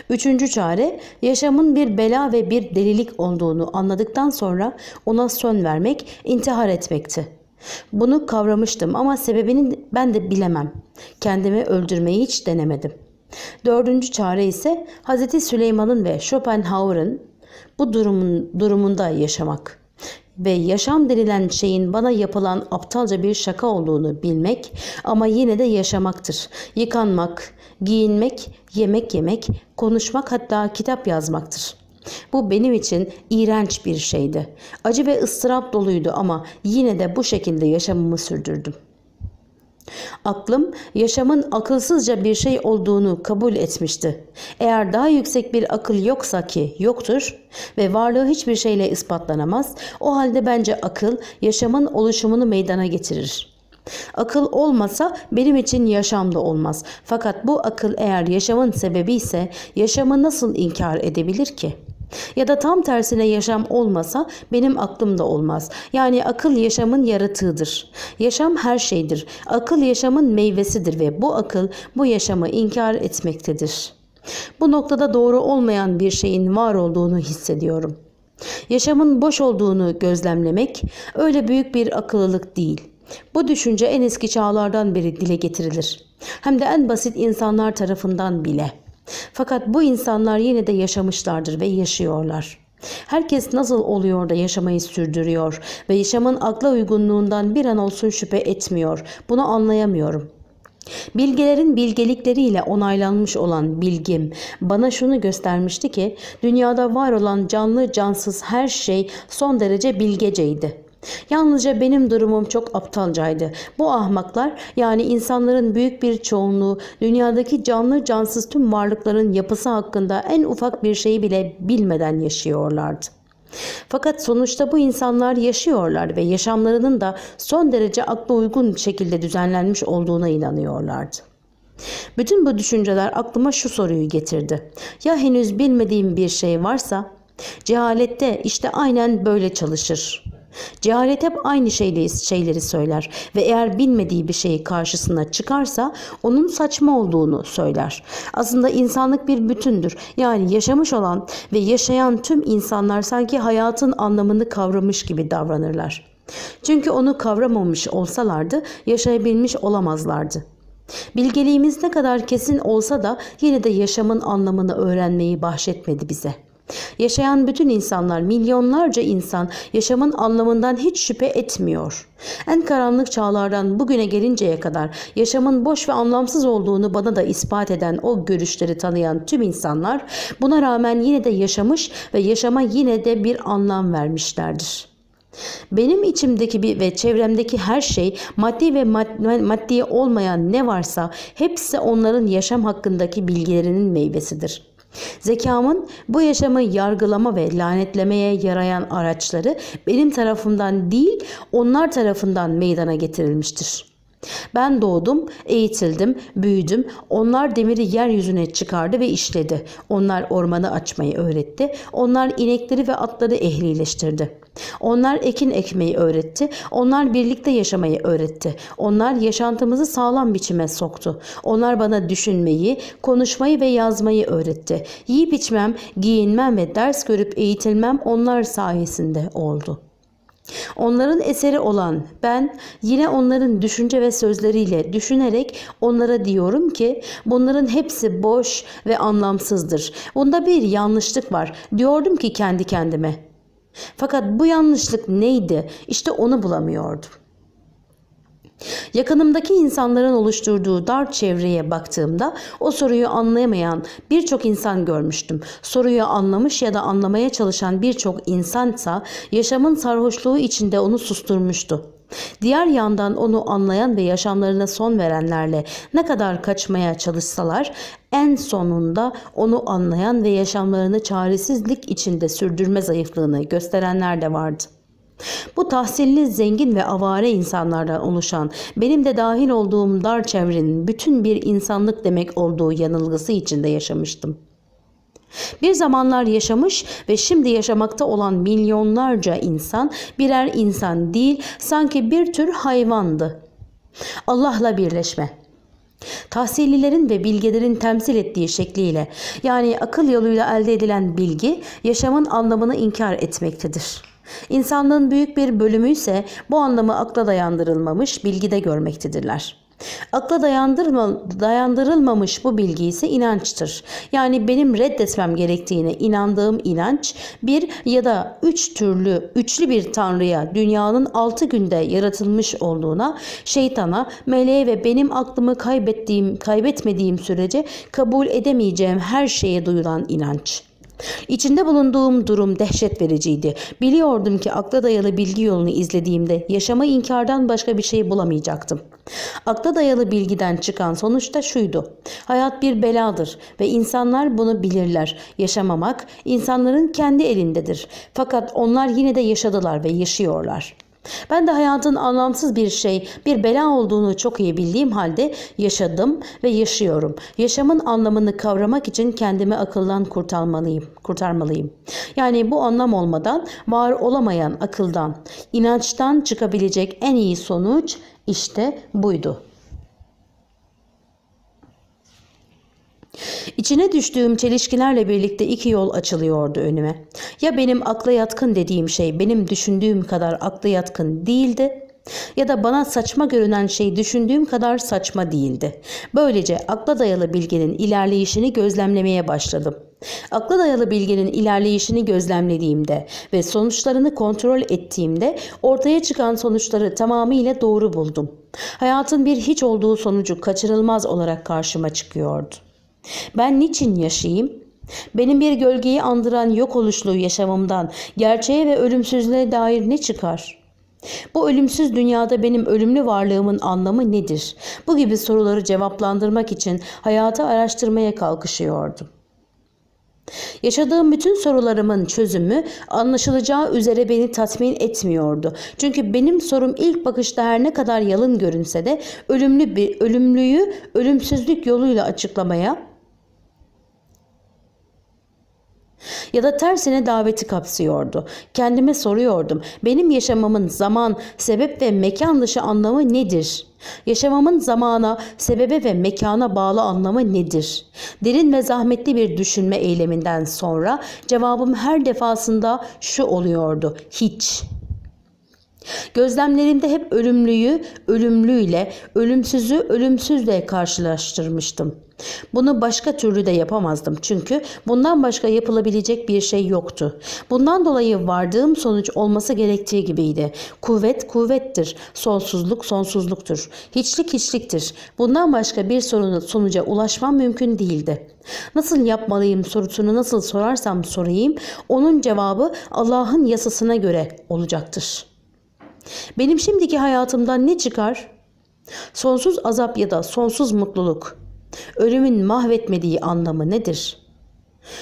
Üçüncü çare yaşamın bir bela ve bir delilik olduğunu anladıktan sonra ona son vermek, intihar etmekti. Bunu kavramıştım ama sebebini ben de bilemem. Kendimi öldürmeyi hiç denemedim. Dördüncü çare ise Hz. Süleyman'ın ve Schopenhauer'ın bu durumun, durumunda yaşamak ve yaşam denilen şeyin bana yapılan aptalca bir şaka olduğunu bilmek ama yine de yaşamaktır. Yıkanmak, giyinmek, yemek yemek, konuşmak hatta kitap yazmaktır. Bu benim için iğrenç bir şeydi. Acı ve ıstırap doluydu ama yine de bu şekilde yaşamımı sürdürdüm. Aklım yaşamın akılsızca bir şey olduğunu kabul etmişti. Eğer daha yüksek bir akıl yoksa ki yoktur ve varlığı hiçbir şeyle ispatlanamaz, o halde bence akıl yaşamın oluşumunu meydana getirir. Akıl olmasa benim için yaşam da olmaz. Fakat bu akıl eğer yaşamın sebebi ise yaşamı nasıl inkar edebilir ki? Ya da tam tersine yaşam olmasa benim aklım da olmaz. Yani akıl yaşamın yaratığıdır. Yaşam her şeydir. Akıl yaşamın meyvesidir ve bu akıl bu yaşamı inkar etmektedir. Bu noktada doğru olmayan bir şeyin var olduğunu hissediyorum. Yaşamın boş olduğunu gözlemlemek öyle büyük bir akıllılık değil. Bu düşünce en eski çağlardan beri dile getirilir. Hem de en basit insanlar tarafından bile. Fakat bu insanlar yine de yaşamışlardır ve yaşıyorlar. Herkes nasıl oluyor da yaşamayı sürdürüyor ve yaşamın akla uygunluğundan bir an olsun şüphe etmiyor. Bunu anlayamıyorum. Bilgelerin bilgelikleriyle onaylanmış olan bilgim bana şunu göstermişti ki dünyada var olan canlı cansız her şey son derece bilgeceydi. Yalnızca benim durumum çok aptalcaydı. Bu ahmaklar yani insanların büyük bir çoğunluğu dünyadaki canlı cansız tüm varlıkların yapısı hakkında en ufak bir şeyi bile bilmeden yaşıyorlardı. Fakat sonuçta bu insanlar yaşıyorlar ve yaşamlarının da son derece akla uygun şekilde düzenlenmiş olduğuna inanıyorlardı. Bütün bu düşünceler aklıma şu soruyu getirdi. Ya henüz bilmediğim bir şey varsa? Cehalette işte aynen böyle çalışır. Cehalet hep aynı şeyleri, söyler ve eğer bilmediği bir şeyi karşısına çıkarsa onun saçma olduğunu söyler. Aslında insanlık bir bütündür. Yani yaşamış olan ve yaşayan tüm insanlar sanki hayatın anlamını kavramış gibi davranırlar. Çünkü onu kavramamış olsalardı yaşayabilmiş olamazlardı. Bilgeliğimiz ne kadar kesin olsa da yine de yaşamın anlamını öğrenmeyi bahşetmedi bize.'' Yaşayan bütün insanlar, milyonlarca insan yaşamın anlamından hiç şüphe etmiyor. En karanlık çağlardan bugüne gelinceye kadar yaşamın boş ve anlamsız olduğunu bana da ispat eden o görüşleri tanıyan tüm insanlar buna rağmen yine de yaşamış ve yaşama yine de bir anlam vermişlerdir. Benim içimdeki bir ve çevremdeki her şey maddi ve maddi olmayan ne varsa hepsi onların yaşam hakkındaki bilgilerinin meyvesidir.'' Zekamın bu yaşamı yargılama ve lanetlemeye yarayan araçları benim tarafımdan değil onlar tarafından meydana getirilmiştir. Ben doğdum, eğitildim, büyüdüm. Onlar demiri yeryüzüne çıkardı ve işledi. Onlar ormanı açmayı öğretti. Onlar inekleri ve atları ehlileştirdi. Onlar ekin ekmeyi öğretti. Onlar birlikte yaşamayı öğretti. Onlar yaşantımızı sağlam biçime soktu. Onlar bana düşünmeyi, konuşmayı ve yazmayı öğretti. Yiyip içmem, giyinmem ve ders görüp eğitilmem onlar sayesinde oldu.'' Onların eseri olan ben yine onların düşünce ve sözleriyle düşünerek onlara diyorum ki bunların hepsi boş ve anlamsızdır. Bunda bir yanlışlık var. Diyordum ki kendi kendime. Fakat bu yanlışlık neydi? İşte onu bulamıyordum. Yakınımdaki insanların oluşturduğu dar çevreye baktığımda o soruyu anlayamayan birçok insan görmüştüm. Soruyu anlamış ya da anlamaya çalışan birçok insansa yaşamın sarhoşluğu içinde onu susturmuştu. Diğer yandan onu anlayan ve yaşamlarına son verenlerle ne kadar kaçmaya çalışsalar en sonunda onu anlayan ve yaşamlarını çaresizlik içinde sürdürme zayıflığını gösterenler de vardı. Bu tahsilli, zengin ve avare insanlardan oluşan, benim de dahil olduğum dar çevrenin bütün bir insanlık demek olduğu yanılgısı içinde yaşamıştım. Bir zamanlar yaşamış ve şimdi yaşamakta olan milyonlarca insan birer insan değil sanki bir tür hayvandı. Allah'la birleşme. Tahsillilerin ve bilgelerin temsil ettiği şekliyle yani akıl yoluyla elde edilen bilgi yaşamın anlamını inkar etmektedir.'' İnsanlığın büyük bir bölümü ise bu anlamı akla dayandırılmamış bilgide görmektedirler. Akla dayandırılmamış bu bilgi ise inançtır. Yani benim reddetmem gerektiğine inandığım inanç bir ya da üç türlü, üçlü bir tanrıya dünyanın altı günde yaratılmış olduğuna, şeytana, meleğe ve benim aklımı kaybettiğim, kaybetmediğim sürece kabul edemeyeceğim her şeye duyulan inanç.'' İçinde bulunduğum durum dehşet vericiydi. Biliyordum ki akla dayalı bilgi yolunu izlediğimde yaşama inkardan başka bir şey bulamayacaktım. Akla dayalı bilgiden çıkan sonuç da şuydu. Hayat bir beladır ve insanlar bunu bilirler. Yaşamamak insanların kendi elindedir. Fakat onlar yine de yaşadılar ve yaşıyorlar. Ben de hayatın anlamsız bir şey, bir bela olduğunu çok iyi bildiğim halde yaşadım ve yaşıyorum. Yaşamın anlamını kavramak için kendimi akıldan kurtarmalıyım. kurtarmalıyım. Yani bu anlam olmadan var olamayan akıldan, inançtan çıkabilecek en iyi sonuç işte buydu. İçine düştüğüm çelişkilerle birlikte iki yol açılıyordu önüme. Ya benim akla yatkın dediğim şey benim düşündüğüm kadar akla yatkın değildi ya da bana saçma görünen şey düşündüğüm kadar saçma değildi. Böylece akla dayalı bilginin ilerleyişini gözlemlemeye başladım. Akla dayalı bilginin ilerleyişini gözlemlediğimde ve sonuçlarını kontrol ettiğimde ortaya çıkan sonuçları tamamıyla doğru buldum. Hayatın bir hiç olduğu sonucu kaçırılmaz olarak karşıma çıkıyordu. Ben niçin yaşayayım? Benim bir gölgeyi andıran yok oluşlu yaşamımdan gerçeğe ve ölümsüzlüğe dair ne çıkar? Bu ölümsüz dünyada benim ölümlü varlığımın anlamı nedir? Bu gibi soruları cevaplandırmak için hayatı araştırmaya kalkışıyordum. Yaşadığım bütün sorularımın çözümü anlaşılacağı üzere beni tatmin etmiyordu. Çünkü benim sorum ilk bakışta her ne kadar yalın görünse de ölümlü bir ölümlüyü ölümsüzlük yoluyla açıklamaya ya da tersine daveti kapsıyordu. Kendime soruyordum. Benim yaşamamın zaman, sebep ve mekan dışı anlamı nedir? Yaşamamın zamana, sebebe ve mekana bağlı anlamı nedir? Derin ve zahmetli bir düşünme eyleminden sonra cevabım her defasında şu oluyordu. Hiç. Gözlemlerimde hep ölümlüyü ölümlüyle, ölümsüzü ölümsüzle karşılaştırmıştım. Bunu başka türlü de yapamazdım çünkü bundan başka yapılabilecek bir şey yoktu. Bundan dolayı vardığım sonuç olması gerektiği gibiydi. Kuvvet kuvvettir, sonsuzluk sonsuzluktur, hiçlik hiçliktir. Bundan başka bir sorunu sonuca ulaşmam mümkün değildi. Nasıl yapmalıyım sorusunu nasıl sorarsam sorayım, onun cevabı Allah'ın yasasına göre olacaktır. Benim şimdiki hayatımdan ne çıkar? Sonsuz azap ya da sonsuz mutluluk. Ölümün mahvetmediği anlamı nedir?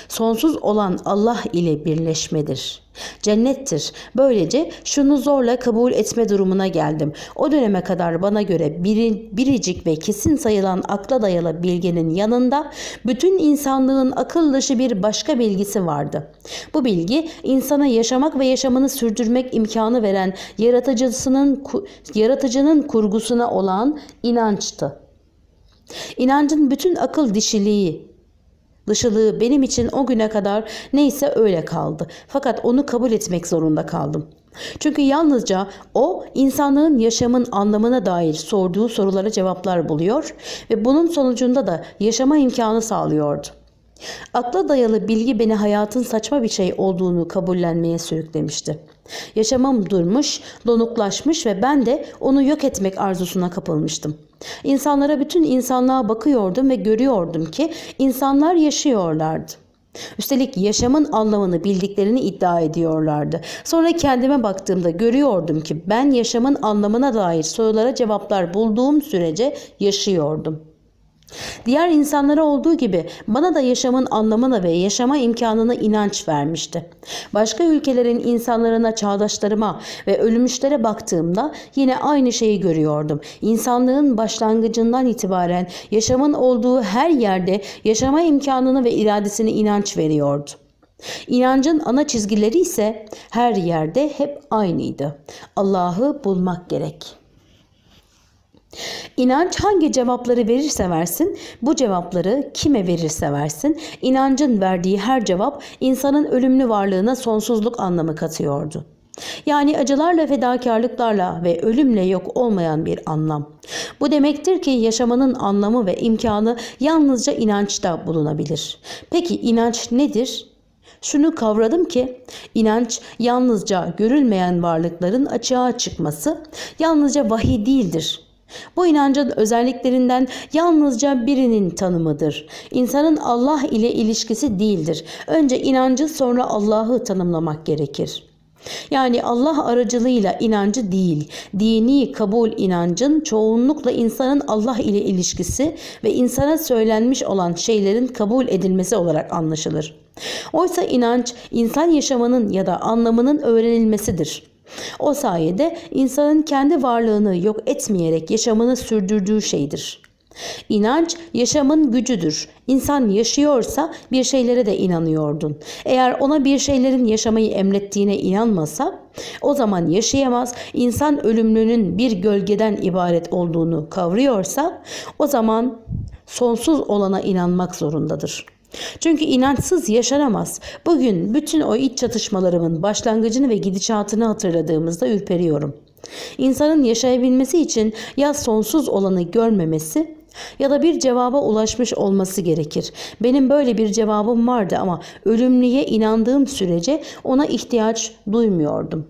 Sonsuz olan Allah ile birleşmedir. Cennettir. Böylece şunu zorla kabul etme durumuna geldim. O döneme kadar bana göre biri, biricik ve kesin sayılan akla dayalı bilginin yanında bütün insanlığın akıl dışı bir başka bilgisi vardı. Bu bilgi insana yaşamak ve yaşamını sürdürmek imkanı veren yaratıcısının yaratıcının kurgusuna olan inançtı. İnancın bütün akıl dişiliği, dışılığı benim için o güne kadar neyse öyle kaldı. Fakat onu kabul etmek zorunda kaldım. Çünkü yalnızca o insanlığın yaşamın anlamına dair sorduğu sorulara cevaplar buluyor ve bunun sonucunda da yaşama imkanı sağlıyordu. Akla dayalı bilgi beni hayatın saçma bir şey olduğunu kabullenmeye sürüklemişti. Yaşamam durmuş, donuklaşmış ve ben de onu yok etmek arzusuna kapılmıştım. İnsanlara bütün insanlığa bakıyordum ve görüyordum ki insanlar yaşıyorlardı. Üstelik yaşamın anlamını bildiklerini iddia ediyorlardı. Sonra kendime baktığımda görüyordum ki ben yaşamın anlamına dair sorulara cevaplar bulduğum sürece yaşıyordum. Diğer insanlara olduğu gibi bana da yaşamın anlamına ve yaşama imkanına inanç vermişti. Başka ülkelerin insanlarına, çağdaşlarıma ve ölmüşlere baktığımda yine aynı şeyi görüyordum. İnsanlığın başlangıcından itibaren yaşamın olduğu her yerde yaşama imkanını ve iradesine inanç veriyordu. İnancın ana çizgileri ise her yerde hep aynıydı. Allah'ı bulmak gerek.'' İnanç hangi cevapları verirse versin, bu cevapları kime verirse versin, inancın verdiği her cevap insanın ölümlü varlığına sonsuzluk anlamı katıyordu. Yani acılarla, fedakarlıklarla ve ölümle yok olmayan bir anlam. Bu demektir ki yaşamanın anlamı ve imkanı yalnızca inançta bulunabilir. Peki inanç nedir? Şunu kavradım ki inanç yalnızca görülmeyen varlıkların açığa çıkması, yalnızca vahiy değildir. Bu inancın özelliklerinden yalnızca birinin tanımıdır. İnsanın Allah ile ilişkisi değildir. Önce inancı sonra Allah'ı tanımlamak gerekir. Yani Allah aracılığıyla inancı değil, dini kabul inancın çoğunlukla insanın Allah ile ilişkisi ve insana söylenmiş olan şeylerin kabul edilmesi olarak anlaşılır. Oysa inanç insan yaşamının ya da anlamının öğrenilmesidir. O sayede insanın kendi varlığını yok etmeyerek yaşamını sürdürdüğü şeydir. İnanç yaşamın gücüdür. İnsan yaşıyorsa bir şeylere de inanıyordun. Eğer ona bir şeylerin yaşamayı emrettiğine inanmasa o zaman yaşayamaz. İnsan ölümlünün bir gölgeden ibaret olduğunu kavruyorsa o zaman sonsuz olana inanmak zorundadır. Çünkü inançsız yaşanamaz. Bugün bütün o iç çatışmalarımın başlangıcını ve gidişatını hatırladığımızda ürperiyorum. İnsanın yaşayabilmesi için ya sonsuz olanı görmemesi ya da bir cevaba ulaşmış olması gerekir. Benim böyle bir cevabım vardı ama ölümlüye inandığım sürece ona ihtiyaç duymuyordum.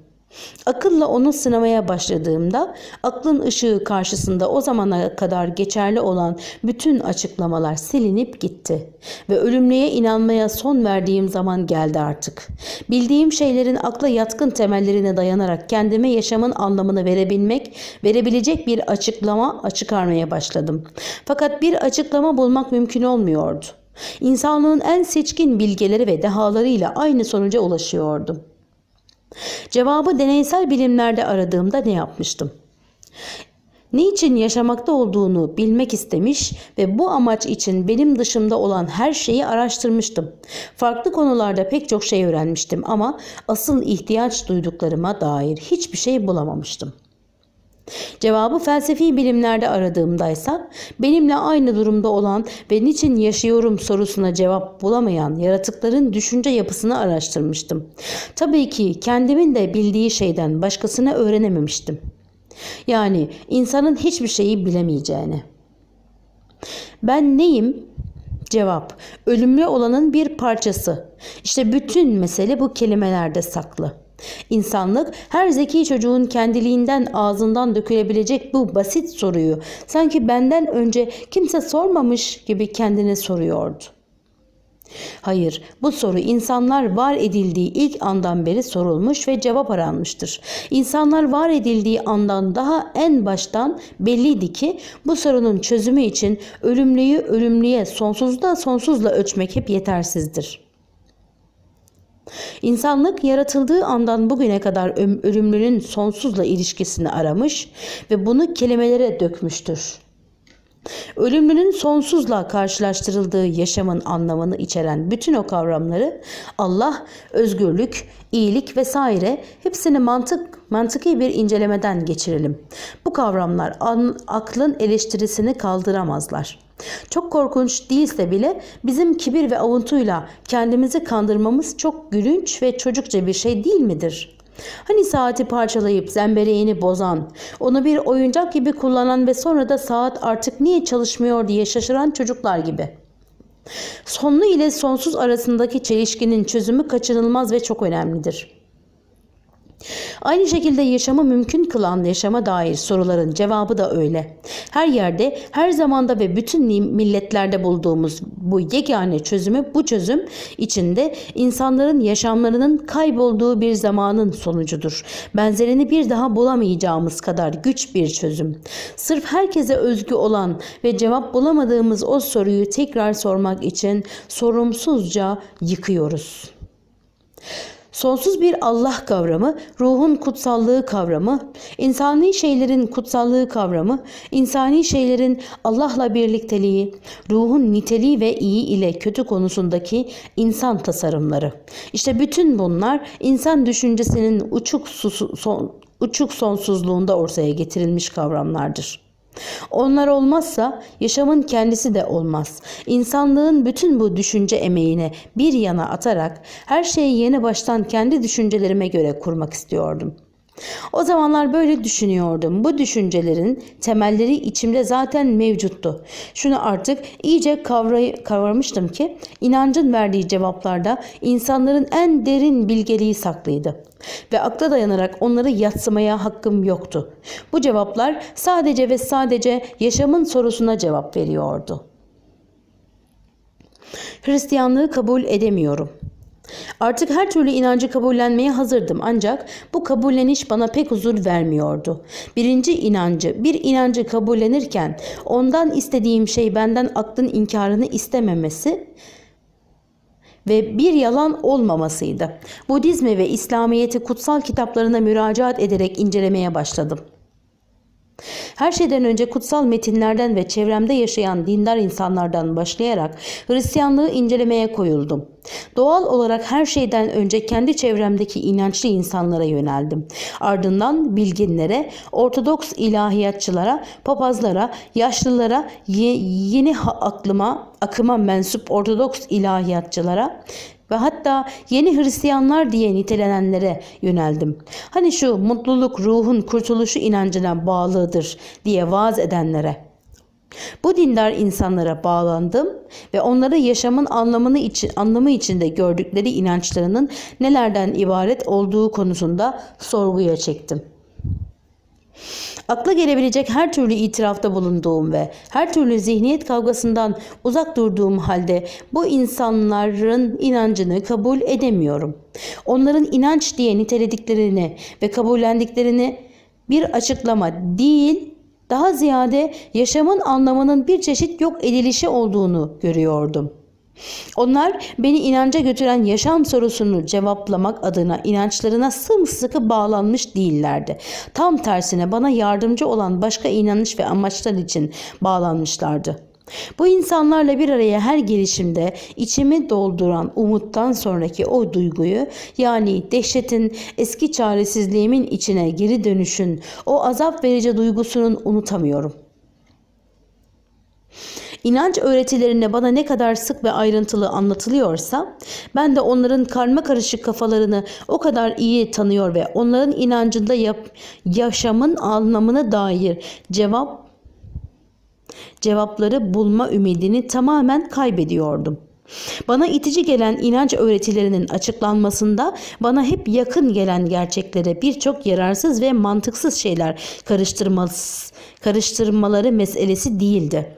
Akılla onu sınamaya başladığımda aklın ışığı karşısında o zamana kadar geçerli olan bütün açıklamalar silinip gitti ve ölümlüye inanmaya son verdiğim zaman geldi artık. Bildiğim şeylerin akla yatkın temellerine dayanarak kendime yaşamın anlamını verebilmek, verebilecek bir açıklama çıkarmaya başladım. Fakat bir açıklama bulmak mümkün olmuyordu. İnsanlığın en seçkin bilgeleri ve dehalarıyla aynı sonuca ulaşıyordum. Cevabı deneysel bilimlerde aradığımda ne yapmıştım? Niçin yaşamakta olduğunu bilmek istemiş ve bu amaç için benim dışımda olan her şeyi araştırmıştım. Farklı konularda pek çok şey öğrenmiştim ama asıl ihtiyaç duyduklarıma dair hiçbir şey bulamamıştım. Cevabı felsefi bilimlerde aradığımdaysa benimle aynı durumda olan ve niçin yaşıyorum sorusuna cevap bulamayan yaratıkların düşünce yapısını araştırmıştım. Tabii ki kendimin de bildiği şeyden başkasını öğrenememiştim. Yani insanın hiçbir şeyi bilemeyeceğini. Ben neyim? Cevap, ölümlü olanın bir parçası. İşte bütün mesele bu kelimelerde saklı. İnsanlık her zeki çocuğun kendiliğinden ağzından dökülebilecek bu basit soruyu sanki benden önce kimse sormamış gibi kendine soruyordu. Hayır, bu soru insanlar var edildiği ilk andan beri sorulmuş ve cevap aranmıştır. İnsanlar var edildiği andan daha en baştan belliydi ki bu sorunun çözümü için ölümlüyü ölümlüye sonsuzda sonsuzla ölçmek hep yetersizdir.'' İnsanlık yaratıldığı andan bugüne kadar ölümlünün sonsuzla ilişkisini aramış ve bunu kelimelere dökmüştür. Ölümlünün sonsuzla karşılaştırıldığı yaşamın anlamını içeren bütün o kavramları Allah, özgürlük, iyilik vesaire hepsini mantık, mantıki bir incelemeden geçirelim. Bu kavramlar an, aklın eleştirisini kaldıramazlar. Çok korkunç değilse bile bizim kibir ve avuntuyla kendimizi kandırmamız çok gülünç ve çocukça bir şey değil midir? Hani saati parçalayıp zembereğini bozan, onu bir oyuncak gibi kullanan ve sonra da saat artık niye çalışmıyor diye şaşıran çocuklar gibi. Sonlu ile sonsuz arasındaki çelişkinin çözümü kaçınılmaz ve çok önemlidir.'' Aynı şekilde yaşamı mümkün kılan yaşama dair soruların cevabı da öyle. Her yerde, her zamanda ve bütün milletlerde bulduğumuz bu yegane çözümü bu çözüm içinde insanların yaşamlarının kaybolduğu bir zamanın sonucudur. Benzerini bir daha bulamayacağımız kadar güç bir çözüm. Sırf herkese özgü olan ve cevap bulamadığımız o soruyu tekrar sormak için sorumsuzca yıkıyoruz. Sonsuz bir Allah kavramı, ruhun kutsallığı kavramı, insani şeylerin kutsallığı kavramı, insani şeylerin Allah'la birlikteliği, ruhun niteliği ve iyi ile kötü konusundaki insan tasarımları. İşte bütün bunlar insan düşüncesinin uçuk, son, uçuk sonsuzluğunda ortaya getirilmiş kavramlardır. Onlar olmazsa yaşamın kendisi de olmaz. İnsanlığın bütün bu düşünce emeğini bir yana atarak her şeyi yeni baştan kendi düşüncelerime göre kurmak istiyordum.'' O zamanlar böyle düşünüyordum. Bu düşüncelerin temelleri içimde zaten mevcuttu. Şunu artık iyice kavray kavramıştım ki inancın verdiği cevaplarda insanların en derin bilgeliği saklıydı. Ve akla dayanarak onları yatsımaya hakkım yoktu. Bu cevaplar sadece ve sadece yaşamın sorusuna cevap veriyordu. Hristiyanlığı kabul edemiyorum. Artık her türlü inancı kabullenmeye hazırdım ancak bu kabulleniş bana pek huzur vermiyordu. Birinci inancı, bir inancı kabullenirken ondan istediğim şey benden aklın inkarını istememesi ve bir yalan olmamasıydı. Budizmi ve İslamiyet'i kutsal kitaplarına müracaat ederek incelemeye başladım. Her şeyden önce kutsal metinlerden ve çevremde yaşayan dindar insanlardan başlayarak Hristiyanlığı incelemeye koyuldum. Doğal olarak her şeyden önce kendi çevremdeki inançlı insanlara yöneldim. Ardından bilginlere, Ortodoks ilahiyatçılara, papazlara, yaşlılara, ye- yeni aklıma, akıma mensup Ortodoks ilahiyatçılara ve hatta yeni Hristiyanlar diye nitelenenlere yöneldim. Hani şu mutluluk ruhun kurtuluşu inancına bağlıdır diye vaaz edenlere. Bu dindar insanlara bağlandım ve onları yaşamın anlamını için, anlamı içinde gördükleri inançlarının nelerden ibaret olduğu konusunda sorguya çektim. Akla gelebilecek her türlü itirafta bulunduğum ve her türlü zihniyet kavgasından uzak durduğum halde bu insanların inancını kabul edemiyorum. Onların inanç diye nitelediklerini ve kabullendiklerini bir açıklama değil, daha ziyade yaşamın anlamının bir çeşit yok edilişi olduğunu görüyordum. Onlar beni inanca götüren yaşam sorusunu cevaplamak adına inançlarına sımsıkı bağlanmış değillerdi. Tam tersine bana yardımcı olan başka inanış ve amaçlar için bağlanmışlardı. Bu insanlarla bir araya her gelişimde içimi dolduran umuttan sonraki o duyguyu yani dehşetin eski çaresizliğimin içine geri dönüşün o azap verici duygusunun unutamıyorum.'' İnanç öğretilerinde bana ne kadar sık ve ayrıntılı anlatılıyorsa ben de onların karma karışık kafalarını o kadar iyi tanıyor ve onların inancında yap, yaşamın anlamına dair cevap cevapları bulma ümidini tamamen kaybediyordum. Bana itici gelen inanç öğretilerinin açıklanmasında bana hep yakın gelen gerçeklere birçok yararsız ve mantıksız şeyler karıştırmaları meselesi değildi.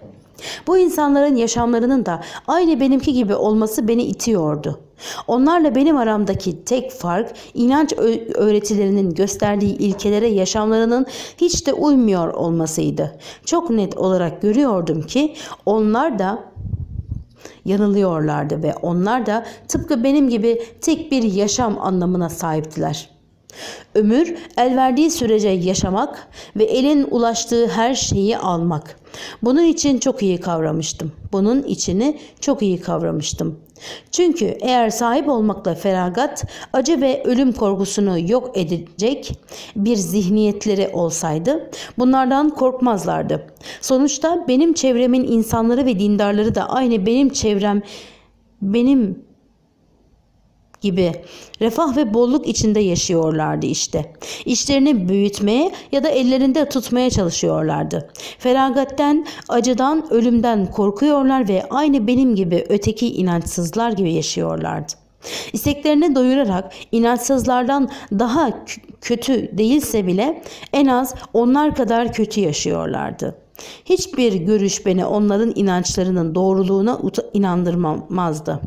Bu insanların yaşamlarının da aynı benimki gibi olması beni itiyordu. Onlarla benim aramdaki tek fark inanç öğretilerinin gösterdiği ilkelere yaşamlarının hiç de uymuyor olmasıydı. Çok net olarak görüyordum ki onlar da yanılıyorlardı ve onlar da tıpkı benim gibi tek bir yaşam anlamına sahiptiler. Ömür el verdiği sürece yaşamak ve elin ulaştığı her şeyi almak. Bunun için çok iyi kavramıştım. Bunun içini çok iyi kavramıştım. Çünkü eğer sahip olmakla feragat, acı ve ölüm korkusunu yok edecek bir zihniyetleri olsaydı bunlardan korkmazlardı. Sonuçta benim çevremin insanları ve dindarları da aynı benim çevrem benim gibi refah ve bolluk içinde yaşıyorlardı işte. İşlerini büyütmeye ya da ellerinde tutmaya çalışıyorlardı. Feragatten, acıdan, ölümden korkuyorlar ve aynı benim gibi öteki inançsızlar gibi yaşıyorlardı. İsteklerini doyurarak inançsızlardan daha kötü değilse bile en az onlar kadar kötü yaşıyorlardı. Hiçbir görüş beni onların inançlarının doğruluğuna inandırmazdı.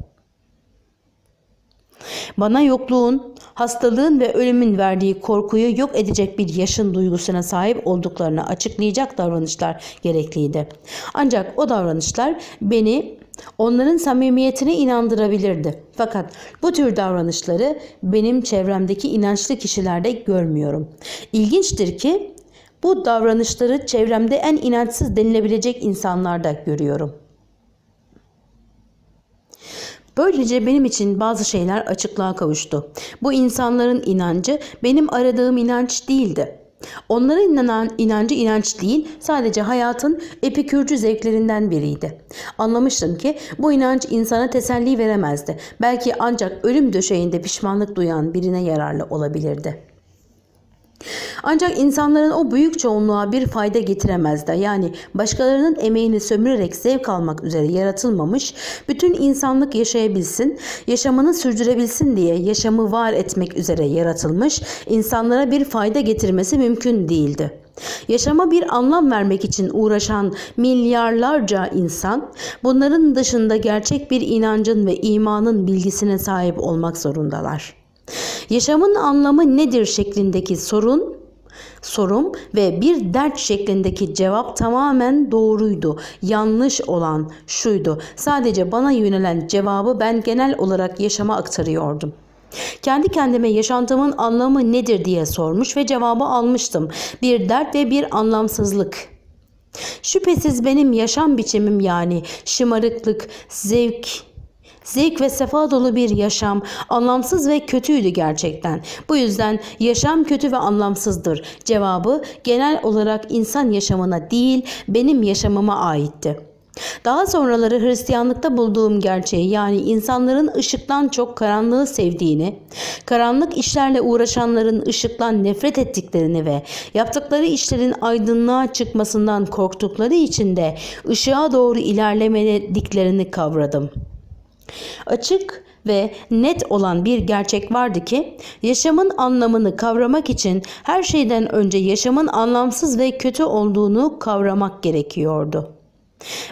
Bana yokluğun, hastalığın ve ölümün verdiği korkuyu yok edecek bir yaşın duygusuna sahip olduklarını açıklayacak davranışlar gerekliydi. Ancak o davranışlar beni onların samimiyetine inandırabilirdi. Fakat bu tür davranışları benim çevremdeki inançlı kişilerde görmüyorum. İlginçtir ki bu davranışları çevremde en inançsız denilebilecek insanlarda görüyorum. Böylece benim için bazı şeyler açıklığa kavuştu. Bu insanların inancı benim aradığım inanç değildi. Onların inanan, inancı inanç değil, sadece hayatın epikürcü zevklerinden biriydi. Anlamıştım ki bu inanç insana teselli veremezdi. Belki ancak ölüm döşeğinde pişmanlık duyan birine yararlı olabilirdi.'' Ancak insanların o büyük çoğunluğa bir fayda getiremezdi. Yani başkalarının emeğini sömürerek zevk almak üzere yaratılmamış, bütün insanlık yaşayabilsin, yaşamını sürdürebilsin diye yaşamı var etmek üzere yaratılmış, insanlara bir fayda getirmesi mümkün değildi. Yaşama bir anlam vermek için uğraşan milyarlarca insan bunların dışında gerçek bir inancın ve imanın bilgisine sahip olmak zorundalar. Yaşamın anlamı nedir şeklindeki sorun Sorum ve bir dert şeklindeki cevap tamamen doğruydu. Yanlış olan şuydu. Sadece bana yönelen cevabı ben genel olarak yaşama aktarıyordum. Kendi kendime yaşantımın anlamı nedir diye sormuş ve cevabı almıştım. Bir dert ve bir anlamsızlık. Şüphesiz benim yaşam biçimim yani şımarıklık, zevk, Zevk ve sefa dolu bir yaşam anlamsız ve kötüydü gerçekten. Bu yüzden yaşam kötü ve anlamsızdır. Cevabı genel olarak insan yaşamına değil benim yaşamıma aitti. Daha sonraları Hristiyanlıkta bulduğum gerçeği yani insanların ışıktan çok karanlığı sevdiğini, karanlık işlerle uğraşanların ışıktan nefret ettiklerini ve yaptıkları işlerin aydınlığa çıkmasından korktukları için de ışığa doğru ilerlemediklerini kavradım.'' Açık ve net olan bir gerçek vardı ki yaşamın anlamını kavramak için her şeyden önce yaşamın anlamsız ve kötü olduğunu kavramak gerekiyordu.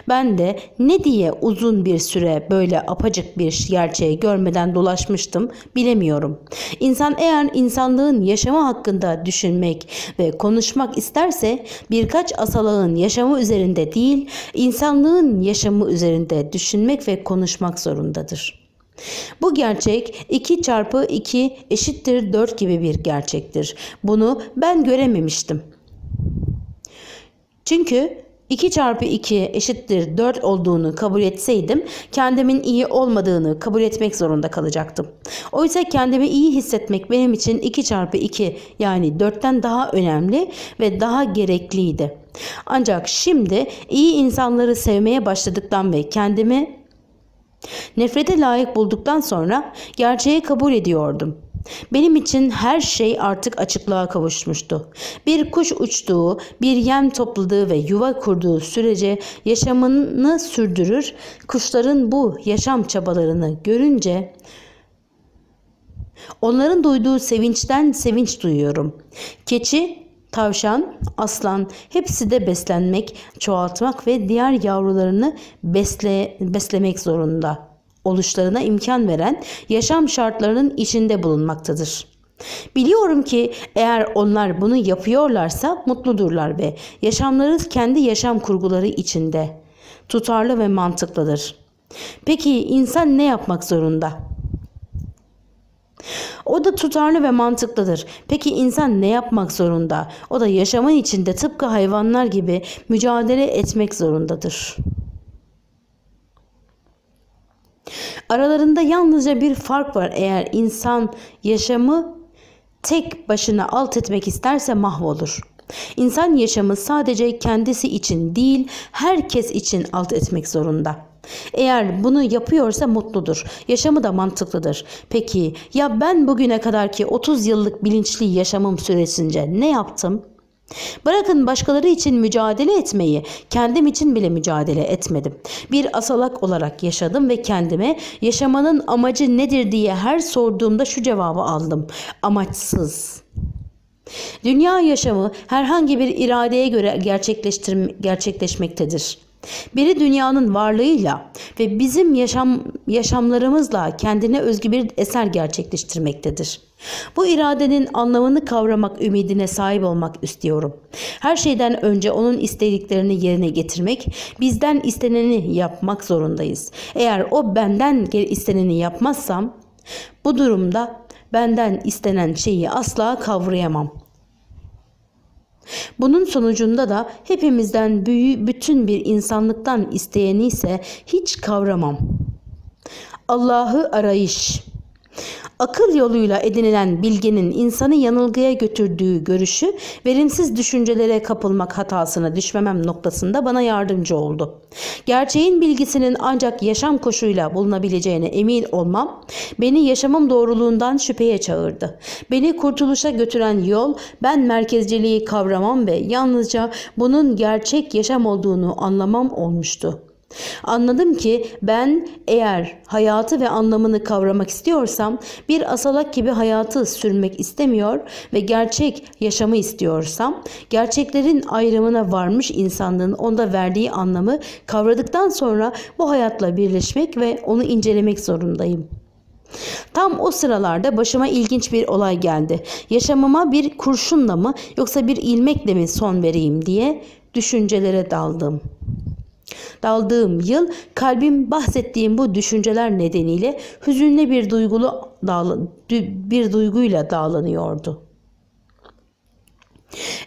Ben de ne diye uzun bir süre böyle apacık bir gerçeği görmeden dolaşmıştım bilemiyorum. İnsan eğer insanlığın yaşamı hakkında düşünmek ve konuşmak isterse birkaç asalağın yaşamı üzerinde değil, insanlığın yaşamı üzerinde düşünmek ve konuşmak zorundadır. Bu gerçek 2 çarpı 2 eşittir 4 gibi bir gerçektir. Bunu ben görememiştim. Çünkü 2 çarpı 2 eşittir 4 olduğunu kabul etseydim kendimin iyi olmadığını kabul etmek zorunda kalacaktım. Oysa kendimi iyi hissetmek benim için 2 çarpı 2 yani 4'ten daha önemli ve daha gerekliydi. Ancak şimdi iyi insanları sevmeye başladıktan ve kendimi nefrete layık bulduktan sonra gerçeği kabul ediyordum. Benim için her şey artık açıklığa kavuşmuştu. Bir kuş uçtuğu, bir yem topladığı ve yuva kurduğu sürece yaşamını sürdürür. Kuşların bu yaşam çabalarını görünce onların duyduğu sevinçten sevinç duyuyorum. Keçi Tavşan, aslan hepsi de beslenmek, çoğaltmak ve diğer yavrularını besle, beslemek zorunda oluşlarına imkan veren yaşam şartlarının içinde bulunmaktadır. Biliyorum ki eğer onlar bunu yapıyorlarsa mutludurlar ve yaşamları kendi yaşam kurguları içinde tutarlı ve mantıklıdır. Peki insan ne yapmak zorunda? O da tutarlı ve mantıklıdır. Peki insan ne yapmak zorunda? O da yaşamın içinde tıpkı hayvanlar gibi mücadele etmek zorundadır.'' Aralarında yalnızca bir fark var. Eğer insan yaşamı tek başına alt etmek isterse mahvolur. İnsan yaşamı sadece kendisi için değil, herkes için alt etmek zorunda. Eğer bunu yapıyorsa mutludur. Yaşamı da mantıklıdır. Peki ya ben bugüne kadar ki 30 yıllık bilinçli yaşamım süresince ne yaptım? Bırakın başkaları için mücadele etmeyi, kendim için bile mücadele etmedim. Bir asalak olarak yaşadım ve kendime yaşamanın amacı nedir diye her sorduğumda şu cevabı aldım. Amaçsız. Dünya yaşamı herhangi bir iradeye göre gerçekleşmektedir. Biri dünyanın varlığıyla ve bizim yaşam yaşamlarımızla kendine özgü bir eser gerçekleştirmektedir. Bu iradenin anlamını kavramak ümidine sahip olmak istiyorum. Her şeyden önce onun istediklerini yerine getirmek, bizden isteneni yapmak zorundayız. Eğer o benden isteneni yapmazsam, bu durumda benden istenen şeyi asla kavrayamam. Bunun sonucunda da hepimizden büyü bütün bir insanlıktan isteyeni ise hiç kavramam. Allah'ı arayış. Akıl yoluyla edinilen bilginin insanı yanılgıya götürdüğü görüşü verimsiz düşüncelere kapılmak hatasına düşmemem noktasında bana yardımcı oldu. Gerçeğin bilgisinin ancak yaşam koşuyla bulunabileceğine emin olmam beni yaşamım doğruluğundan şüpheye çağırdı. Beni kurtuluşa götüren yol ben merkezciliği kavramam ve yalnızca bunun gerçek yaşam olduğunu anlamam olmuştu. Anladım ki ben eğer hayatı ve anlamını kavramak istiyorsam bir asalak gibi hayatı sürmek istemiyor ve gerçek yaşamı istiyorsam gerçeklerin ayrımına varmış insanlığın onda verdiği anlamı kavradıktan sonra bu hayatla birleşmek ve onu incelemek zorundayım.'' Tam o sıralarda başıma ilginç bir olay geldi. Yaşamıma bir kurşunla mı yoksa bir ilmekle mi son vereyim diye düşüncelere daldım. Daldığım yıl kalbim bahsettiğim bu düşünceler nedeniyle hüzünlü bir duygulu bir duyguyla dağlanıyordu.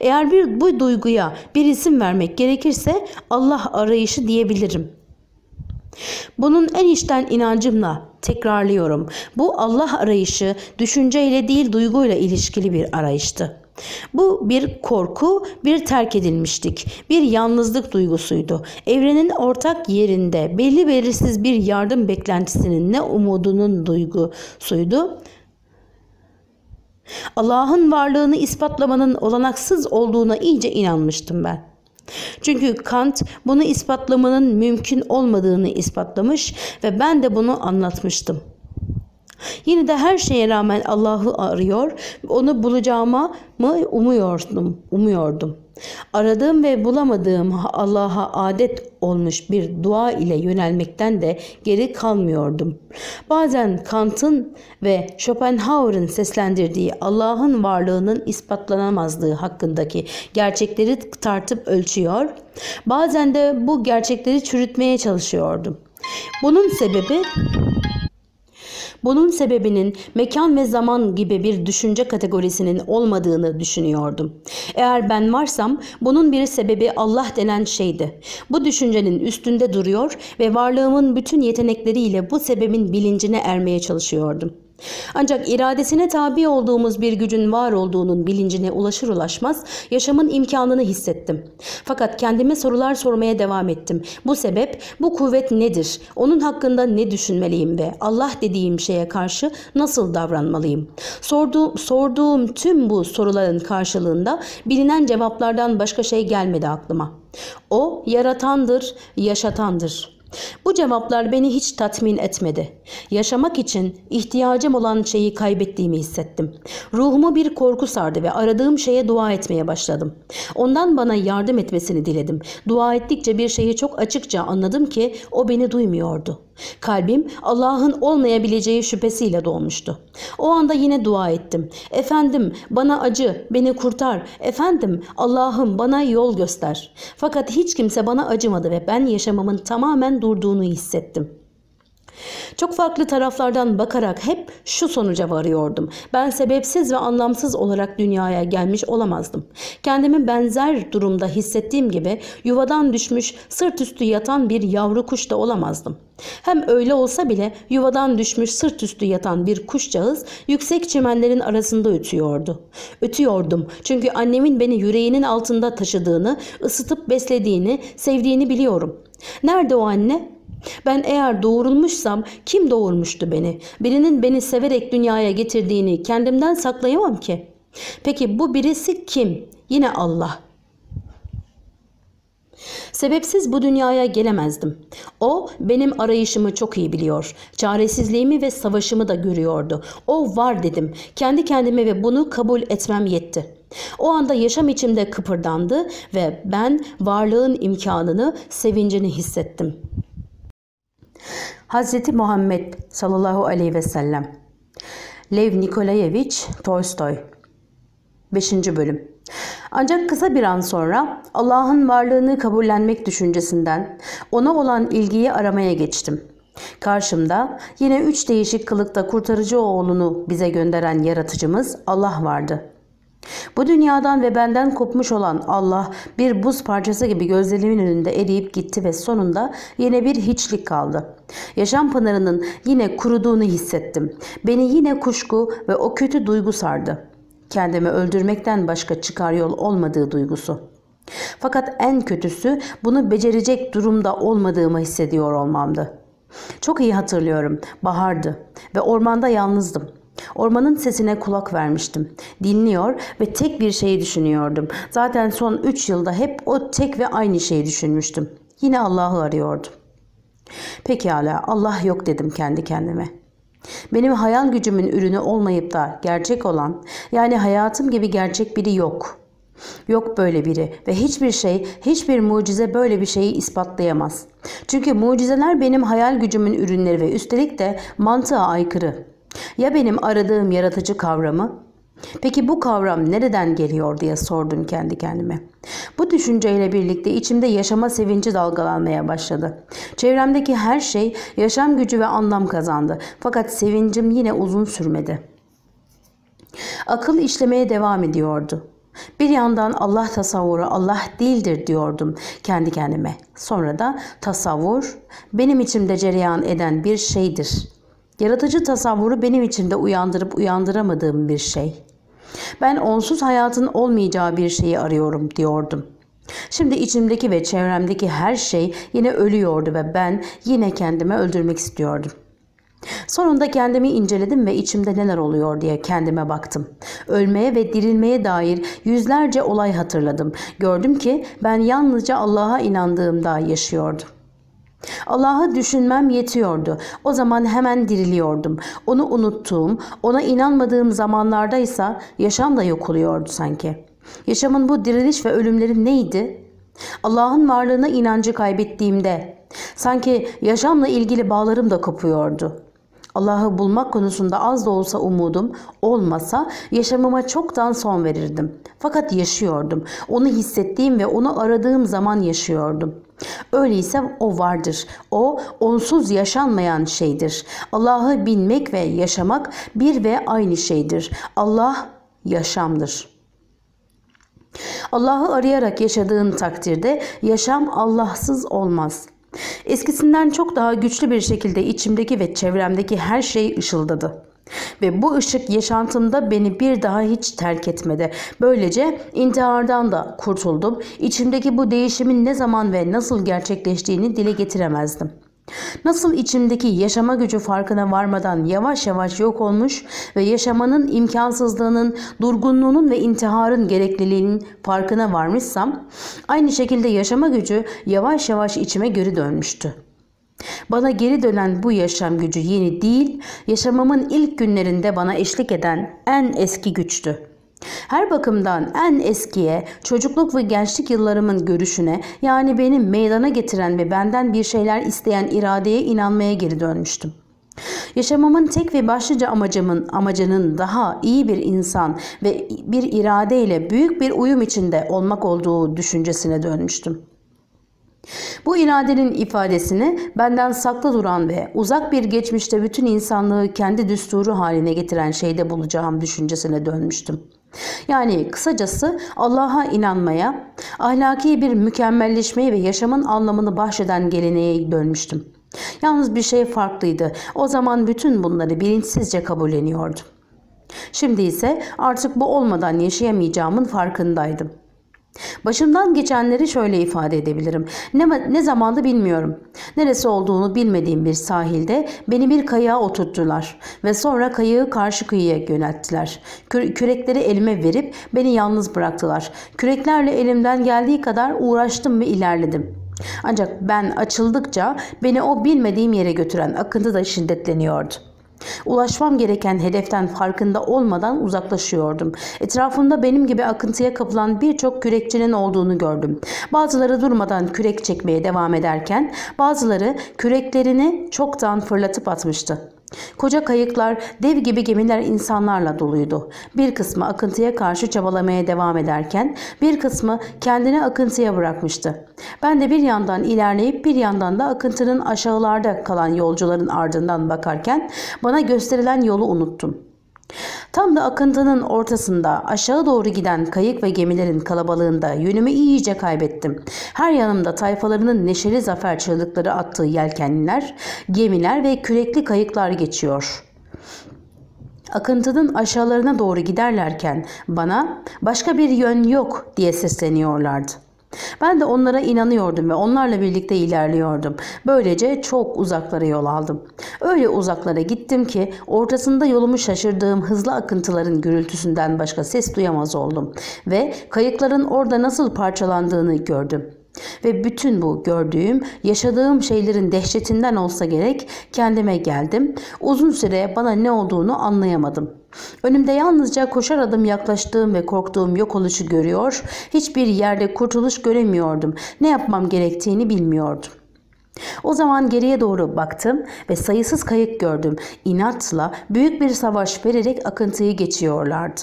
Eğer bir bu duyguya bir isim vermek gerekirse Allah arayışı diyebilirim. Bunun en içten inancımla tekrarlıyorum. Bu Allah arayışı düşünceyle değil duyguyla ilişkili bir arayıştı. Bu bir korku, bir terk edilmişlik, bir yalnızlık duygusuydu. Evrenin ortak yerinde belli belirsiz bir yardım beklentisinin ne umudunun duygusuydu Allah'ın varlığını ispatlamanın olanaksız olduğuna iyice inanmıştım ben. Çünkü Kant bunu ispatlamanın mümkün olmadığını ispatlamış ve ben de bunu anlatmıştım. Yine de her şeye rağmen Allah'ı arıyor, onu bulacağıma mı umuyordum, umuyordum. Aradığım ve bulamadığım Allah'a adet olmuş bir dua ile yönelmekten de geri kalmıyordum. Bazen Kant'ın ve Schopenhauer'ın seslendirdiği Allah'ın varlığının ispatlanamazlığı hakkındaki gerçekleri tartıp ölçüyor, bazen de bu gerçekleri çürütmeye çalışıyordum. Bunun sebebi bunun sebebinin mekan ve zaman gibi bir düşünce kategorisinin olmadığını düşünüyordum. Eğer ben varsam bunun bir sebebi Allah denen şeydi. Bu düşüncenin üstünde duruyor ve varlığımın bütün yetenekleriyle bu sebebin bilincine ermeye çalışıyordum. Ancak iradesine tabi olduğumuz bir gücün var olduğunun bilincine ulaşır ulaşmaz yaşamın imkanını hissettim. Fakat kendime sorular sormaya devam ettim. Bu sebep, bu kuvvet nedir? Onun hakkında ne düşünmeliyim ve Allah dediğim şeye karşı nasıl davranmalıyım? Sorduğum, sorduğum tüm bu soruların karşılığında bilinen cevaplardan başka şey gelmedi aklıma. O yaratandır, yaşatandır.'' Bu cevaplar beni hiç tatmin etmedi. Yaşamak için ihtiyacım olan şeyi kaybettiğimi hissettim. Ruhumu bir korku sardı ve aradığım şeye dua etmeye başladım. Ondan bana yardım etmesini diledim. Dua ettikçe bir şeyi çok açıkça anladım ki o beni duymuyordu. Kalbim Allah'ın olmayabileceği şüphesiyle dolmuştu. O anda yine dua ettim. Efendim bana acı, beni kurtar. Efendim Allah'ım bana yol göster. Fakat hiç kimse bana acımadı ve ben yaşamamın tamamen durduğunu hissettim. Çok farklı taraflardan bakarak hep şu sonuca varıyordum. Ben sebepsiz ve anlamsız olarak dünyaya gelmiş olamazdım. Kendimi benzer durumda hissettiğim gibi yuvadan düşmüş sırt üstü yatan bir yavru kuş da olamazdım. Hem öyle olsa bile yuvadan düşmüş sırt üstü yatan bir kuşcağız yüksek çimenlerin arasında ötüyordu. Ötüyordum çünkü annemin beni yüreğinin altında taşıdığını, ısıtıp beslediğini, sevdiğini biliyorum. Nerede o anne? Ben eğer doğurulmuşsam kim doğurmuştu beni? Birinin beni severek dünyaya getirdiğini kendimden saklayamam ki. Peki bu birisi kim? Yine Allah. Sebepsiz bu dünyaya gelemezdim. O benim arayışımı çok iyi biliyor. Çaresizliğimi ve savaşımı da görüyordu. O var dedim. Kendi kendime ve bunu kabul etmem yetti. O anda yaşam içimde kıpırdandı ve ben varlığın imkanını, sevincini hissettim. Hazreti Muhammed sallallahu aleyhi ve sellem Lev Nikolayevich Tolstoy 5. Bölüm ancak kısa bir an sonra Allah'ın varlığını kabullenmek düşüncesinden ona olan ilgiyi aramaya geçtim. Karşımda yine üç değişik kılıkta kurtarıcı oğlunu bize gönderen yaratıcımız Allah vardı. Bu dünyadan ve benden kopmuş olan Allah bir buz parçası gibi gözlerimin önünde eriyip gitti ve sonunda yine bir hiçlik kaldı. Yaşam pınarının yine kuruduğunu hissettim. Beni yine kuşku ve o kötü duygu sardı. Kendimi öldürmekten başka çıkar yol olmadığı duygusu. Fakat en kötüsü bunu becerecek durumda olmadığımı hissediyor olmamdı. Çok iyi hatırlıyorum. Bahardı ve ormanda yalnızdım. Ormanın sesine kulak vermiştim. Dinliyor ve tek bir şeyi düşünüyordum. Zaten son üç yılda hep o tek ve aynı şeyi düşünmüştüm. Yine Allah'ı arıyordum. Pekala Allah yok dedim kendi kendime. Benim hayal gücümün ürünü olmayıp da gerçek olan yani hayatım gibi gerçek biri yok. Yok böyle biri ve hiçbir şey, hiçbir mucize böyle bir şeyi ispatlayamaz. Çünkü mucizeler benim hayal gücümün ürünleri ve üstelik de mantığa aykırı. Ya benim aradığım yaratıcı kavramı? Peki bu kavram nereden geliyor diye sordum kendi kendime. Bu düşünceyle birlikte içimde yaşama sevinci dalgalanmaya başladı. Çevremdeki her şey yaşam gücü ve anlam kazandı. Fakat sevincim yine uzun sürmedi. Akıl işlemeye devam ediyordu. Bir yandan Allah tasavvuru Allah değildir diyordum kendi kendime. Sonra da tasavvur benim içimde cereyan eden bir şeydir. Yaratıcı tasavvuru benim içimde uyandırıp uyandıramadığım bir şey. Ben onsuz hayatın olmayacağı bir şeyi arıyorum diyordum. Şimdi içimdeki ve çevremdeki her şey yine ölüyordu ve ben yine kendimi öldürmek istiyordum. Sonunda kendimi inceledim ve içimde neler oluyor diye kendime baktım. Ölmeye ve dirilmeye dair yüzlerce olay hatırladım. Gördüm ki ben yalnızca Allah'a inandığımda yaşıyordum. Allah'ı düşünmem yetiyordu. O zaman hemen diriliyordum. Onu unuttuğum, ona inanmadığım zamanlardaysa yaşam da yok oluyordu sanki. Yaşamın bu diriliş ve ölümleri neydi? Allah'ın varlığına inancı kaybettiğimde sanki yaşamla ilgili bağlarım da kopuyordu. Allah'ı bulmak konusunda az da olsa umudum olmasa yaşamıma çoktan son verirdim. Fakat yaşıyordum. Onu hissettiğim ve onu aradığım zaman yaşıyordum. Öyleyse o vardır. O onsuz yaşanmayan şeydir. Allah'ı bilmek ve yaşamak bir ve aynı şeydir. Allah yaşamdır. Allah'ı arayarak yaşadığın takdirde yaşam Allahsız olmaz.'' Eskisinden çok daha güçlü bir şekilde içimdeki ve çevremdeki her şey ışıldadı. Ve bu ışık yaşantımda beni bir daha hiç terk etmedi. Böylece intihardan da kurtuldum. İçimdeki bu değişimin ne zaman ve nasıl gerçekleştiğini dile getiremezdim. Nasıl içimdeki yaşama gücü farkına varmadan yavaş yavaş yok olmuş ve yaşamanın imkansızlığının, durgunluğunun ve intiharın gerekliliğinin farkına varmışsam, aynı şekilde yaşama gücü yavaş yavaş içime geri dönmüştü. Bana geri dönen bu yaşam gücü yeni değil, yaşamamın ilk günlerinde bana eşlik eden en eski güçtü. Her bakımdan en eskiye, çocukluk ve gençlik yıllarımın görüşüne, yani benim meydana getiren ve benden bir şeyler isteyen iradeye inanmaya geri dönmüştüm. Yaşamamın tek ve başlıca amacımın amacının daha iyi bir insan ve bir iradeyle büyük bir uyum içinde olmak olduğu düşüncesine dönmüştüm. Bu iradenin ifadesini benden saklı duran ve uzak bir geçmişte bütün insanlığı kendi düsturu haline getiren şeyde bulacağım düşüncesine dönmüştüm. Yani kısacası Allah'a inanmaya, ahlaki bir mükemmelleşmeyi ve yaşamın anlamını bahşeden geleneğe dönmüştüm. Yalnız bir şey farklıydı. O zaman bütün bunları bilinçsizce kabulleniyordum. Şimdi ise artık bu olmadan yaşayamayacağımın farkındaydım. Başımdan geçenleri şöyle ifade edebilirim. Ne, ne zamandı bilmiyorum. Neresi olduğunu bilmediğim bir sahilde beni bir kayığa oturttular ve sonra kayığı karşı kıyıya yönelttiler. Kü kürekleri elime verip beni yalnız bıraktılar. Küreklerle elimden geldiği kadar uğraştım ve ilerledim. Ancak ben açıldıkça beni o bilmediğim yere götüren akıntı da şiddetleniyordu. Ulaşmam gereken hedeften farkında olmadan uzaklaşıyordum. Etrafımda benim gibi akıntıya kapılan birçok kürekçinin olduğunu gördüm. Bazıları durmadan kürek çekmeye devam ederken bazıları küreklerini çoktan fırlatıp atmıştı. Koca kayıklar, dev gibi gemiler insanlarla doluydu. Bir kısmı akıntıya karşı çabalamaya devam ederken bir kısmı kendini akıntıya bırakmıştı. Ben de bir yandan ilerleyip bir yandan da akıntının aşağılarda kalan yolcuların ardından bakarken bana gösterilen yolu unuttum. Tam da akıntının ortasında aşağı doğru giden kayık ve gemilerin kalabalığında yönümü iyice kaybettim. Her yanımda tayfalarının neşeli zafer çığlıkları attığı yelkenliler, gemiler ve kürekli kayıklar geçiyor. Akıntının aşağılarına doğru giderlerken bana başka bir yön yok diye sesleniyorlardı. Ben de onlara inanıyordum ve onlarla birlikte ilerliyordum. Böylece çok uzaklara yol aldım. Öyle uzaklara gittim ki ortasında yolumu şaşırdığım hızlı akıntıların gürültüsünden başka ses duyamaz oldum ve kayıkların orada nasıl parçalandığını gördüm. Ve bütün bu gördüğüm, yaşadığım şeylerin dehşetinden olsa gerek kendime geldim. Uzun süre bana ne olduğunu anlayamadım. Önümde yalnızca koşar adım yaklaştığım ve korktuğum yok oluşu görüyor, hiçbir yerde kurtuluş göremiyordum. Ne yapmam gerektiğini bilmiyordum. O zaman geriye doğru baktım ve sayısız kayık gördüm. İnatla büyük bir savaş vererek akıntıyı geçiyorlardı.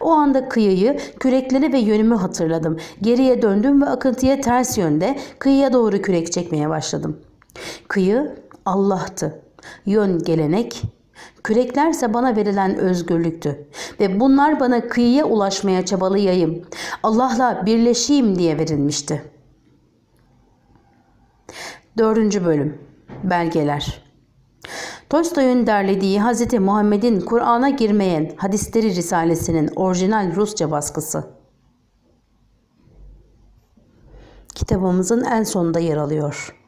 O anda kıyıyı, kürekleri ve yönümü hatırladım. Geriye döndüm ve akıntıya ters yönde kıyıya doğru kürek çekmeye başladım. Kıyı Allah'tı. Yön gelenek, küreklerse bana verilen özgürlüktü. Ve bunlar bana kıyıya ulaşmaya çabalayayım, Allah'la birleşeyim diye verilmişti. Dördüncü bölüm Belgeler Tolstoy'un derlediği Hz. Muhammed'in Kur'an'a girmeyen hadisleri risalesinin orijinal Rusça baskısı. Kitabımızın en sonunda yer alıyor.